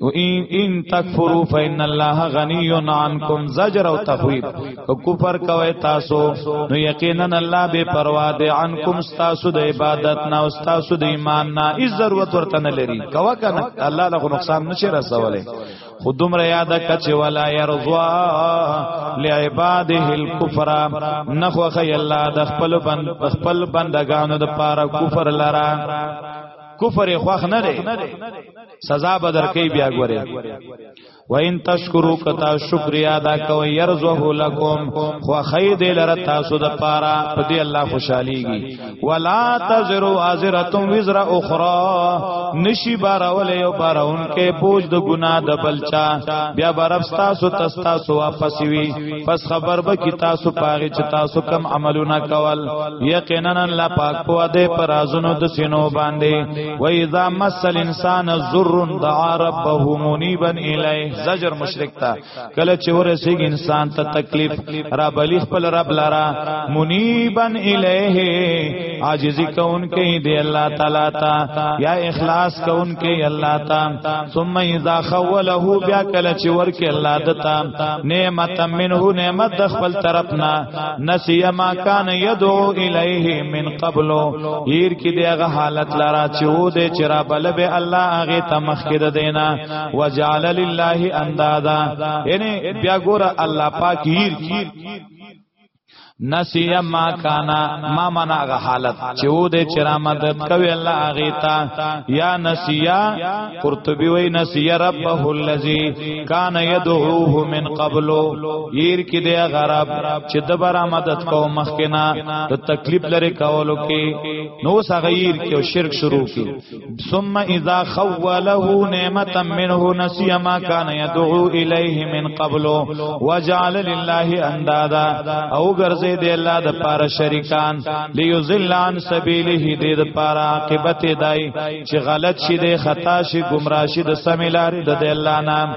و ان ان تکفروا فإن الله غنی عنکم زجر او تخویب کو کفر کوي تاسو نو یقینا الله بے پروا دی عنکم تاسو د عبادت نه او تاسو د ایمان نه هیڅ ضرورت ورته نه لري کوا کنه الله له نقصان نشي رسوله خود دومره یاد کچ ولا يرضوا لعباده الكفر نخوخ الله د خپل بند خپل بندگانو د پاره کفر لرا کفر خوخ نه دی سزا به درکې بیا ګوره و ان تشکرو کتا شکر ادا کوي يرزه لكم خو خيد لر تاسو د پارا په دې الله خوشاليږي ولا تزر ازره وزر اخرى نشي بارول یو بارون کې بوج د ګنا د بلچا بیا برب تاسو تاسو واپس وي پس خبر به کی تاسو پاغه چې تاسو کم عملونه کول یقینا الله پاک په دې پر ازونو د سینو باندې و اذا مسل انسان ذر دعا ربه منیبا الیه زجر مشرک تا کله چې ورسیږي انسان ته تکلیف را بلی خپل رب لرا منیبا الیه عاجزی کون کې دی الله تعالی تا یا اخلاص کون کې الله تا ثم اذا خوله بیا کله چې ورکه الله دتا نعمت منه نعمت د خپل طرفنا نسی ما کان یدعو الیه من قبل هیر کې دیغه حالت لرا چې و دې چر بل به الله هغه تمخ کې دینا وجعل لله اندادا یعنی بیا ګور الله پاک هیر نسیه ما کانا ما منا غ حالت چې و دې چې را مدد کوي الله غیتا یا نسیه قرطبی وی نسیه ربه الذی کان یدعوه من قبل ییر کې دې غرب چې دبر مدد کو مخکنا ته تکلیف لري کولو کې نو سغیر کې شرک شروع کې ثم اذا خوله نعمتا منه نسي ما كان يدعو اليه من قبل وجعل لله اندادا او ګرځي دی الله د پاره شریکان ليذل عن سبيله دی د پاره عاقبت دای چې غلط شي دی خطا شي گمراه شي د سمیلار د الله نام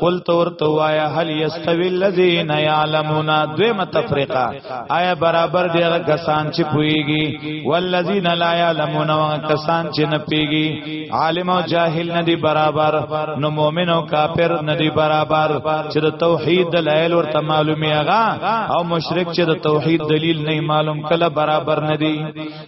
قل تور توایا هل یستوی الذین یعلمون دویمه تفریقه آیا برابر دی هغه کسان چې پویږي والذین لا یعلمون هغه کسان چې نه پیږي عالم او جاهل نه دی برابر نو مؤمن او کافر نه دی برابر چې د توحید دلایل ورته معلومی هغه او مشرک چې د توحید دلیل نه معلوم کله برابر نه دی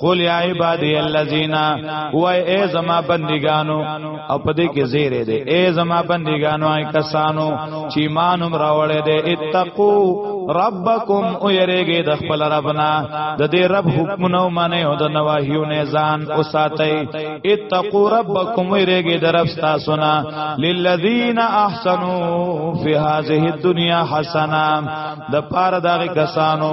قول یا عبادی الذین و ای زما بندگانو او پدې کې زیره دې ای زما بندگانو ای کسانو چې ایمان هم راوړې دې اتقو ربکم او یریږي د خپل ربنا د دې رب حکمونو منه او د نواهیو نه ځان او ساتي اتقوا ربکم یریږي د رب تاسو نه للذین احسنوا فی هذه الدنیا حسنا د پاره دغه کسانو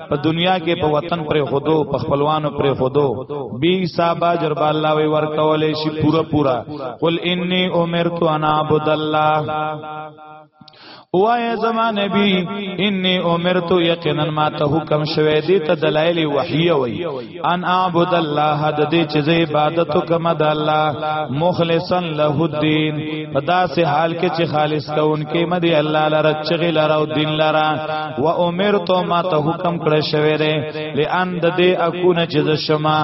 په دنیا کې په وطن پر خودو په خپلوانو پر خودو بی صاحب اجر با الله وی ورکول شي پورا پورا قل انی امرت ان اعبد الله وای زما نبی انی امرت یقینا ما ته حکم شوه دې ته دلایل وحی وای ان اعبد الله د دې چې زه عبادت کوم د الله مخلصا له الدين په داسې حال کې چې خالص کونکي مدي الله لره چغي لره او دین لره و امرت ما ته حکم کړ شوی دی لئن د دې اكون چې زه شما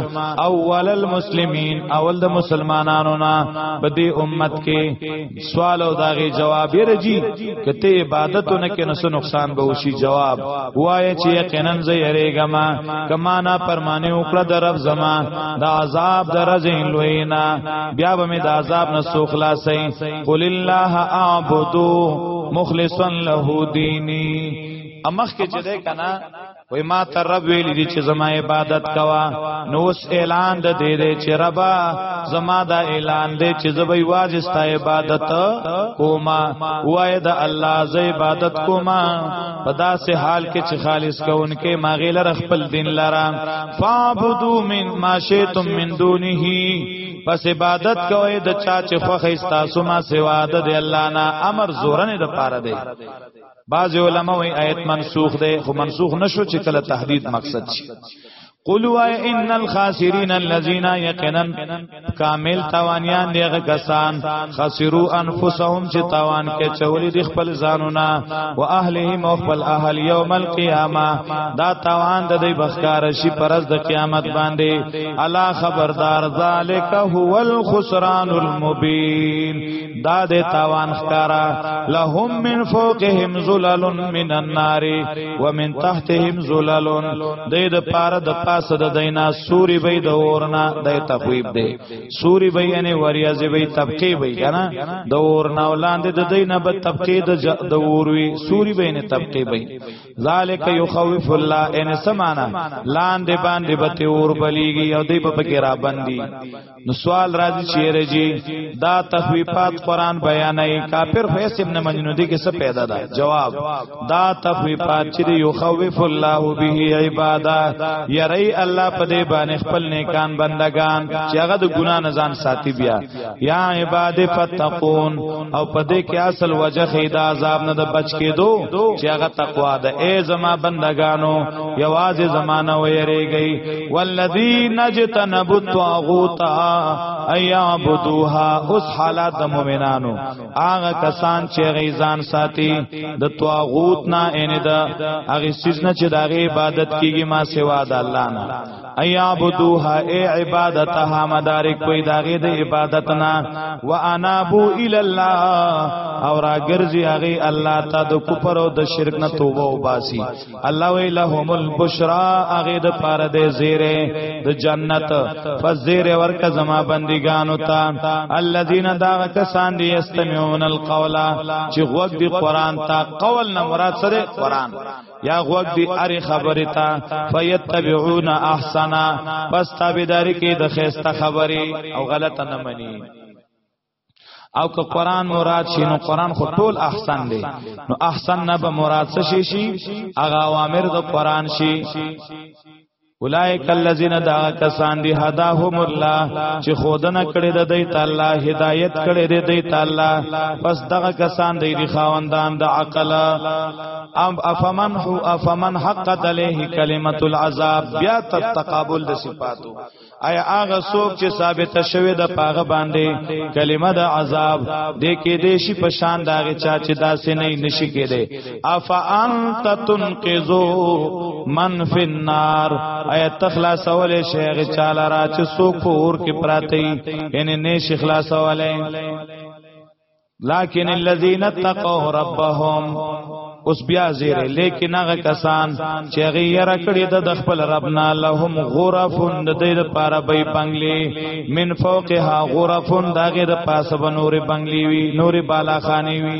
اول المسلمین اول د مسلمانانو نه په دې امت کې سوال او داغه جواب رجی کته عبادت نه کې نس نقصان به وشي جواب وای چې یقینا زه یریګم کما نه پرمانه وکړه د رب زما د عذاب د رزین لوینا بیا به می د عذاب نه سو خلاصې قل الله اعبدو مخلصا له دینی امخ کې چې ده کنا وای ما ته رب ویل دي چې زما عبادت کوا نو اوس اعلان د دې دې چې ربا زما دا اعلان دې چې زبې واجستا عبادت کوما وای د الله ز عبادت کوما په داسې حال کې چې خالص کوونکې ما غیلر خپل دین لرا فعبدو من ما شئتم من دونه پس عبادت کوئ د چا چې خوخه استاسو ما سوا د الله نه امر زورنه د پاره دی بعض علما وی آیت منسوخ ده خو منسوخ نشو چې کله تهدید مقصد شي قلوا ان الخاسرین الذين یقینا کامل توانیان دیغه کسان خسرو انفسهم چې توان کې چولې د خپل ځانونه او اهلهم او خپل اهل یوم القیامه دا توان د دې بخکار شي پرز د قیامت باندې الا خبردار ذالک هو الخسران المبین دا د تاوان ښکارا لهم من فوقهم ظلال من النار ومن تحتهم ظلال د د پاره د پاسه د دینا سوري به د اورنا د تخویب دی سوري به یعنی وریازي به طبقه به کنه د اورنا ولاندې د دینا به طبقه د د اوروي سوري به نه طبقه به ذالک یخوف الله ان سمانا لاندې باندې به اور بلیږي او دی په کې را باندې نو سوال راځي چیرې جی دا تخویفات قران بیانای کافر فیس ابن مجنون دی کې څه پیدا ده جواب دا تخویفات چې یو خوف الله به عباده یری الله په دې باندې خپل نیکان بندگان چې هغه د ګنا نه ځان ساتي بیا یا عباد فتقون او په دې کې اصل وجه خیدا عذاب نه د بچ کېدو چې هغه تقوا ده ای زما بندگانو یواز زمانہ ویری گئی والذین جتنبوا الطاغوت ایعبدوها اوس حالات د مؤمنانو هغه کسان چې غیزان ساتي د طاغوت نه ان د هغه سیز نه چې د عبادت کیږي ما سوا د الله نه ایعبدوها ای عبادتها مدارک کوي داغه د عبادت نه وانابو ال الله او راګرځي هغه الله ته د کفر او د شرک نه توبه وباسي الله وی لهم البشرا اغه د پاره د زیره د جنت فزیر ورک زما بندګانو ته الذين دا کسان دي استمعون القول چې غوږ دی قران ته قول نه مراد سره قران یا غوږ دی اری خبره تا فیتبعون احسنا پس تابعداري کې د خيسته خبري او غلطه نه مني او که قران مراد شي نو قران خو ټول احسن دی نو احسن نه به مراد څه شي شي هغه اوامر د قران شي اولائک الذین دا کسان دی هداهم الله چې خودنه کړی د دی تعالی هدایت کړی دی دی تعالی پس دغه کسان دی دی خاوندان د عقل ام افمن هو افمن حقت علیه کلمت العذاب بیا تقابل د صفاتو آیا هغه څوک چې ثابت شوی د پاغه باندې کلمه د عذاب د کې دې شي په شان داغه چا چې داسې نه نشي کېده اف انت تنقذو من فی النار آیا تخلاص اول شیخ چاله را چې څوک پور کې پراتی یعنی نه شیخ خلاص اولای لكن الذين اتقوا ربهم اوس بیا زیره لیکن هغه کسان چې هغه یې رکړې د خپل ربنا لهم غرفون د دې لپاره به بنگلي من فوقها غرفون دغه د پاسه بنوري بنگلي وي نوري بالا خاني وي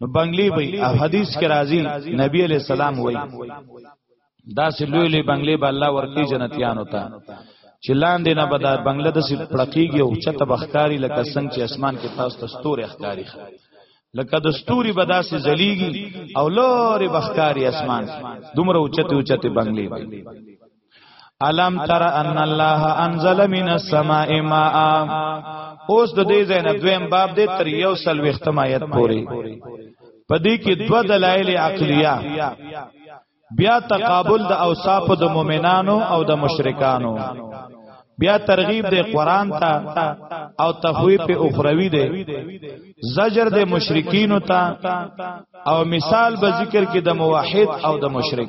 نو بنگلی وی حدیث کې راځي نبی علی السلام وی دا سه لوی لوی بنگلی به الله ورکی جنتیان ہوتا چې لاندې نه بدا بنگله د سې پړقېږي او چته بخکاری لکه څنګه چې اسمان کې تاسو ته ستوري ښکاری لکه د ستوري بدا سې زلیږي او لوري بخکاری اسمان دومره اوچته اوچته بنگلی الم تر ان الله انزل من السماء ماء اوس د دې زینب دویم باب دې تر یو سل وختم آیت پوری پدې کې دو دلایل عقلیه بیا تقابل د اوصاف د مؤمنانو او د مشرکانو بیا ترغیب د قران ته او تخویف اخروی ده زجر د مشرکین ته او مثال به ذکر کې د موحد او د مشرک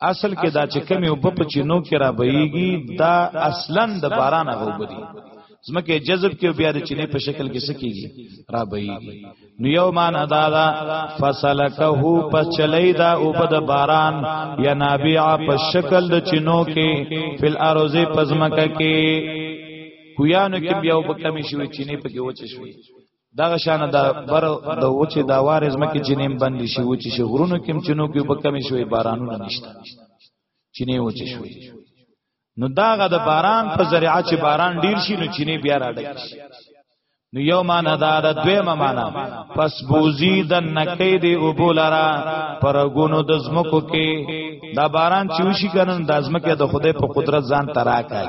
اصل کې دا چې کمی او په چینو کې را بهيږي دا اصلا د باران غوبري زمکه جذب کې بیا د چینه په شکل کې سکیږي را بهيږي نو یو مان ادا دا فسلکه پس چلی دا او بد باران یا نابیع په شکل د چینو کې فل ارض پزمکه کې کویانو کې بیا وب کمی شوی چینه په کې وچ شوی دغه شان د بر د وچه د وارز مکه جنیم بند شي وچه شي غرونو کې چنو کې په کمی شوي بارانونه نشته چینه وچه شوي نو داغه د باران په ذریعہ چې باران ډیر شي نو چینه بیا راډک شي نو یو معنا دا د دویمه معنا پس بوزی د نکې دی او بولرا پر غونو د زمکو کې دا باران چوشي کنن د زمکه د خدای په قدرت ځان تراکای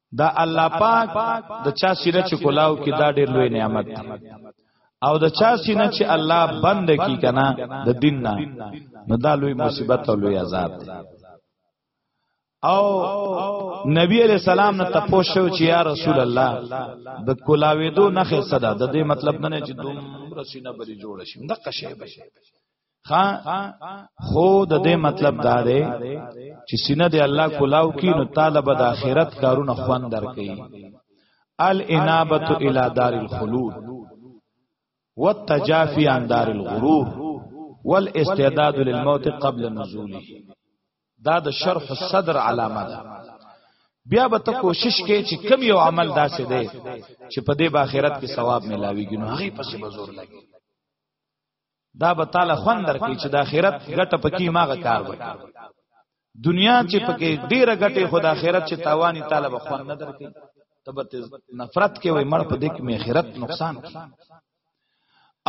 دا الله پاک د چا سینه چې کولاو کې دا ډېر لوی نعمت دی او د چا سینه چې الله بند کی کنه د دین نه نو دا لوی مصیبت او لوی عذاب دی او نبی علیہ السلام نه تپوس شو چې یا رسول الله د کولاوې دو نخې صدا د دې مطلب نه چې دوم رسینه بری جوړ شي د قشه به خا خو د دې مطلب دا دی چې سینه دی الله کولاو کی نو طالب د اخرت کارونه خوان درکې الانابه الی دار الخلود والتجافي عن دار الغرور والاستعداد للموت قبل نزوله دا د شرح الصدر علامه ده بیا به ته کوشش کې چې کم یو عمل داسې دی چې په دې باخرت کې ثواب ملاويږي نو هغه پسې به زور لګي دا به تعالی خوند درکړي چې د آخرت ګټه پکې ماغه کار وکړي دنیا چې پکې ډیره ګټه خو د آخرت چې تاوانی تعالی به خوند نه درکړي تبت نفرت کې وای مړ په دې کې آخرت نقصان کی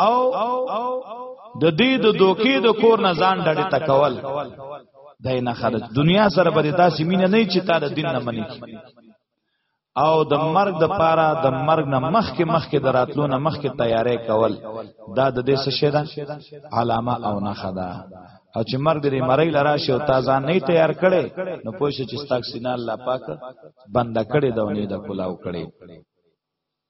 او د دې د دوکې د کور نه ځان ډډه تکول دای نه خرج دنیا سره به داسې مینه نه چې تا د دین نه منی او د مرګ د پاره د مرګ نه مخکې مخکې دراتلو نه مخکې تیارې کول دا د دې څه شی ده علامه او نه خدا او چې مرګ دې مړی لرا شي او تازه نه تیار کړي نو پوه شي چې ستاک سینا الله پاک بنده کړي دا نه د کلاو کړي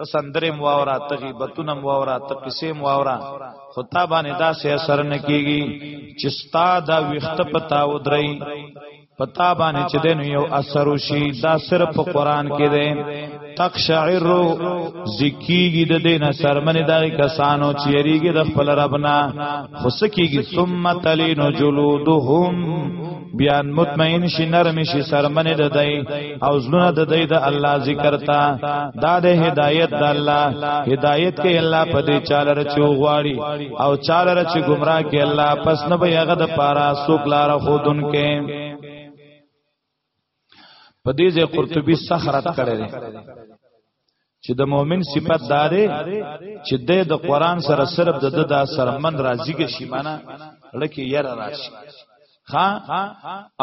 ته سندرې مو واورا ته غیبتونه مو واورا ته قصې مو واورا خو تا باندې دا سه اثر نه کیږي چې ستا دا وخت پتا ودرې پتا باندې چې دین یو اثر وشي دا صرف په قران کې ده تقشعر زکیږي د دین سرمنه دا کسانو چې یریږي د خپل ربنا خو سکیږي ثم تلین جلودهم بیا مطمئن شي نرم شي سرمنه د دی او زلونه د دی د الله ذکر تا دا د هدایت د الله هدایت کې الله په دې چاله رچو غواړي او چاله رچ گمراه کې الله پس نه به هغه د پارا سوک لار خودن کې په دې ځای قرطبي سخرت کړی دی چې د مؤمن صفت دارې چې د د قران سره صرف د د سرمن راضی کې شي معنا لکه ير راشي ها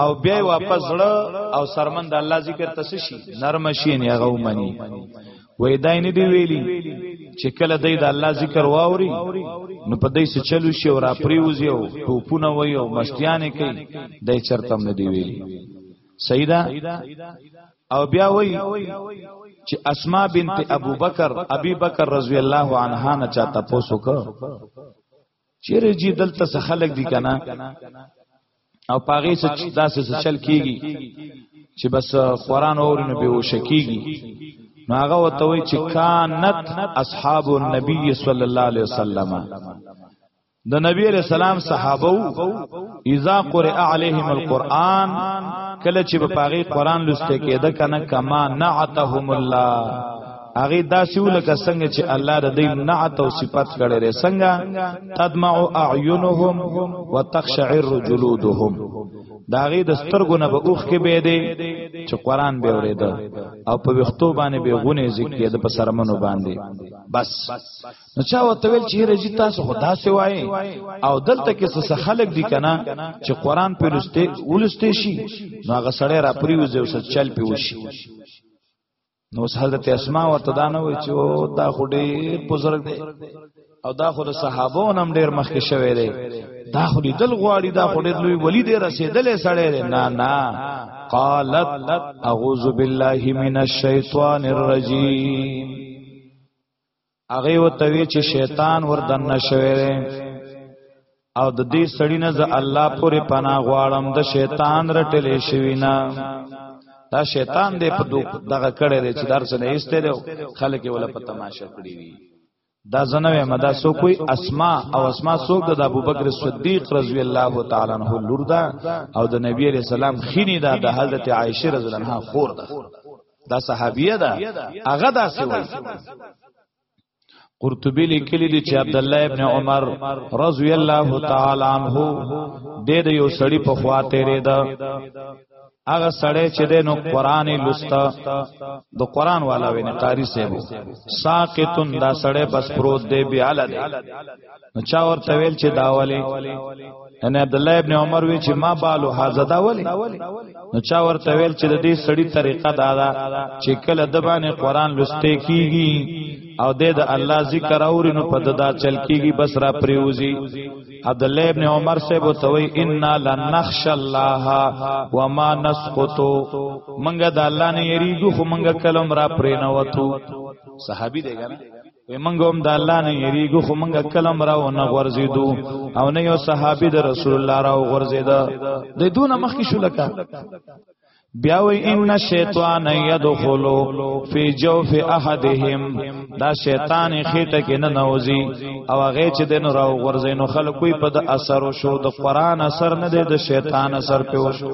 او بیا واپس زړه او سرمن د الله ذکر تسشي نرم شي نه غو مني وای دای نه دی ویلی چې کله دای د الله ذکر واوري نو په دای څه چلو شي او را پریوزي او ټوپونه وای او مشتیانې کوي دای چرته نه دی ویلی سیدا او بیا وای چې اسماء بنت ابو بکر ابي بکر رضی الله عنها نه چاته پوسو کو چیرې جی دلته څه خلک دي کنه او پاغه څه داسې څه چل کیږي چې بس قران اور نه به وشکیږي نو هغه وته وی چې کانت اصحاب النبی صلی الله علیه وسلم د نبی علیہ السلام صحابه اذا قرئ علیهم القرآن کله چې په پاغي قرآن لسته کېده کنه کما نعتهم الله هغه داسې ولکه څنګه چې الله د دې نعت او صفات کړي لري څنګه تدمع اعینهم وتخشعر جلودهم دا غي د سترګو نه به اوخ کې به دی چې قران به اورېده او په وختو باندې به غونه ذکر کېده په سرمنو باندې بس نو چا وته ویل چې رجی تاسو خدا سي وای او دلته کې څه خلک دي کنه چې قران په لسته ولسته شي نو هغه سړی را پریوځي او سچل پیوشي نو حضرت اسماء ورته دا نه وی چې دا خو ډیر بزرګ دی او دا خو د صحابو نم ډیر مخکې شوی دی دا خو دې دل غواړي دا خو دې لوی ولی دې رسیدلې سړی دی نه نه قالت اعوذ بالله من الشیطان الرجیم هغه وتوی چې شیطان ور دنه شوی دی او د دې سړی نه ز الله پورې پناه غواړم د شیطان رټلې شوی نه دا شیطان دې په دغه کړه لري چې درس نه ایسته دی خلک ولا په تماشا کړی وي دا زنوې مدا سو کوئی اسماء او اسماء سوک د ابوبکر صدیق رضی الله تعالی عنہ لور دا او د نبی علیہ السلام خینی دا د حضرت عائشه رضی الله عنها خور ده دا صحابیه ده هغه دا سوي قرطبی لیکلی دی چې عبد الله ابن عمر رضی الله تعالی عنہ د دې یو سړی په خوا تیرې ده هغه سړی چې د نو قران لستا د قران والا ویني قاری سیبو ساقتون دا سړی بس پروت دی بیاله دی نو چا ورته ویل چې دا ولی ان عبد الله ابن عمر وی چې ما بالو هاذا دا ولی نو چا ورته ویل چې د دې سړی طریقه دا ده چې کله د باندې قران لسته کیږي او د د الله ذکر اوري نو په ددا چل کیږي بس را پریوزی عبد الله ابن عمر سے بوتوي ان لن نخش الله وما نسقط منګه د الله نه یریږو خو منګه کلم را پرینوتو صحابي دی ګره وی منګه هم د الله نه یریګو خو منګه کلم راو نه غورځیدو او نه یو صحابي د رسول الله راو غورځیدا د دونه مخ کې شو لکه بیا وی ان شیطان یدخلو فی جوف احدهم دا شیطان خېټه کې نه نوځي او هغه چې د نور او غرزینو خلکو په د اثر شو د قران اثر نه دی د شیطان اثر په وشو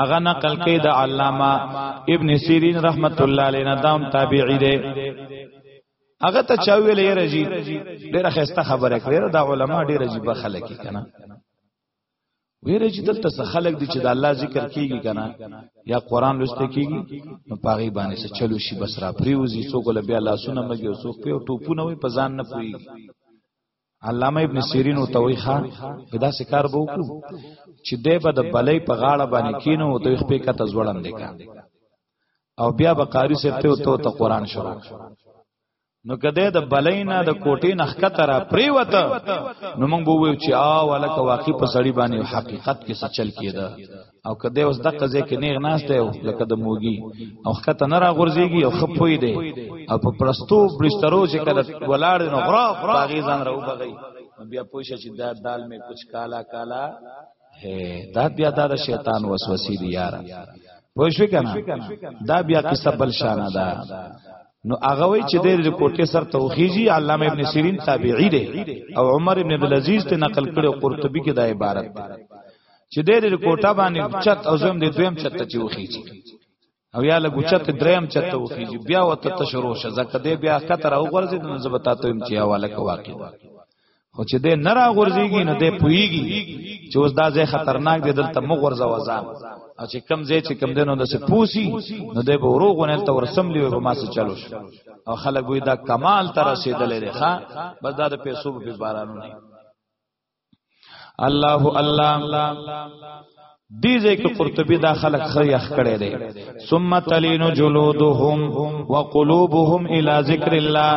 هغه نقل کوي د علامه ابن سیرین رحمت الله علیه نه دام تابعی دی هغه ته چا ویل یې رجی ډیره خسته خبره کړې دا علما ډیر عجیب خلک کنا ویره چې دلته څه خلک دي چې د الله ذکر کیږي کنه یا قران لوسته کیږي نو پاغي باندې څه چلو شي بس را پریوزي څوک له بیا لاسونه مګي او څوک په ټوپونه وي په ځان نه پوي علامه ابن سیرین او توي خان دا سکار بو کو چې دې به د بلې په غاړه باندې کینو او دوی خپې کته زوړن دی کا او بیا به قاری سره ته تو ته قران شروع نو کده د بلې نه د کوټې نخکته را پریوت نو موږ وو چې آ ولکه واقع په سړی باندې حقیقت کې څه چل کېده او کده اوس د قضې کې نیغ ناشته او لکه د موګي او خته نه را غورځيږي او خپوي دی او په پرستو برسترو چې کده ولاړ نو غرا باغی ځان راو بغي بیا پوښه چې دا دال می کچھ کالا کالا ہے دا بیا دا شیطان وسوسې دی یار پوښوي کنه دا بیا قصه بل شانه ده نو هغه وی چې د کوټه سر توخیجی علامه ابن سیرین تابعی دی او عمر ابن عبد العزيز ته نقل کړو قرطبي کې دا عبارت ده چې دې دې کوټه باندې چت او زم دې دویم چت ته چوخیږي او یا له ګوچت دریم چت ته وخیږي بیا وته تشرو شه زکه دې بیا کتر او غرزې نو زبتا ته هم چې حواله کو واقع خو چې دې نه را غورځيږي نو دې پويږي چې اوس دا ځای خطرناک دی دلته مغورځه وزان او چې کم ځای چې کم دینو د سپوسی نو د به ورو غونل ته ورسم لیو به ما سره چلو شو او خلک وی دا کمال تر رسیدلې ده ښا بس دا د پیسو په بارانو نه الله الله دی ځکه قرطبي دا خلق خریخ کړي دي ثم تلين جلودهم وقلوبهم الى ذکر الله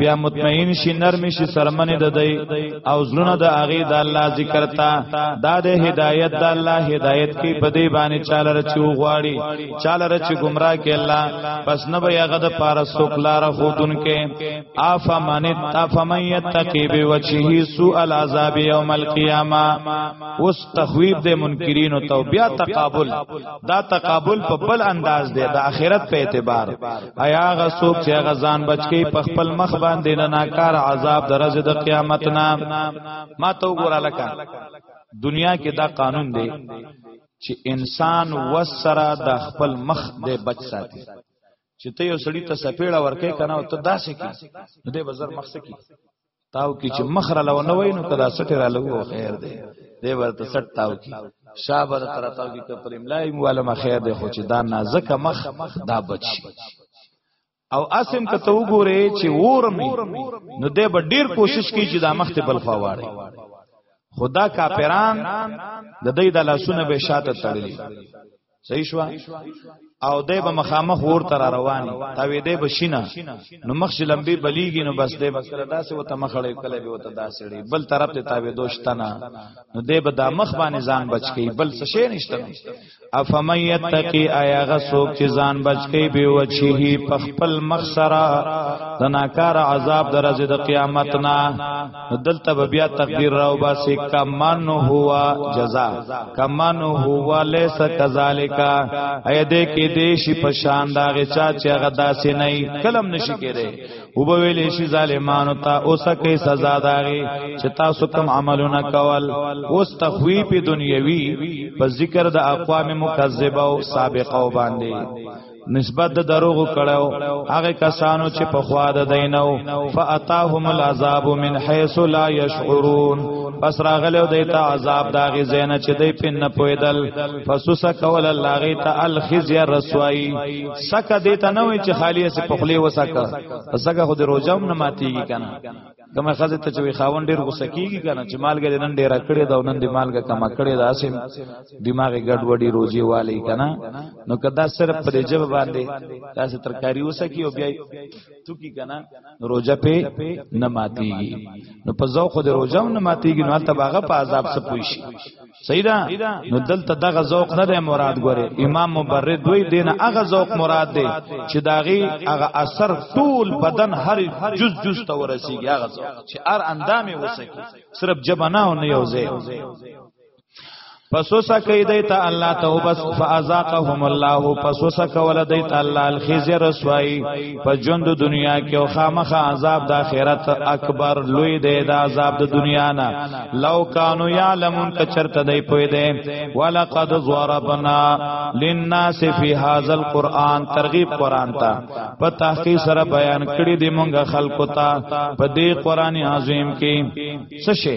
بیا مطمئن شي نرم شي سرمنه د دی او زړه د اغه د الله ذکر تا دا د هدایت د الله هدایت کی په دی باندې چاله رچو غواړي چاله رچ گمراه کې الله پس نه به هغه د پارا سوکلار خودن کې افا من اتفا من یتقی بی وچهی سوء العذاب یوم القیامه اوس تخویب د منکرینو تو بیا تقابل دا تقابل په بل انداز دی د اخرت په اعتبار ایا غسوب چې غزان بچکی په خپل مخ باندې نه ناکار عذاب درز د قیامت نه ما تو ګور لکه دنیا کې دا قانون دی چې انسان وسره د خپل مخ د بچ ساتي چې ته یو سړی ته سپېړه ورکې کنه او ته داسې کی نو دې بازار مخ سکی تاو کی چې مخ را لو نه وای نو کدا سټ را لو خیر دی دې ورته سټ تاو کی شابه تر تاو کی پر املای مولا ما خیر دی خو چې دا نازک مخ دا بچ او اسم که ته وګوره چې ورمي نو دې به ډیر کوشش کوي چې دا مخ ته بل خوا واړي خدا کاپیران د دې د لاسونه به شاته تړلي صحیح شو او دی به مخامخ ور تر رواني تاوی دی به شینه نو مخ شلمبي بلیږي نو بس دی بس کړه داسې وته مخړې کله به وته داسې ری بل طرف ته تاوی دوشتنه نو دی به د مخ باندې ځان بچ کی بل څه شي نشته افم یتقی آیا غسوک چې ځان بچ کی به وچی په خپل مخ سره د ناکار عذاب درځي د قیامت نه نو دلته به بیا تقدیر راو باسي کمن هوا جزا کمن هوا ليس كذلك اي دې کې دې شي په شان دا غچا چې هغه داسې نه کلم نشي کېره او به ویلې شي ظالمانو ته اوسکه سزا داغي چې تاسو کوم عملونه کول اوس تخویف دنیوي په ذکر د اقوام مکذبه او سابقه باندې نسبت د دروغ کړو هغه کسانو چې په خوا د دینو فاتاهم العذاب من حيث لا يشعرون پس راغلو دیتا عذاب داغي زینه چې دی پن نه پویدل فسوس کول الله غی ته الخزي رسوایی سکه دیتا نه وي چې خالی اس په خلی وسکه سکه خو د روزم نه ماتیږي کنه کومه خزه ته چې خاون ډیر غوسه کیږي کنه چې مالګه دې نن ډیره کړې دا نن دې مالګه کما کړې دا سیم دماغي ګډوډي روزي والی کنه نو کدا صرف پر جواب باندې تاسو ترکاری وسه کی او بیا تو کی کنه روزه په نه ماتيږي نو په ذوق د روزه نه ماتيږي نو تباغه په عذاب سپوي شي صحیح ده نو دلته دغه ذوق نه دی مراد ګوره امام مبرد دوی دینه هغه ذوق مراد دی چې داغي هغه اثر ټول بدن هر جز جز ته ورسیږي هغه ذوق چې هر اندامه وسکی صرف جبنه او نه یوځي پسوسا کوي دی ته الله ته وبس فازاقهم الله پسوسا کول دی ته الله الخزي رسوایی په ژوند دنیا کې او خامخا عذاب د آخرت اکبر لوی دی د عذاب د دنیا نه لو کانو یعلمون کچرته دی پوی دی ولقد ضربنا للناس فی هذا القرآن ترغیب قرآن ته په تحقیق سره بیان کړی دی مونږه خلقو ته په دې قرآن عظیم کې څه شي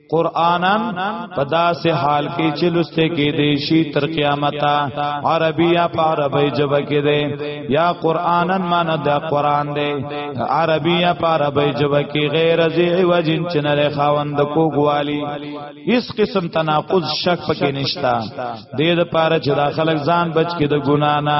قرانن په داسې حال کې چې لسته کې دی شي تر قیامته عربی یا په عربی ژبه کې دی یا قرانن معنی دا قران دی عربی یا په عربی ژبه کې غیر ذی وجن چې نه خاوند کوګوالی هیڅ قسم تناقض شک پکې نشتا دې د پاره چې داخلك ځان بچ کې د ګنا نه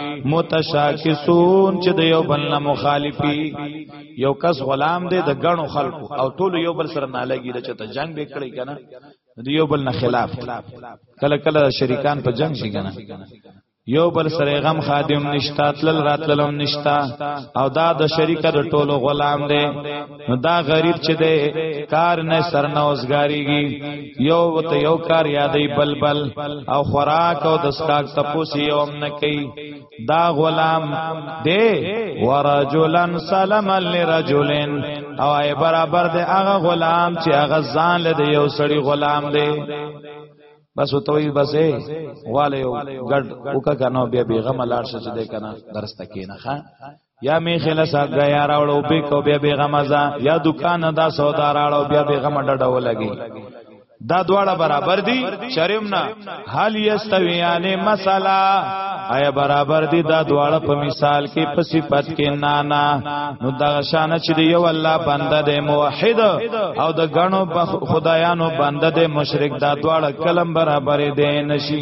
متشاکسون چې د یو بل نه مخالفي یو کس غلام دی د غنو خلکو او ټول یو بل سره نه لګي چې ته جنگ به کړی کنه د یو بل نه خلاف کله کله شریکان په جنگ شي کنه یو بل سره غم خادم نشتا تل راتللم نشتا او دا د شریکه د ټولو غلام دی نو دا غریب چې دی کار نه سر نه اوسګاریږي یو وته یو کار یادې بلبل او خوراک او د سکاک تپوسی یو هم نه کوي دا غلام دی ورجلن سلام لرجلن او ای برابر دی هغه غلام چې هغه ځان له یو سړي غلام دی بس او توي بسې والے ګډ وکا کنو بیا بیغه ملار شې دې کنه درسته کینه ښا یا می خله ساګ یا راوړو به کو بیا بیغم ازا یا دکان دا سودا راړو بیا بیغم ډډو لګي دا دواړه برابر دي شرم نه حال یستویان مسالا آیا برابر دي دا دواړه په مثال کې په صفت کې نه نه نو دا شان چې دی یو الله بنده دی موحد او د غنو خدایانو بنده دی مشرک دا دواړه کلم برابر دي نشي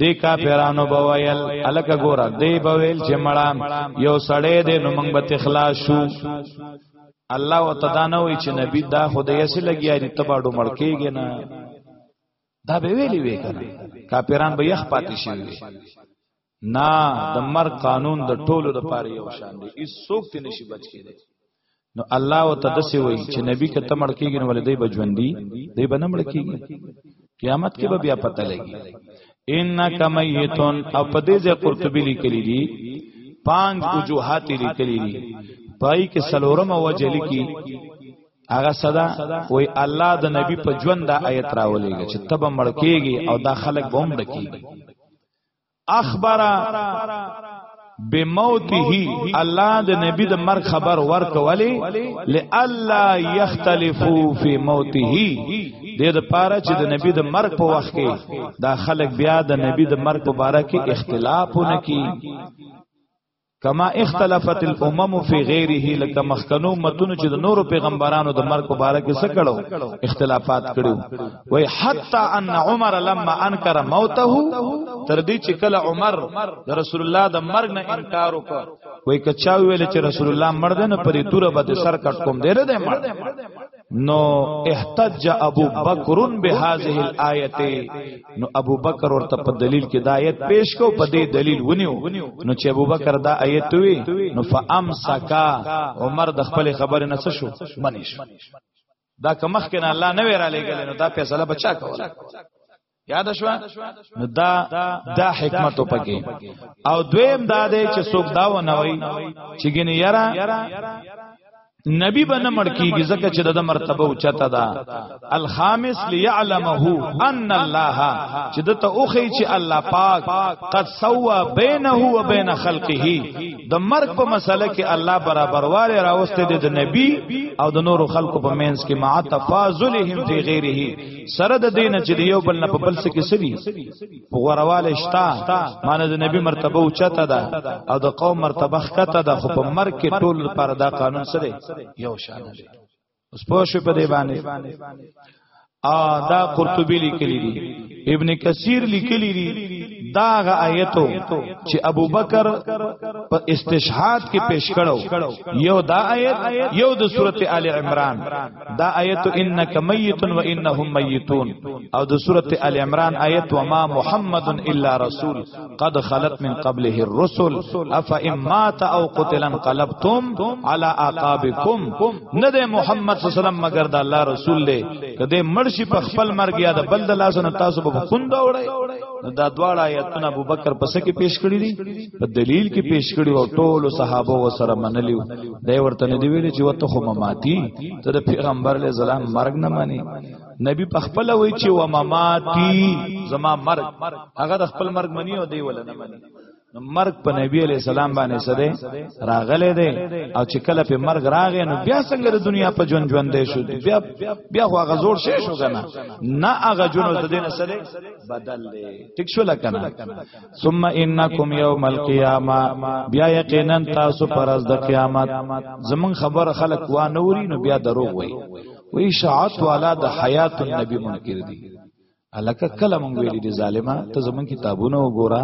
دی کافرانو بویل الک ګورا دی بویل چې مړه یو سړی دی نو موږ به تخلاص شو الله وتعالى نو چې نبی دا خدای سي لګیا دي تباډو مړکیږي نه دا به ویلی وی کنه کافران به یخ پاتې شي نه د مر قانون د ټولو د پاره یو شان دی هیڅ څوک ته نشي بچ کېدی نو الله او تدسی وای چې نبی کته مړ کیږي نو ولدی بجوندی دی بنمړ کیږي قیامت کې به بیا پته لګي انک میتون او په دې ځای قرطبی لیکلی دی پنځ وجوهات لیکلی دی پای کې سلورم وجه لیکي هغه صدا وای الله د نبی په ژوند د آیت راولېږي چې تب مړ کیږي او دا خلک بوم ډکیږي اخبر بموته الله د نبی د مرګ خبر ورکولی لالا یختلفو فی موته د دې پاره چې د نبی د مرګ په وخت کې دا خلک بیا د نبی د مرګ په باره کې اختلاف ونکي کما اختلافت الامم فی غیره لکه مخکنو متونو چې د نورو پیغمبرانو د مرګ مبارک څه کړو اختلافات کړو وای حتا ان عمر لما انکر موته تر دې چې کله عمر د رسول الله د مرګ نه انکار وکړ وای کچا ویل چې رسول الله مړ دنه پرې توره به سر کټ کوم دی نه دی مړ نو احتج ابو بکر بهذه الايه نو ابو بکر ورته په دلیل کې دا آیت پیش کو په دې دلیل ونیو نو چې ابو بکر دا آیت وی نو فامسکا عمر د خپل خبره نه شو منیش دا کمخ کې نه الله نه ویرا لګل نو دا فیصله بچا کوله یاد شو نو دا دا حکمت پکې او دویم دا دی چې څوک دا و نه وای چې ګنې یرا نبی به نه مړ کیږي ځکه چې د مرتبه اوچته ده الخامس ليعلمه ان الله چې د ته اوخی چې الله پاک قد سوا بینه و بین خلقه د مرګ په مسله کې الله برابرواله راوسته د نبی او د نورو خلقو په مینس کې مع تفاضلهم فی غیره سره د دین چې د یو بل نه په بل څه کې سوي په غورواله شتا معنی د نبی مرتبه او چته ده او د قوم مرتبه خته ده خو په مرګ کې ټول پر دا قانون سره یو شان دی اوس پوه شو په دی باندې ا دا قرطبی لیکلی دی ابن کثیر لیکلی دی دا غ آیتو چې ابو بکر په استشهاد کې پیش کړو یو دا آیت یو د سورته ال عمران دا آیت انک میت و انهم میتون او د سورته ال عمران آیت و ما محمد الا رسول قد خلت من قبله الرسل اف ان مات او قتل انقلبتم على اعقابكم نه د محمد صلی الله علیه وسلم مگر د الله رسول دی کده مرشي په خپل مرګ یا د بل د لاسونو تاسو به خوند وړي دا دواړه آیتونه ابوبکر پس کې پیش کړی دي په دلیل کې پیش کړی او ټول صحابه و سره منلیو دا ورته نه دی ویلي چې وته خو مماتی ته د پیغمبر علی السلام مرګ نه مانی نبی په خپل وی چې و مماتی زما مرګ هغه د خپل مرګ منی او دی ولا نه مانی نو مرګ په نبی علی السلام باندې سده راغله دی او چې کله په مرګ راغی نو بیا څنګه د دنیا په ژوند ژوند دی شو بیا بیا خو هغه زور شې شو کنه نه هغه جنو د دین سره بدل دی ټیک شو لکنه ثم انکم یوم القیامه بیا یقینا تاسو پر از د قیامت زمون خبر خلق وا نوري نو بیا درو وای وی شاعت والا د حیات النبی منکر دي الکه کله مونږ ویلي دي ظالما ته زمون کتابونه وګوره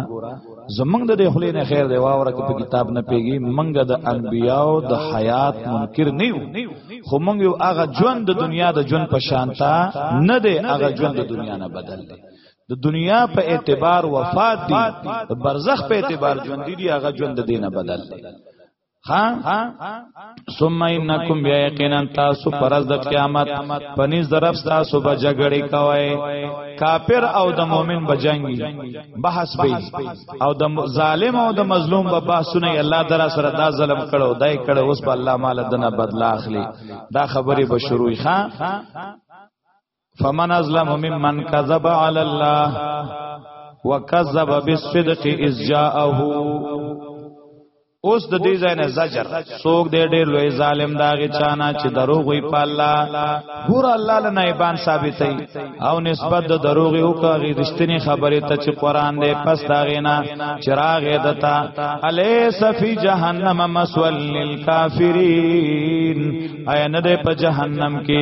زمونږ د دې خلې نه خیر دی واوره په کتاب نه پیږي مونږ د انبیاو د حیات منکر نه یو خو مونږ یو هغه ژوند د دنیا د ژوند په شانتا نه دی هغه ژوند د دنیا نه بدل دی د دنیا په اعتبار وفات دي د برزخ په اعتبار ژوند دي هغه ژوند د دینه بدل دی ها ثم انکم بیا یقینا تاسو پرز د قیامت پنځ درف تاسو به جګړه کوي کافر او د مؤمن به جنگي بحث به او د ظالم او د مظلوم به بحثونه الله درا سره دا ظلم کړو دای کړو اوس به الله مال دنه بدلا اخلي دا خبره به شروع ښه فمن ازلم ممن کذب علی الله وکذب بالصدق اذ جاءه اوس د دې ځای نه زجر څوک دې ډېر لوی ظالم داغه چانا چې دروغ وي په الله ګور الله له نایبان ثابتې او نسبت د دروغ یو کاغي رښتینی خبره ته چې قران دې پس داغه نه چراغ دتا الیس فی جهنم مسول للکافرین ایا نه دې په جهنم کې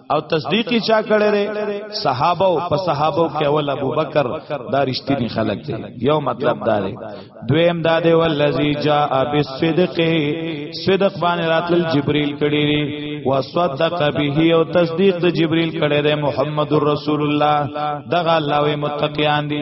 او تصدیق یې چا کړی دی صحابه او په صحابه کې اول ابوبکر دا رښتینی خلک دی یو مطلب دا دی دویم دا دی ولذي جاء بالصدق صدق باندې راتل جبريل کړی دی وصدق به او تصدیق د جبريل کړی دی محمد رسول الله دغه الله وي متقیان دي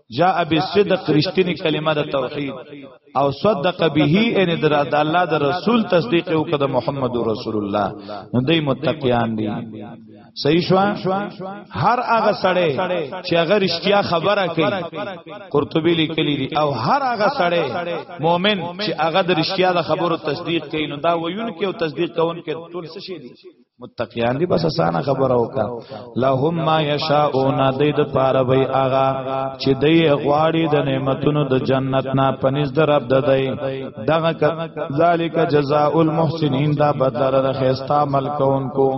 جاء بالصدق رشتنی کلمه د توحید او صدق به ان در د الله د رسول تصدیق او کده محمد رسول الله نو دای متقیان دي صحیح شو هر هغه سړی چې هغه رښتیا خبره کوي قرطبی لیکلی دی او هر هغه سړی مؤمن چې هغه د رښتیا د خبرو تصدیق کوي نو دا ویون کې او تصدیق کوون کې ټول څه شي دي متقیان دی بس اسانه خبره وکا لهم ما یشاؤون دید پاره وی آغا چې دی غواړي د نعمتونو د جنت نه پنځ در رب ددای دغه ذالک جزاء المحسنین دا بدر د خیستا ملکون کو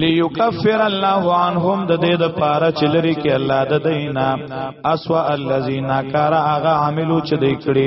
ليكفر الله عنهم د دې د پاره چې لري کې الله د دینا اسوا الذين کار هغه عملو چې دې کړی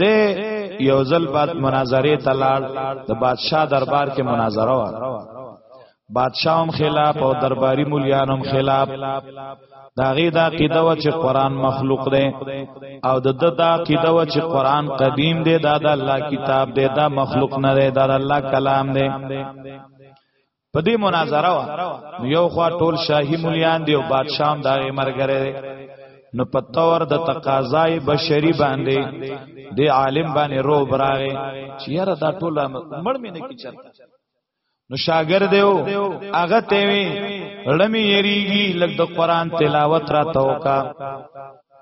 د یو ځل بعد مناظره ته لاړ د بادشاه دربار کې مناظره و بادشاه هم خلاف او درباري مليان هم خلاف دا غي دا قیده و چې قران مخلوق دی او د د دا قیده و چې قران قدیم دی دا د الله کتاب دی دا مخلوق نه دی دا د الله کلام دی په دې مناظره وا نو یو خوا ټول شاهي مليان دی او بادشاہم دا مرګره نو په تور د تقاضای بشری باندې د عالم باندې رو براغه چې یاره دا ټول مړ مې نه کی چرته نو شاګرد یو هغه ته وی لړمی یریږي لګ د قران تلاوت را توکا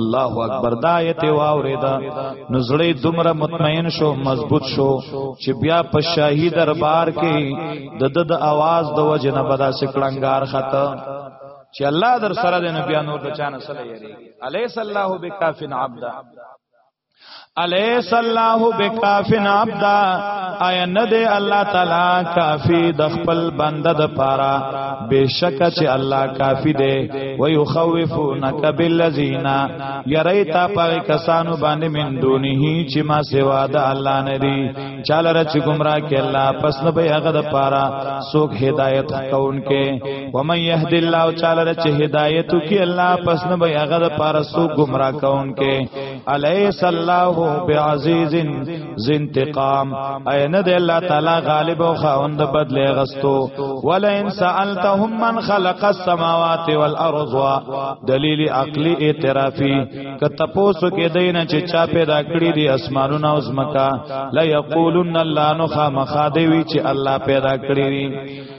الله اکبر دا آیت واوریدا نو زړی دومره مطمئن شو مضبوط شو چې بیا په شاهي دربار کې د د د आवाज د وجه نه بدا سکړنګار خطه چې الله در سره د نبی نور د چانه سره یری الیس الله بکافن عبدا الیس الله بکافن عبدا آیا نه دی الله تعالی کافی د خپل بنده د پاره بشک چې الله کافی دی و یخوفونک بالذین یریتا پای کسانو باندې من دونه چې ما سوا د الله نه دی چاله رچ گمراه کې الله پس نه به هغه د پاره سوک هدایت کونکې و من یهد الله چاله رچ هدایت کې الله پس نه به هغه د پاره سوک گمراه کونکې الیس الله بعزیز زنتقام اين د الله تعالی غالب او خاوند بدل غستو ولا ان سالتهم من خلق السماوات والارض دلیل عقلی اعترافی ک تپوسو کې دین چې چا پیدا کړی دی اسمانونه او زمکا لا یقولن الله نو خامخادوی چې الله پیدا کړی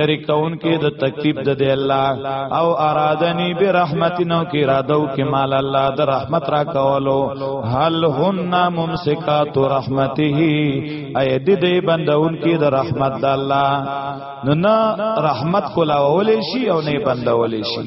لری کون کې د تکلیف د دی الله او ارادنی برحمتنو کې ارادو کې مال الله د رحمت را کولو هل هن ممسکات رحمته اي د دې بندون کې د رحمت د الله نو نه رحمت کولاول شي او نه بندول شي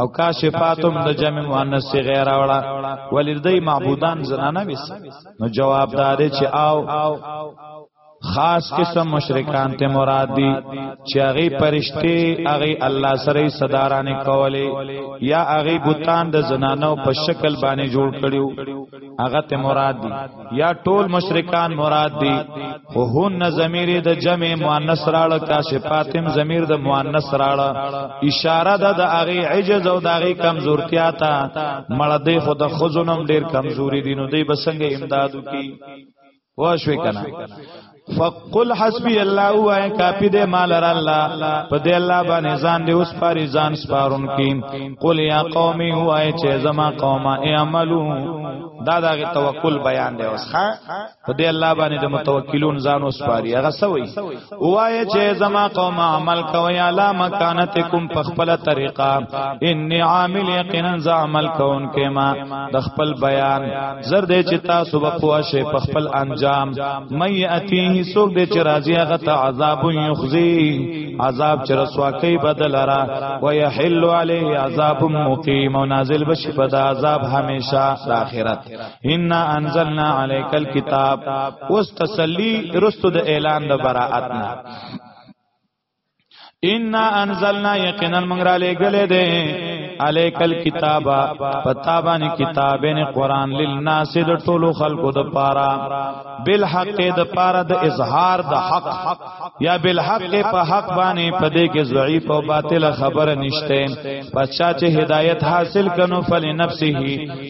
او کاشفاتم د جمع مؤنث غیر اوړه ولردی معبودان زنانه وس نو جواب دار چې او خاص قسم مشرکان ته مراد دي چې هغه پرشته هغه الله سره صدارانه کولې یا هغه بوتان د زنانو په شکل باندې جوړ کړیو هغه ته مراد دي یا ټول مشرکان مراد دي خو هن ضمیر د جمع مؤنث راړه کاشفاتم ضمیر د مؤنث راړه اشاره ده د هغه عجز او د هغه کمزورتیا ته مړ دی خو د خزونم ډیر کمزوري دي نو دی بسنګ امدادو کی واشوي کنه فقل حسبی الله وای کافی دې مال را الله په دې الله باندې ځان دې اوس پاری ځان سپارون کی قل یا قومی وای چې زما قومه اعملو دا دغه توکل بیان دی اوس ها په دې الله باندې د متوکلون ځان اوس پاری هغه سوی وای چې زما قومه عمل کوي الا مکانتکم په خپل طریقه انی عامل یقینا ز عمل کون کما د خپل بیان زر دې چې تاسو به پوه شئ په خپل انجام مې اتیه سوک دې چې راځي هغه ته عذاب یخزی عذاب چې رسوا کوي بدل را و یحل علیه عذاب مقیم او نازل بشي په د عذاب همیشه د اخرت ان انزلنا علیک الكتاب واستسلی رستو د اعلان د براءتنا ان انزلنا یقینا من را لګلې ده علیک الكتاب پتا باندې کتابین قران للناس د ټولو خلقو د پاره بالحق د پاره د اظهار د حق یا بالحق په حق باندې پدې کې ضعیف او باطل خبره نشته پچا چې هدایت حاصل کنو فل نفسه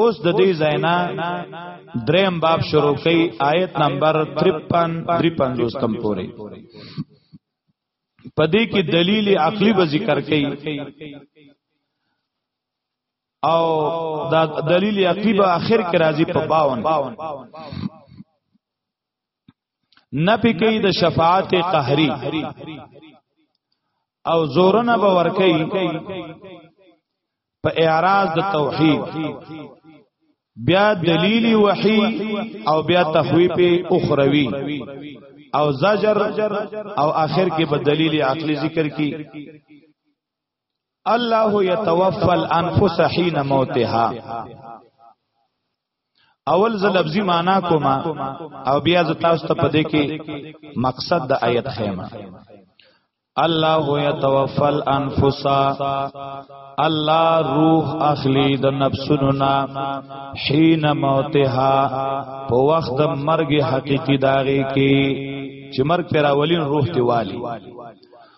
اوس د دې زینا دریم باب شروع کړي آیت نمبر 53 350 تم پورې پدې کې دلیل عقلی به ذکر کړي او دا دلیل عقلی به اخر کې راځي په 52 نپی کوي د شفاعت قهري او زورنا به ور کوي په اعراض د توحید بیا دلیل وحی او بیا تخویف اخروی او زجر او آخر کې به دلیل عقلی ذکر کی الله يتوفى الانفس حين موتها اول ز لفظي معنا کوما او بیا ز تاسو ته پدې کې مقصد د آیت خیمه الله يتوفى الانفس الله روح اخلي د نفسونو نا حين موتها په وخت د مرګ حقيقي داږي کې چې مرګ پر اولین روح دی والی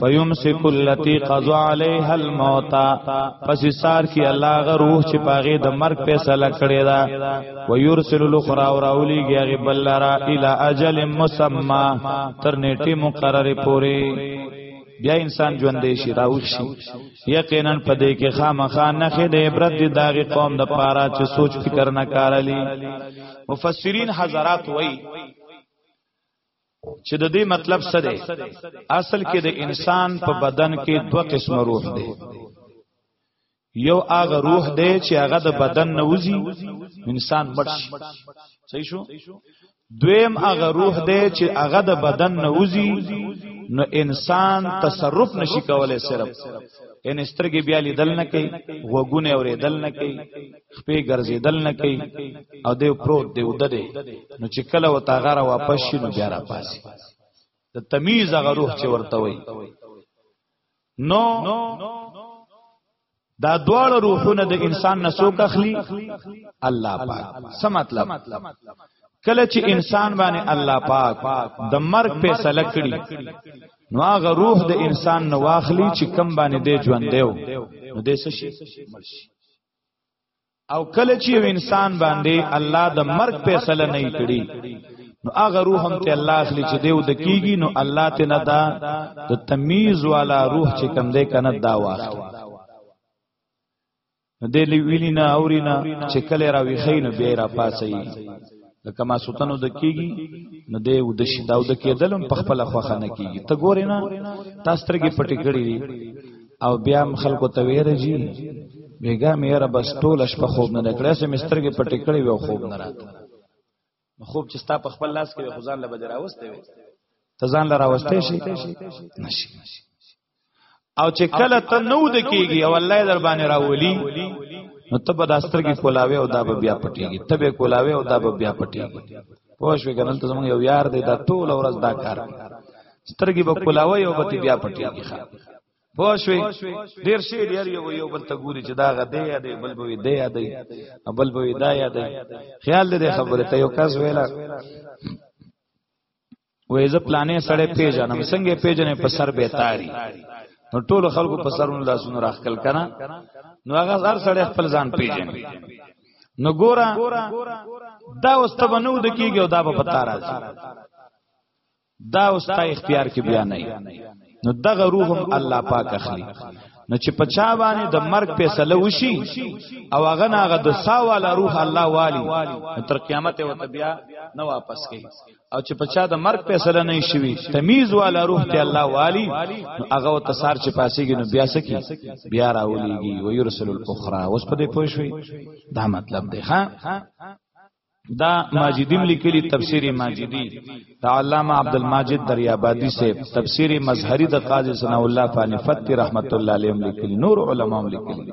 فیمسک اللتی قضا علیها الموت پس سار کی الله غ روح چې پاغه د مرګ فیصله کړی دا و یرسل الاخرى اور اولیږي هغه بلرا الی اجل مسمى تر نیټه مقرره پوری بیا انسان ژوندې شي راوښ شي یقینا په دې کې خامخا نه خې د عبرت د داغي قوم د پاره چې سوچ فکر نه کارلی مفسرین حضرات وای چې د دې مطلب څه دی اصل کې د انسان په بدن کې دوه قسم روح دی یو هغه روح دی چې هغه د بدن نه وځي انسان مړ شي صحیح شو دویم هغه روح دی چې هغه د بدن نه وځي نو انسان تصرف نشي کولای صرف ان سترګې بیا لیدل نه کوي غوګونه اورېدل نه کوي خپې ګرځیدل نه کوي او دی پروت دی وده دی نو چې کله و تاغره واپس شي نو بیا را پاسي د تمیز هغه روح چې ورته وي نو دا دواړه روحونه د انسان نه څوک اخلي الله پاک څه مطلب کله چې انسان باندې الله پاک د مرګ فیصله کړي نو هغه روح د انسان نو واخلي چې کم باندې د ژوند دیو نو د څه شي او کله چې یو انسان باندې الله د مرګ فیصله نه کړي نو هغه روح هم ته الله اخلي چې دیو د کیږي نو الله ته نه دا د تمیز والا روح چې کم دی کنه دا واخلي دې ویلینا اورینا چې کله را ویخینو به را پاسي لکه ما سوتنو د کیږي نو دی ود شي دا ود کېدل په خپل خوخه نه کیږي ته ګورې نه تاسو ترګي پټې کړې دي او بیا خلکو ته ویره جی بیګا مې را بس ټول شپه خوب نه کړې سم سترګې پټې کړې و خوب نه راته خوب چې ستا په خپل لاس کې خزان له بدراوسته وي ته ځان لراوسته شي نشي او چې کله ته نو د کیږي او الله در باندې راولي نو ته به د سترګې کولاوي او دا به بیا پټيږي ته به کولاوي او دا به بیا پټيږي پوه شو کنه ته زمونږ یو یار دی دا ټول ورځ دا کار سترګې به کولاوي او به بیا پټيږي ښا پوه شو ډیر شي ډیر یو یو بل ته ګوري چې دا غ دی یا دی بل بوي دی یا دی بل بوي دا یا دی خیال دې خبره ته یو کس ویلا وې ز پلانې سړې پیژنم څنګه پیژنې په سر به تاری نو ټول خلکو په سرونو لاسونو راخکل کنا نو هغه هر سړی خپل ځان پیژنې نو ګورا دا اوس ته بنو د کیږي او دا به پتا راځي دا اوس تا اختیار کې بیا نه نو دغه روح هم الله پاک اخلي نو چې پچا باندې د مرګ فیصله وشي او هغه ناغه د ساواله روح الله والی تر قیامت او بیا نه واپس کوي او چې په چا د مرګ فیصله نه شي تمیز والا روح ته الله والی هغه او تسار چې پاسېږي نو بیا سکی بیا راولېږي و یرسل الاخرى اوس په دې پوه شوي دا مطلب دی ها دا ماجدیم لیکلی تفسیر ماجدی دا علامه عبد الماجد دریابادی سے تفسیر مظهری د قاضی ثنا الله فانی فتی رحمت الله علیه لیکلی نور علماء لیکلی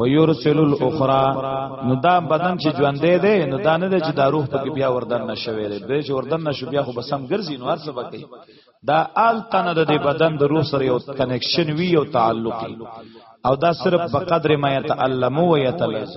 ويرسل الاخرى نو دا بدن چې ژوندې ده نو دا نه ده چې دا روح پکې بیا وردن نشوي ده به چې وردن نشو بیا خو بسم ګرځي نو هر څه پکې دا آل تنه د بدن د روح سره یو کنکشن وی او تعلق او دا صرف په قدر ما يتعلمو ويتلذذ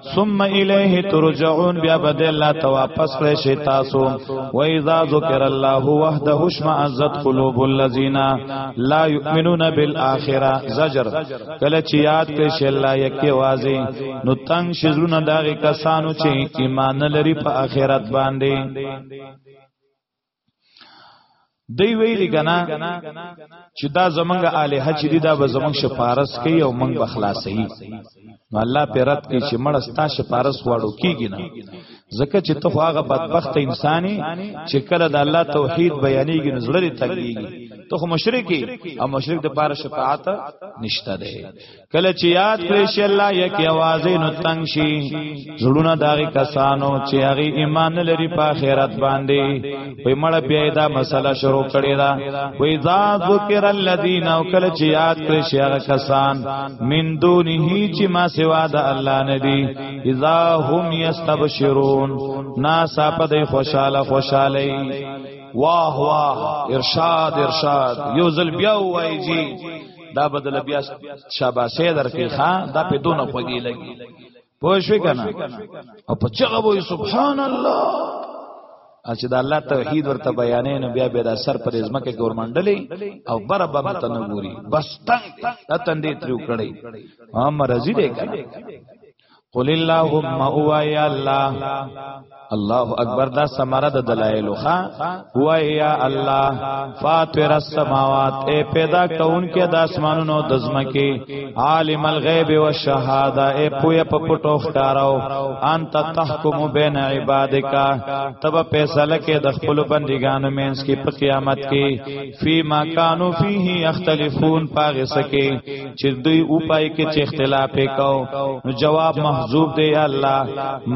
ثم الیه ترجعون بیا بد الله ته واپس کړئ شي تاسو و اذا ذکر الله وحده اشمئزت قلوب الذين لا يؤمنون بالاخره زجر کله چې یاد کړئ شي الله یکي وازي نو تنگ شزونه داغه کسانو چې ایمان لري په آخرت باندې دی ویلی کنا چې دا زمنګ الہ چې دی دا به زمنګ شفارس کوي او موږ بخلاصي نو الله په رات کې چې مړ ستا شفارس واړو کیږي نه ځکه چې ته هغه بدبخت انساني چې کله د الله توحید بیانېږي نو زړه تنګيږي ته مشرکی او مشرک د پاره شفاعت نشته ده کله چې یاد کړی شي الله یک आवाज نو تنگ شي زړونه داغي کسانو چې هغه ایمان لري په آخرت باندې وي مړ بیا دا مسله شروع کړي دا وي ذا ذکر الذین او کله چې یاد کړی شي هغه کسان من دونه چې ما سوا د الله نه دي اذا هم یستبشرون نا صاحب د خوشاله خوشاله واه واه ارشاد ارشاد یو ځل بیا وایي جی دا بدل بیا شاباسه درکې ښا دا په دونه خوږی لګي پوه شو کنه او په چغه وای سبحان الله چې دا الله توحید ورته بیانې نو بیا به دا سر پر ځمکه ګورمنډلې او بر بر ته نه ګوري بس تنگ تندې تریو کړي هم مرزي دې کړي قل اللهم هو يا الله الله اکبر دا سماره د دلایل خو هو يا الله فاطر السماوات اے پیدا کون کې د اسمانونو د زمکه عالم الغیب والشهاده اے پوی په پټو ښکارو انت تحکم بین عبادک تب فیصله کې د خپل بندګانو مینس کې په قیامت کې فی ما کانوا فیه یختلفون پاغه سکه چې دوی او پای کې چې اختلاف وکاو نو جواب محذوب دی یا الله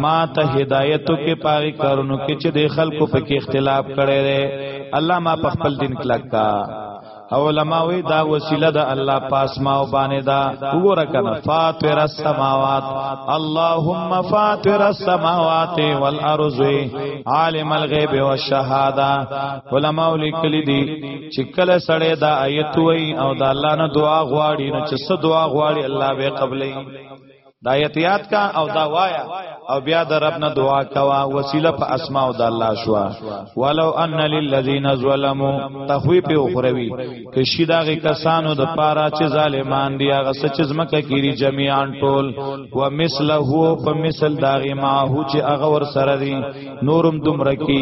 ما ته هدایتو کې پاري کارونو کې چې د خلکو په کې اختلاف کړي دي الله ما په خپل دین کلک کا علماء وی دا وسیله د الله پاس ما او باندې دا وګوره کنه فاطر السماوات اللهم فاطر السماوات والارض عالم الغیب والشهاده علماء لیکلی دي چې کله سړی دا آیت وای او دا الله نه دعا غواړي نو چې څه دعا غواړي الله به قبلې دا آیت یاد کا او دا وایا او بیا د رب نه دعا کوا وسیله په اسماء او د الله شو ولو ان للذین ظلموا تخویف او خروی که شي داغه کسانو د پاره چې ظالمان دی هغه سچ زمکه کیری جميعا ټول و مثله په مثل داغه ماهو چې هغه ور سره دی نورم دمرکی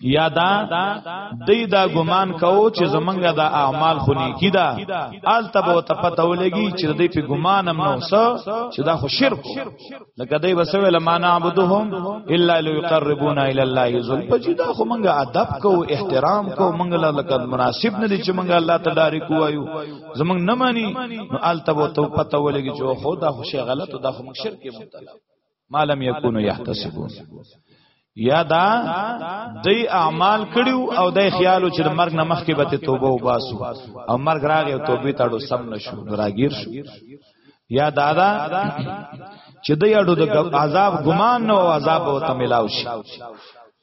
یا دا دی دا ګمان کوو چې زمونږ دا اعمال خو نیکی ده آلته به ته پته ولګي چې دوی په ګمان هم نو څه چې دا خو شرک لکه دوی وسوي لما نعبدهم الا ليقربونا الى الله ذل پجی دا خو مونږه ادب کوو احترام کوو مونږ لا لکه مناسب نه دي چې مونږ الله ته ډاری کوایو زمونږ نه مانی نو آلته به ته پته ولګي چې خو دا خو شی غلط دا خو مونږ شرک مبتلا ما لم یکونو یحتسبون یا دا دی اعمال کړیو او د خیالو چې مرګ نه مخکې به توبه وباسو او مرګ راغی او توبه تاړو سم نشو راګیر شو یا دادا چې د یړو د عذاب ګمان نو عذاب او تملاو شي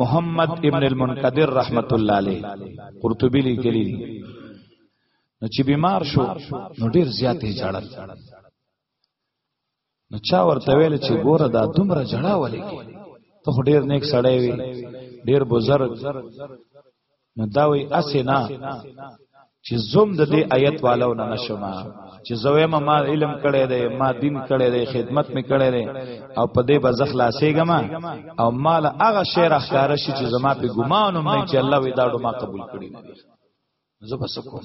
محمد ابن المنقدر رحمت الله علیه قرطبی لیکلی نو چې بیمار شو نو ډیر زیاتې جړل نو چا ورته ویل چې ګوره دا دومره جړا ولې کې ته ډیر نیک سړی وي ډیر بزرگ نو دا وی اسې نه چې زوم د دې آیت والو نه نشم چې زویم ما علم کړی دی ما دین کړی دی خدمت می کړی دی او په دې به زخلاصېګم او مال هغه شعر اخکار شي چې زما په ګمانم نه چې الله وی دا ډو ما قبول کړی دی زه بس کوم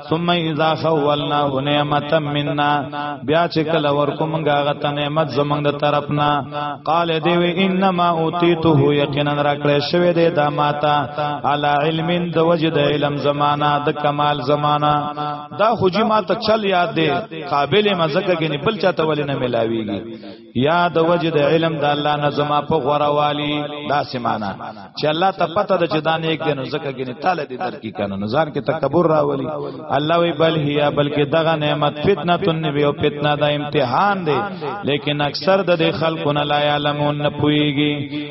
ثم اذا خولنا نعمتا منا بیا چې کله ورکو مونږه غته نعمت زمونږ د طرفنا قال دی وی انما اوتیته یقینا راکړې شوی دی دا ماتا علی علم د وجد علم زمانہ د کمال زمانہ دا خو جی ماته چل یاد دی قابل مزکه کې بل چاته ولې نه ملاویږي یا د وجه د علم د الله نه زما په غوړه والی دا سمانا چې الله ته پته ده چې دا نیک دی نو زکه کې نه تعالی دې درکې کنه نو ځان کې تکبر راولي الله وی بل هيا بلکې دغه نعمت فتنه تن نبی او فتنه دا امتحان دی لیکن اکثر د خلکو نه لا علمون نه پويږي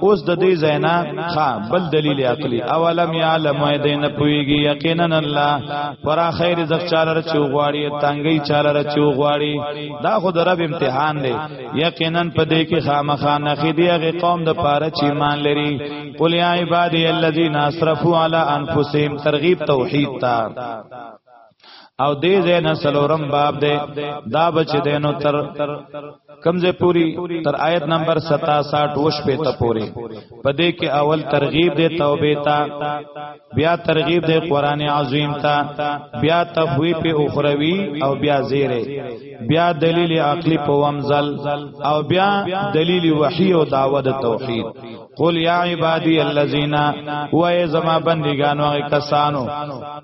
اوس د دې زینا خا بل دلیل عقلی اولم یعلم ایدین پویږي یقینا الله پر خیر زخ چالر چې غواړي تنګي چالر چې غواړي دا خو درب امتحان دی یقینا په دې کې خامخا نخې دی هغه قوم د پاره چې ایمان لري قل یا عبادی الذین اسرفوا علی انفسهم ترغیب توحید تا او دې زین سلورم باب دې دا بچ دینو تر کمزه پوری تر آیت نمبر 67 وش په ته پوری پدې کې اول ترغیب دې توبه تا بیا ترغیب دې قران عظیم تا بیا تخویف اخروی او بیا زیره بیا دلیل عقلی په ومزل او بیا دلیل وحی او دعوت توحید قل یا عبادی الذین و ای زما بندگانو کسانو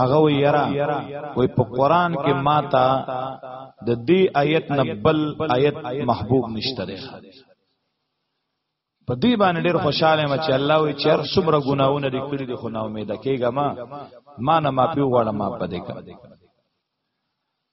هغه ویرا وی په قران کې ماتا د دې آیت نبل آیت محبوب نشته دی په دې باندې ډېر خوشاله یم چې الله وی چر څومره ګناونه دې کړې دي خو نا امید کېږه ما ما نه ما پیو غواړم ما پدې کړ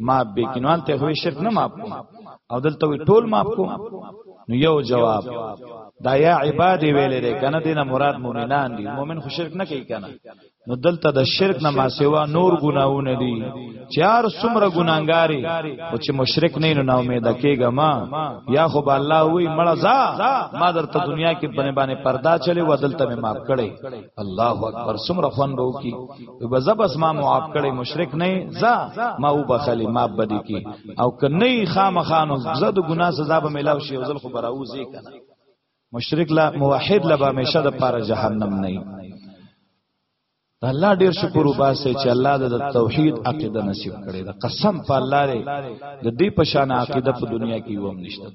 ما بیکینوال ته وی شرک نه ماپ کوم او دلته وی ټول ماپ کوم نو یو جواب دا یا عبادی ویلې ده کنه دینه مراد مؤمنان دي مؤمن خو شرک نه کوي کنه نو دلته د شرک نه ما سیوا نور ګناونه دي چار څومره ګناګاری او چې مشرک نه نو امید کېګه ما یا خو به الله وی مړه زا ما درته دنیا کې بنه باندې پردا چلی و دلته مې معاف کړي الله اکبر څومره خوان به وکي به زبس ما معاف کړي مشرک نه زا ما او بخلی ما بدی کی او کنه خامخانو زد ګنا سزا به ملاو شي او زل خو براوزی کنه مشرک لا موحد لا به همیشه د پاره جهنم نه د الله ډیر شکر وباسه چې الله د توحید عقیده نصیب کړي د قسم په الله لري د دې په شان عقیده په دنیا کې ووم نشته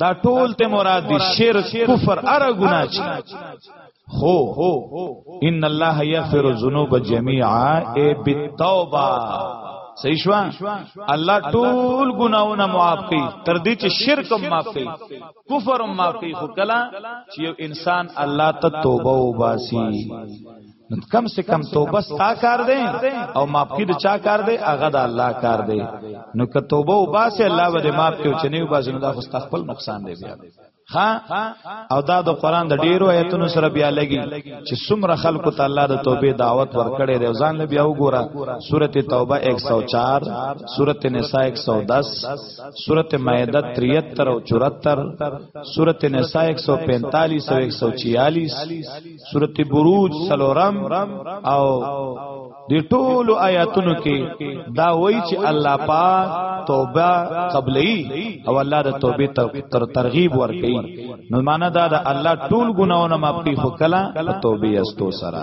دا ټول ته مراد دي شرک کفر اره ګنا چی خو ان الله یغفر الذنوب جميعا ای بالتوبه صحیح شو الله ټول ګناونه معاف کړي تر دې چې شرک هم معاف کړي کفر هم معاف کړي خو کله چې یو انسان الله ته توبه وباسي نو کم سے کم توبه ستا کار دی او معاف کی د چا کار دی هغه د الله کار دی نو که توبه وباسه الله به معاف کوي چې نه وباسه نو دا خو خپل نقصان دی بیا ها او دا د قران د ډیرو آیتونو سره بیا لګي چې څومره خلکو ته الله د توبې دعوت ورکړي دی ځان له بیا وګوره سورته توبه 104 سورته نساء 110 سورته مائده 73 او 74 سورته نساء 145 او 146 سورته بروج سلورم او د ټولو آیاتونو کې دا وایي چې الله پاک توبه قبلې او الله د توبې تر ترغیب ورکړي نو معنا دا د الله ټول ګناونه معافي خو کلا توبه استو سره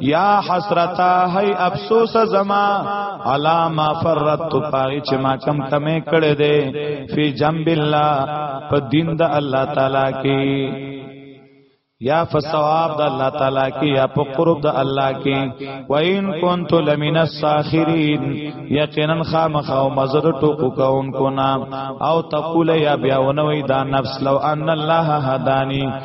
یا حسرتا هی افسوس زما علا ما فرت پاغي چې ما کم کمې کړې دي فی جنب الله په دین د الله تعالی کې یا فثواب د الله تعالی کې یا په قرب د الله کې و ان كنت لمن الساخرين یقینا خامخ او مزر ټکو کون کو نام او تقول یا بیاونوي دا نفس لو ان الله هداني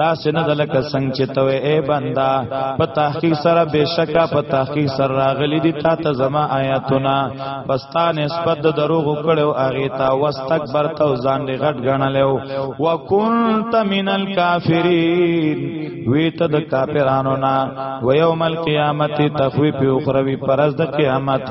دا سن د لکه څنګه چې ته اے بندا په تحقیق سره بشکا په تحقیق سره راغلی دي تا ته زما آیاتونه پستا نسبت د دروغ کړو اغه تا واستکبر تو ځان لري غټ غنلو وکنت من الکافرین وی ته د کافرانو نا و یوم القیامت تخویف اخروی پرز د قیامت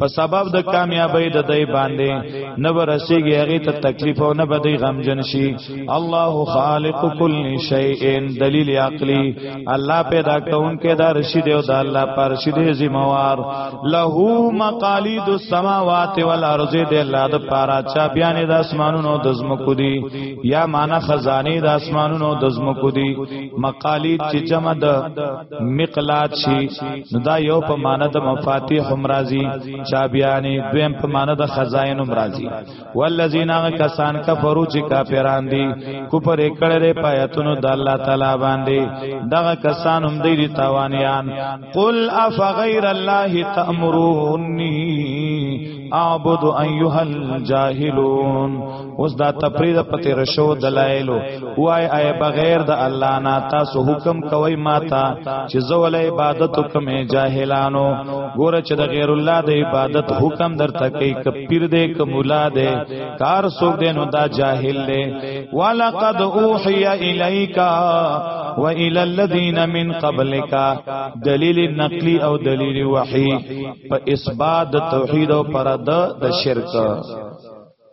په سبب د کامیابی د دای باندې نه ورسیږي هغه ته تکلیف او نه بدی غمجن شي الله خالق کل شیء دلیل عقلی الله پیدا کون کې دا رشید او د الله پر رشید ذمہوار له مقالید السماوات والارض د الله د پارا چا بیان د اسمانونو د زمکو دی یا معنا خزانه د اسمانونو د زمکو دی مقالید چې جمع د مقلات شي نو دا یو په معنا د مفاتيح مرضی چابيانې دویم په معنا د خزائن مرضی والذین کسان کفرو چې کافران دي کفر کړي پایتونو د الله تعالی باندې دغه کسان هم دی تاوانیان قل افغیر الله تأمرونی اعبد ایها الجاهلون اوس دا تفرید په تیر شو دلایل وای ای بغیر د الله نه تاسو حکم کوي ماتا چې زول عبادت کوم جاهلانو ګور چې د غیر الله د عبادت حکم درته کوي ک پیر دې ک مولا دې کار سو دې نو دا جاهل دې ولقد اوحي الیک و الی الذین من قبلک دلیل نقلی او دلیل وحی په اثبات توحید او پر د شرک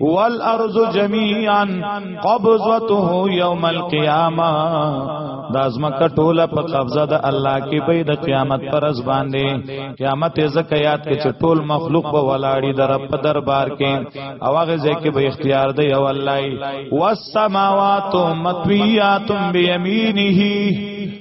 والارض جميعا قبضته يوم القيامه دا زمکه ټوله په قبضه د الله کې به د قیامت پر ځ باندې قیامت زکه یاد کې چې ټول مخلوق به ولاړی در په دربار کې او هغه ځکه به اختیار دی او الله والسماوات مطویات بیمینه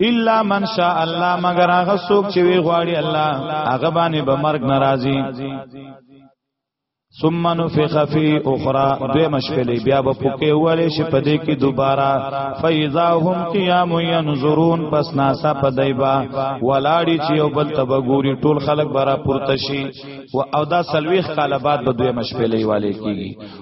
الا من شاء الله مگر هغه څوک چې وی غواړي الله هغه باندې به مرګ ناراضي ثم نفخ فی اخرى دوی مشکلی بیا به پوکې وړې شي په دې کې دوباره فیضا هم قیام ینظرون پس ناسا په دایبا ولاړی چې یو بل تبګوري ټول خلک برا پورته شي او دا سلويخ کاله بعد به دوی مشکلی والے کیږي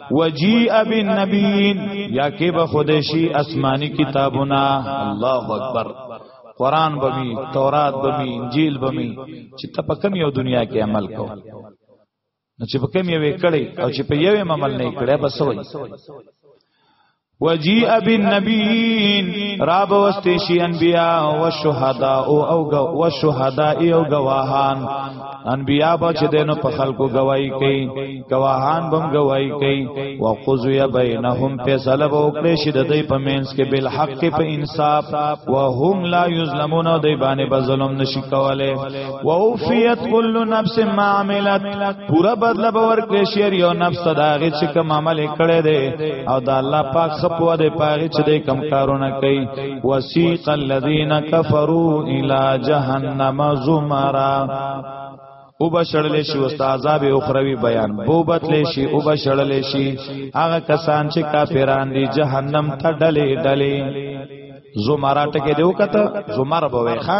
وجیء بالنبیین یا کې به خودشي آسماني کتابونه الله اکبر قران بمی تورات بمی انجیل بمی چې ته په کوم یو دنیا کې عمل کو نو چې په کوم یو کړي او چې په یو عمل نه کړي بس وای وجیء بالنبیین راب واستشی انبیاء او شهدا او او شهدا او گواهان انبیاء به چې دینو په خلکو گواہی کوي گواهان بم گواہی کوي وقضی بینهم فیصله وکړي شي د دې په مینس کې بل حق په انصاف وهم لا یظلمون او دې باندې به ظلم نشي کوله ووفیت کل نفس ما عملت پورا بدل باور کې شیر یو نفس داغه چې کوم عمل کړي دي او دا الله پاک خپو دې پاغه چې دې کم کارونه کوي وسیق الذین کفروا الی جهنم زمرا او بشړل شي او عذاب اخروی بیان بو بتل شي او بشړل شي هغه کسان چې کافران دي جهنم ته ډلې ډلې زمرا ټکه دیو کته زمر بوي ښا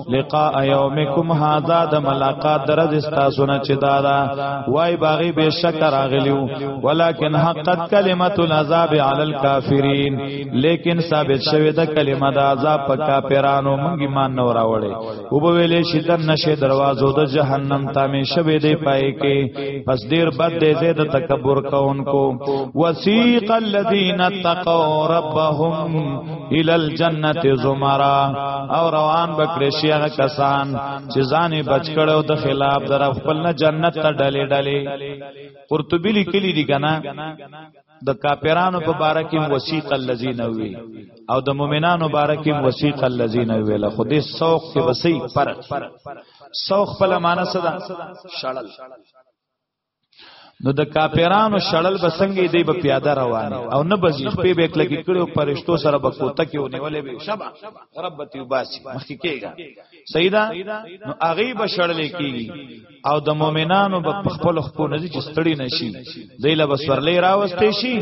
لقاء یومکم هاذا د ملاقات درز استاسو نه چې دارا وای باغی به شک راغلیو ولکن حقت کلمت العذاب علی الکافرین لیکن ثابت شوه د کلمه د عذاب په کافرانو مونږ ایمان نه راوړې او به ویلې شي د نشه دروازو د جهنم تامه شوه دی پای کې پس ډیر بد دی زید تکبر کوونکو وسیق الذین اتقوا ربهم ال الجنت زمرا او روان بکړي شیغه کسان چې ځانې بچ کړو د خلاف در خپل نه جنت ته ډلې ډلې قرطبی لیکلی دی کنه د کاپیرانو په باره کې وسیق الذین وی او د مؤمنانو باره کې وسیق الذین وی له خو دې سوق کې وسیق پر سوق په لمانه صدا شړل نو د کاپیرانو شړل بسنګي دی په پیاده روان او نه بزی خپې به کله کې کړو پرشتو سره به کوته کې ونیولې به شبا رب تی وباسي مخکې کېږي سیدا نو اغي به شړل کېږي او د مؤمنانو په خپل خپل نزي چې ستړي نشي دیله به سورلې راوستې شي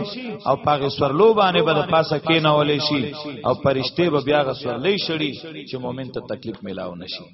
او پاګه سورلو باندې به د پاسه کې نه ولې شي او پرشته به بیا غ سورلې شړي چې مؤمن ته تکلیف ملاو نشي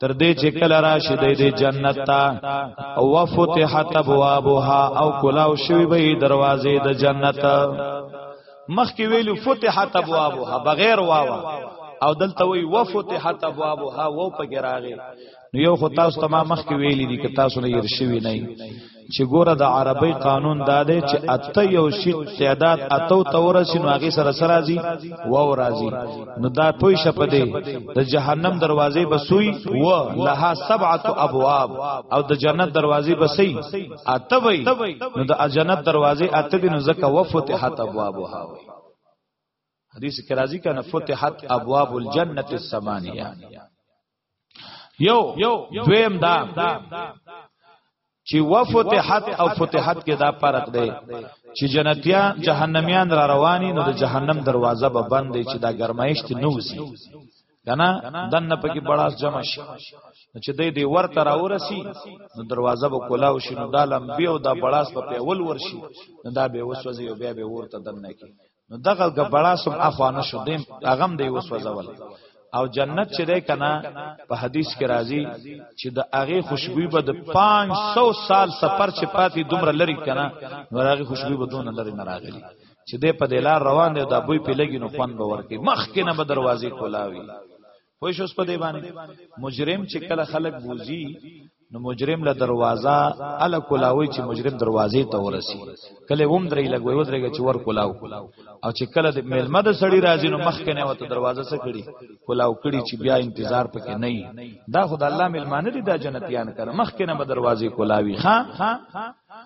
تر دې چې کله راشي د دې جنت ته او وفتحت ابوابها او کلاو شوی به دروازې د جنت مخکې ویلو فتحت ابوابها بغیر واوا او دلته وی وفتحت ابوابها و په ګراغه نو یو خو تاسو تمام مخکې ویلې دي که تاسو نه ير شوی نه چې ګوره د عربی قانون دا دی چې اته یو شی تعداد اتو تورسی نو هغه سره سره راځي و او راځي نو دا پوي شپه دی د جهنم دروازې بسوي و لها سبعه ابواب او د جنت دروازې بسي اته وي نو د جنت دروازې اته دي نو زکه وفتحت ابوابها وي حدیث کې راځي کنه فتحت ابواب الجنه الثمانيه یو دویم دا چې وفتحت او فتحت کې دا فرق دی چې جنتیان جهنميان را رواني نو د جهنم دروازه به بند دی چې دا گرمایشت نوځي کنه دنه پکې بڑاس جمع شي چې دې دې ورته راورسي نو دروازه به کولاو شي نو دالم بیا او دا بڑاس په پیول ورشي نو دا به وسوځي او بیا به ورته دنه کې نو دغه غبړا سم افانه شو دیم هغه دی وسوځول او جنت چې ده کنه په حدیث کې راځي چې د هغه خوشبوئی به د 500 سال سفر چې پاتې دومره لري کنه نو هغه خوشبوئی به دون لري نه راغلي چې ده په دلار روان دی دا بوی په لګي نو خوان به ورکی مخ کې نه به دروازې کولاوي خو شوس په دی باندې مجرم چې کله خلک بوزي نو مجرم له دروازه ال کولاوي چې مجرم دروازې ته ورسي کله هم درې لګوي ودرېږي چې ور کولاو او چې کله د ملما د سړی راځي نو مخ کنه وته دروازه سره کړي کولاو کړي چې بیا انتظار پکې نه دا خدای الله ملمانه دي دا جنتیان کړ مخ کنه به دروازې کولاوي ها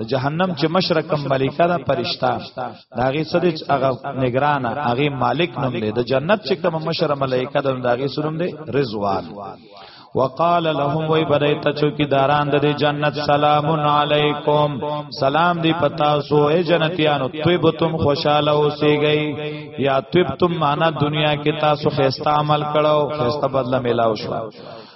د جهنم چې مشرکم ملکه ده پرشتہ دا غي صد چې هغه نگران هغه مالک نوم دی د جنت چې کوم مشر ملائکه ده دا غي سنوم دی رضوان وقال لهم وی بدایت چوکی داران د جنت سلام علیکم سلام دی پتا سو اے جنتیانو طیبتم خوشاله اوسې گئی یا طیبتم معنا دنیا کې تاسو خسته عمل کړو خسته بدله ملاو شو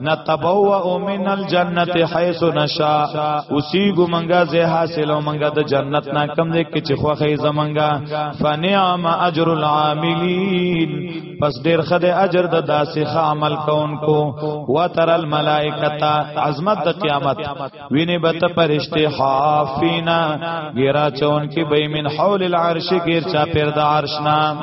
نتبوأ من الجنه حيث نشاء اوسیګو منګه زه حاصلو منګه د جنت نا کم دې کې چې خوخه زمنګا فنعم اجر العاملین پس ډیر خده اجر د داسې عمل کوونکو وتر الملائکتا عظمت د قیامت ویني بت پرشته حافینا ګرا چون کې به من حول العرش ګیر چا پر د عرش نام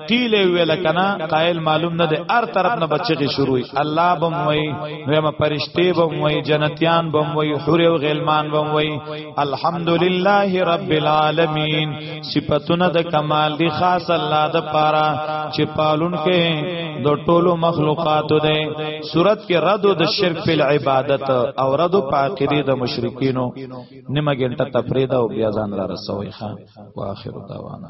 قیل ویل کنا قائل معلوم نه دی هر طرف نه بچی شروعي الله بم وای نو ما پرشته بم وای جنتیان بم وای حور او غلمان بم وای الحمدلله رب العالمین صفاتونه د کمال دی خاص الله د پاره چې پالون کې د ټولو مخلوقات دی صورت کې رد د شرک په عبادت او رد په عقیده د مشرکینو نیمه ګنټه تفریدا او بیا ځان را رسوي خان واخر دعوانا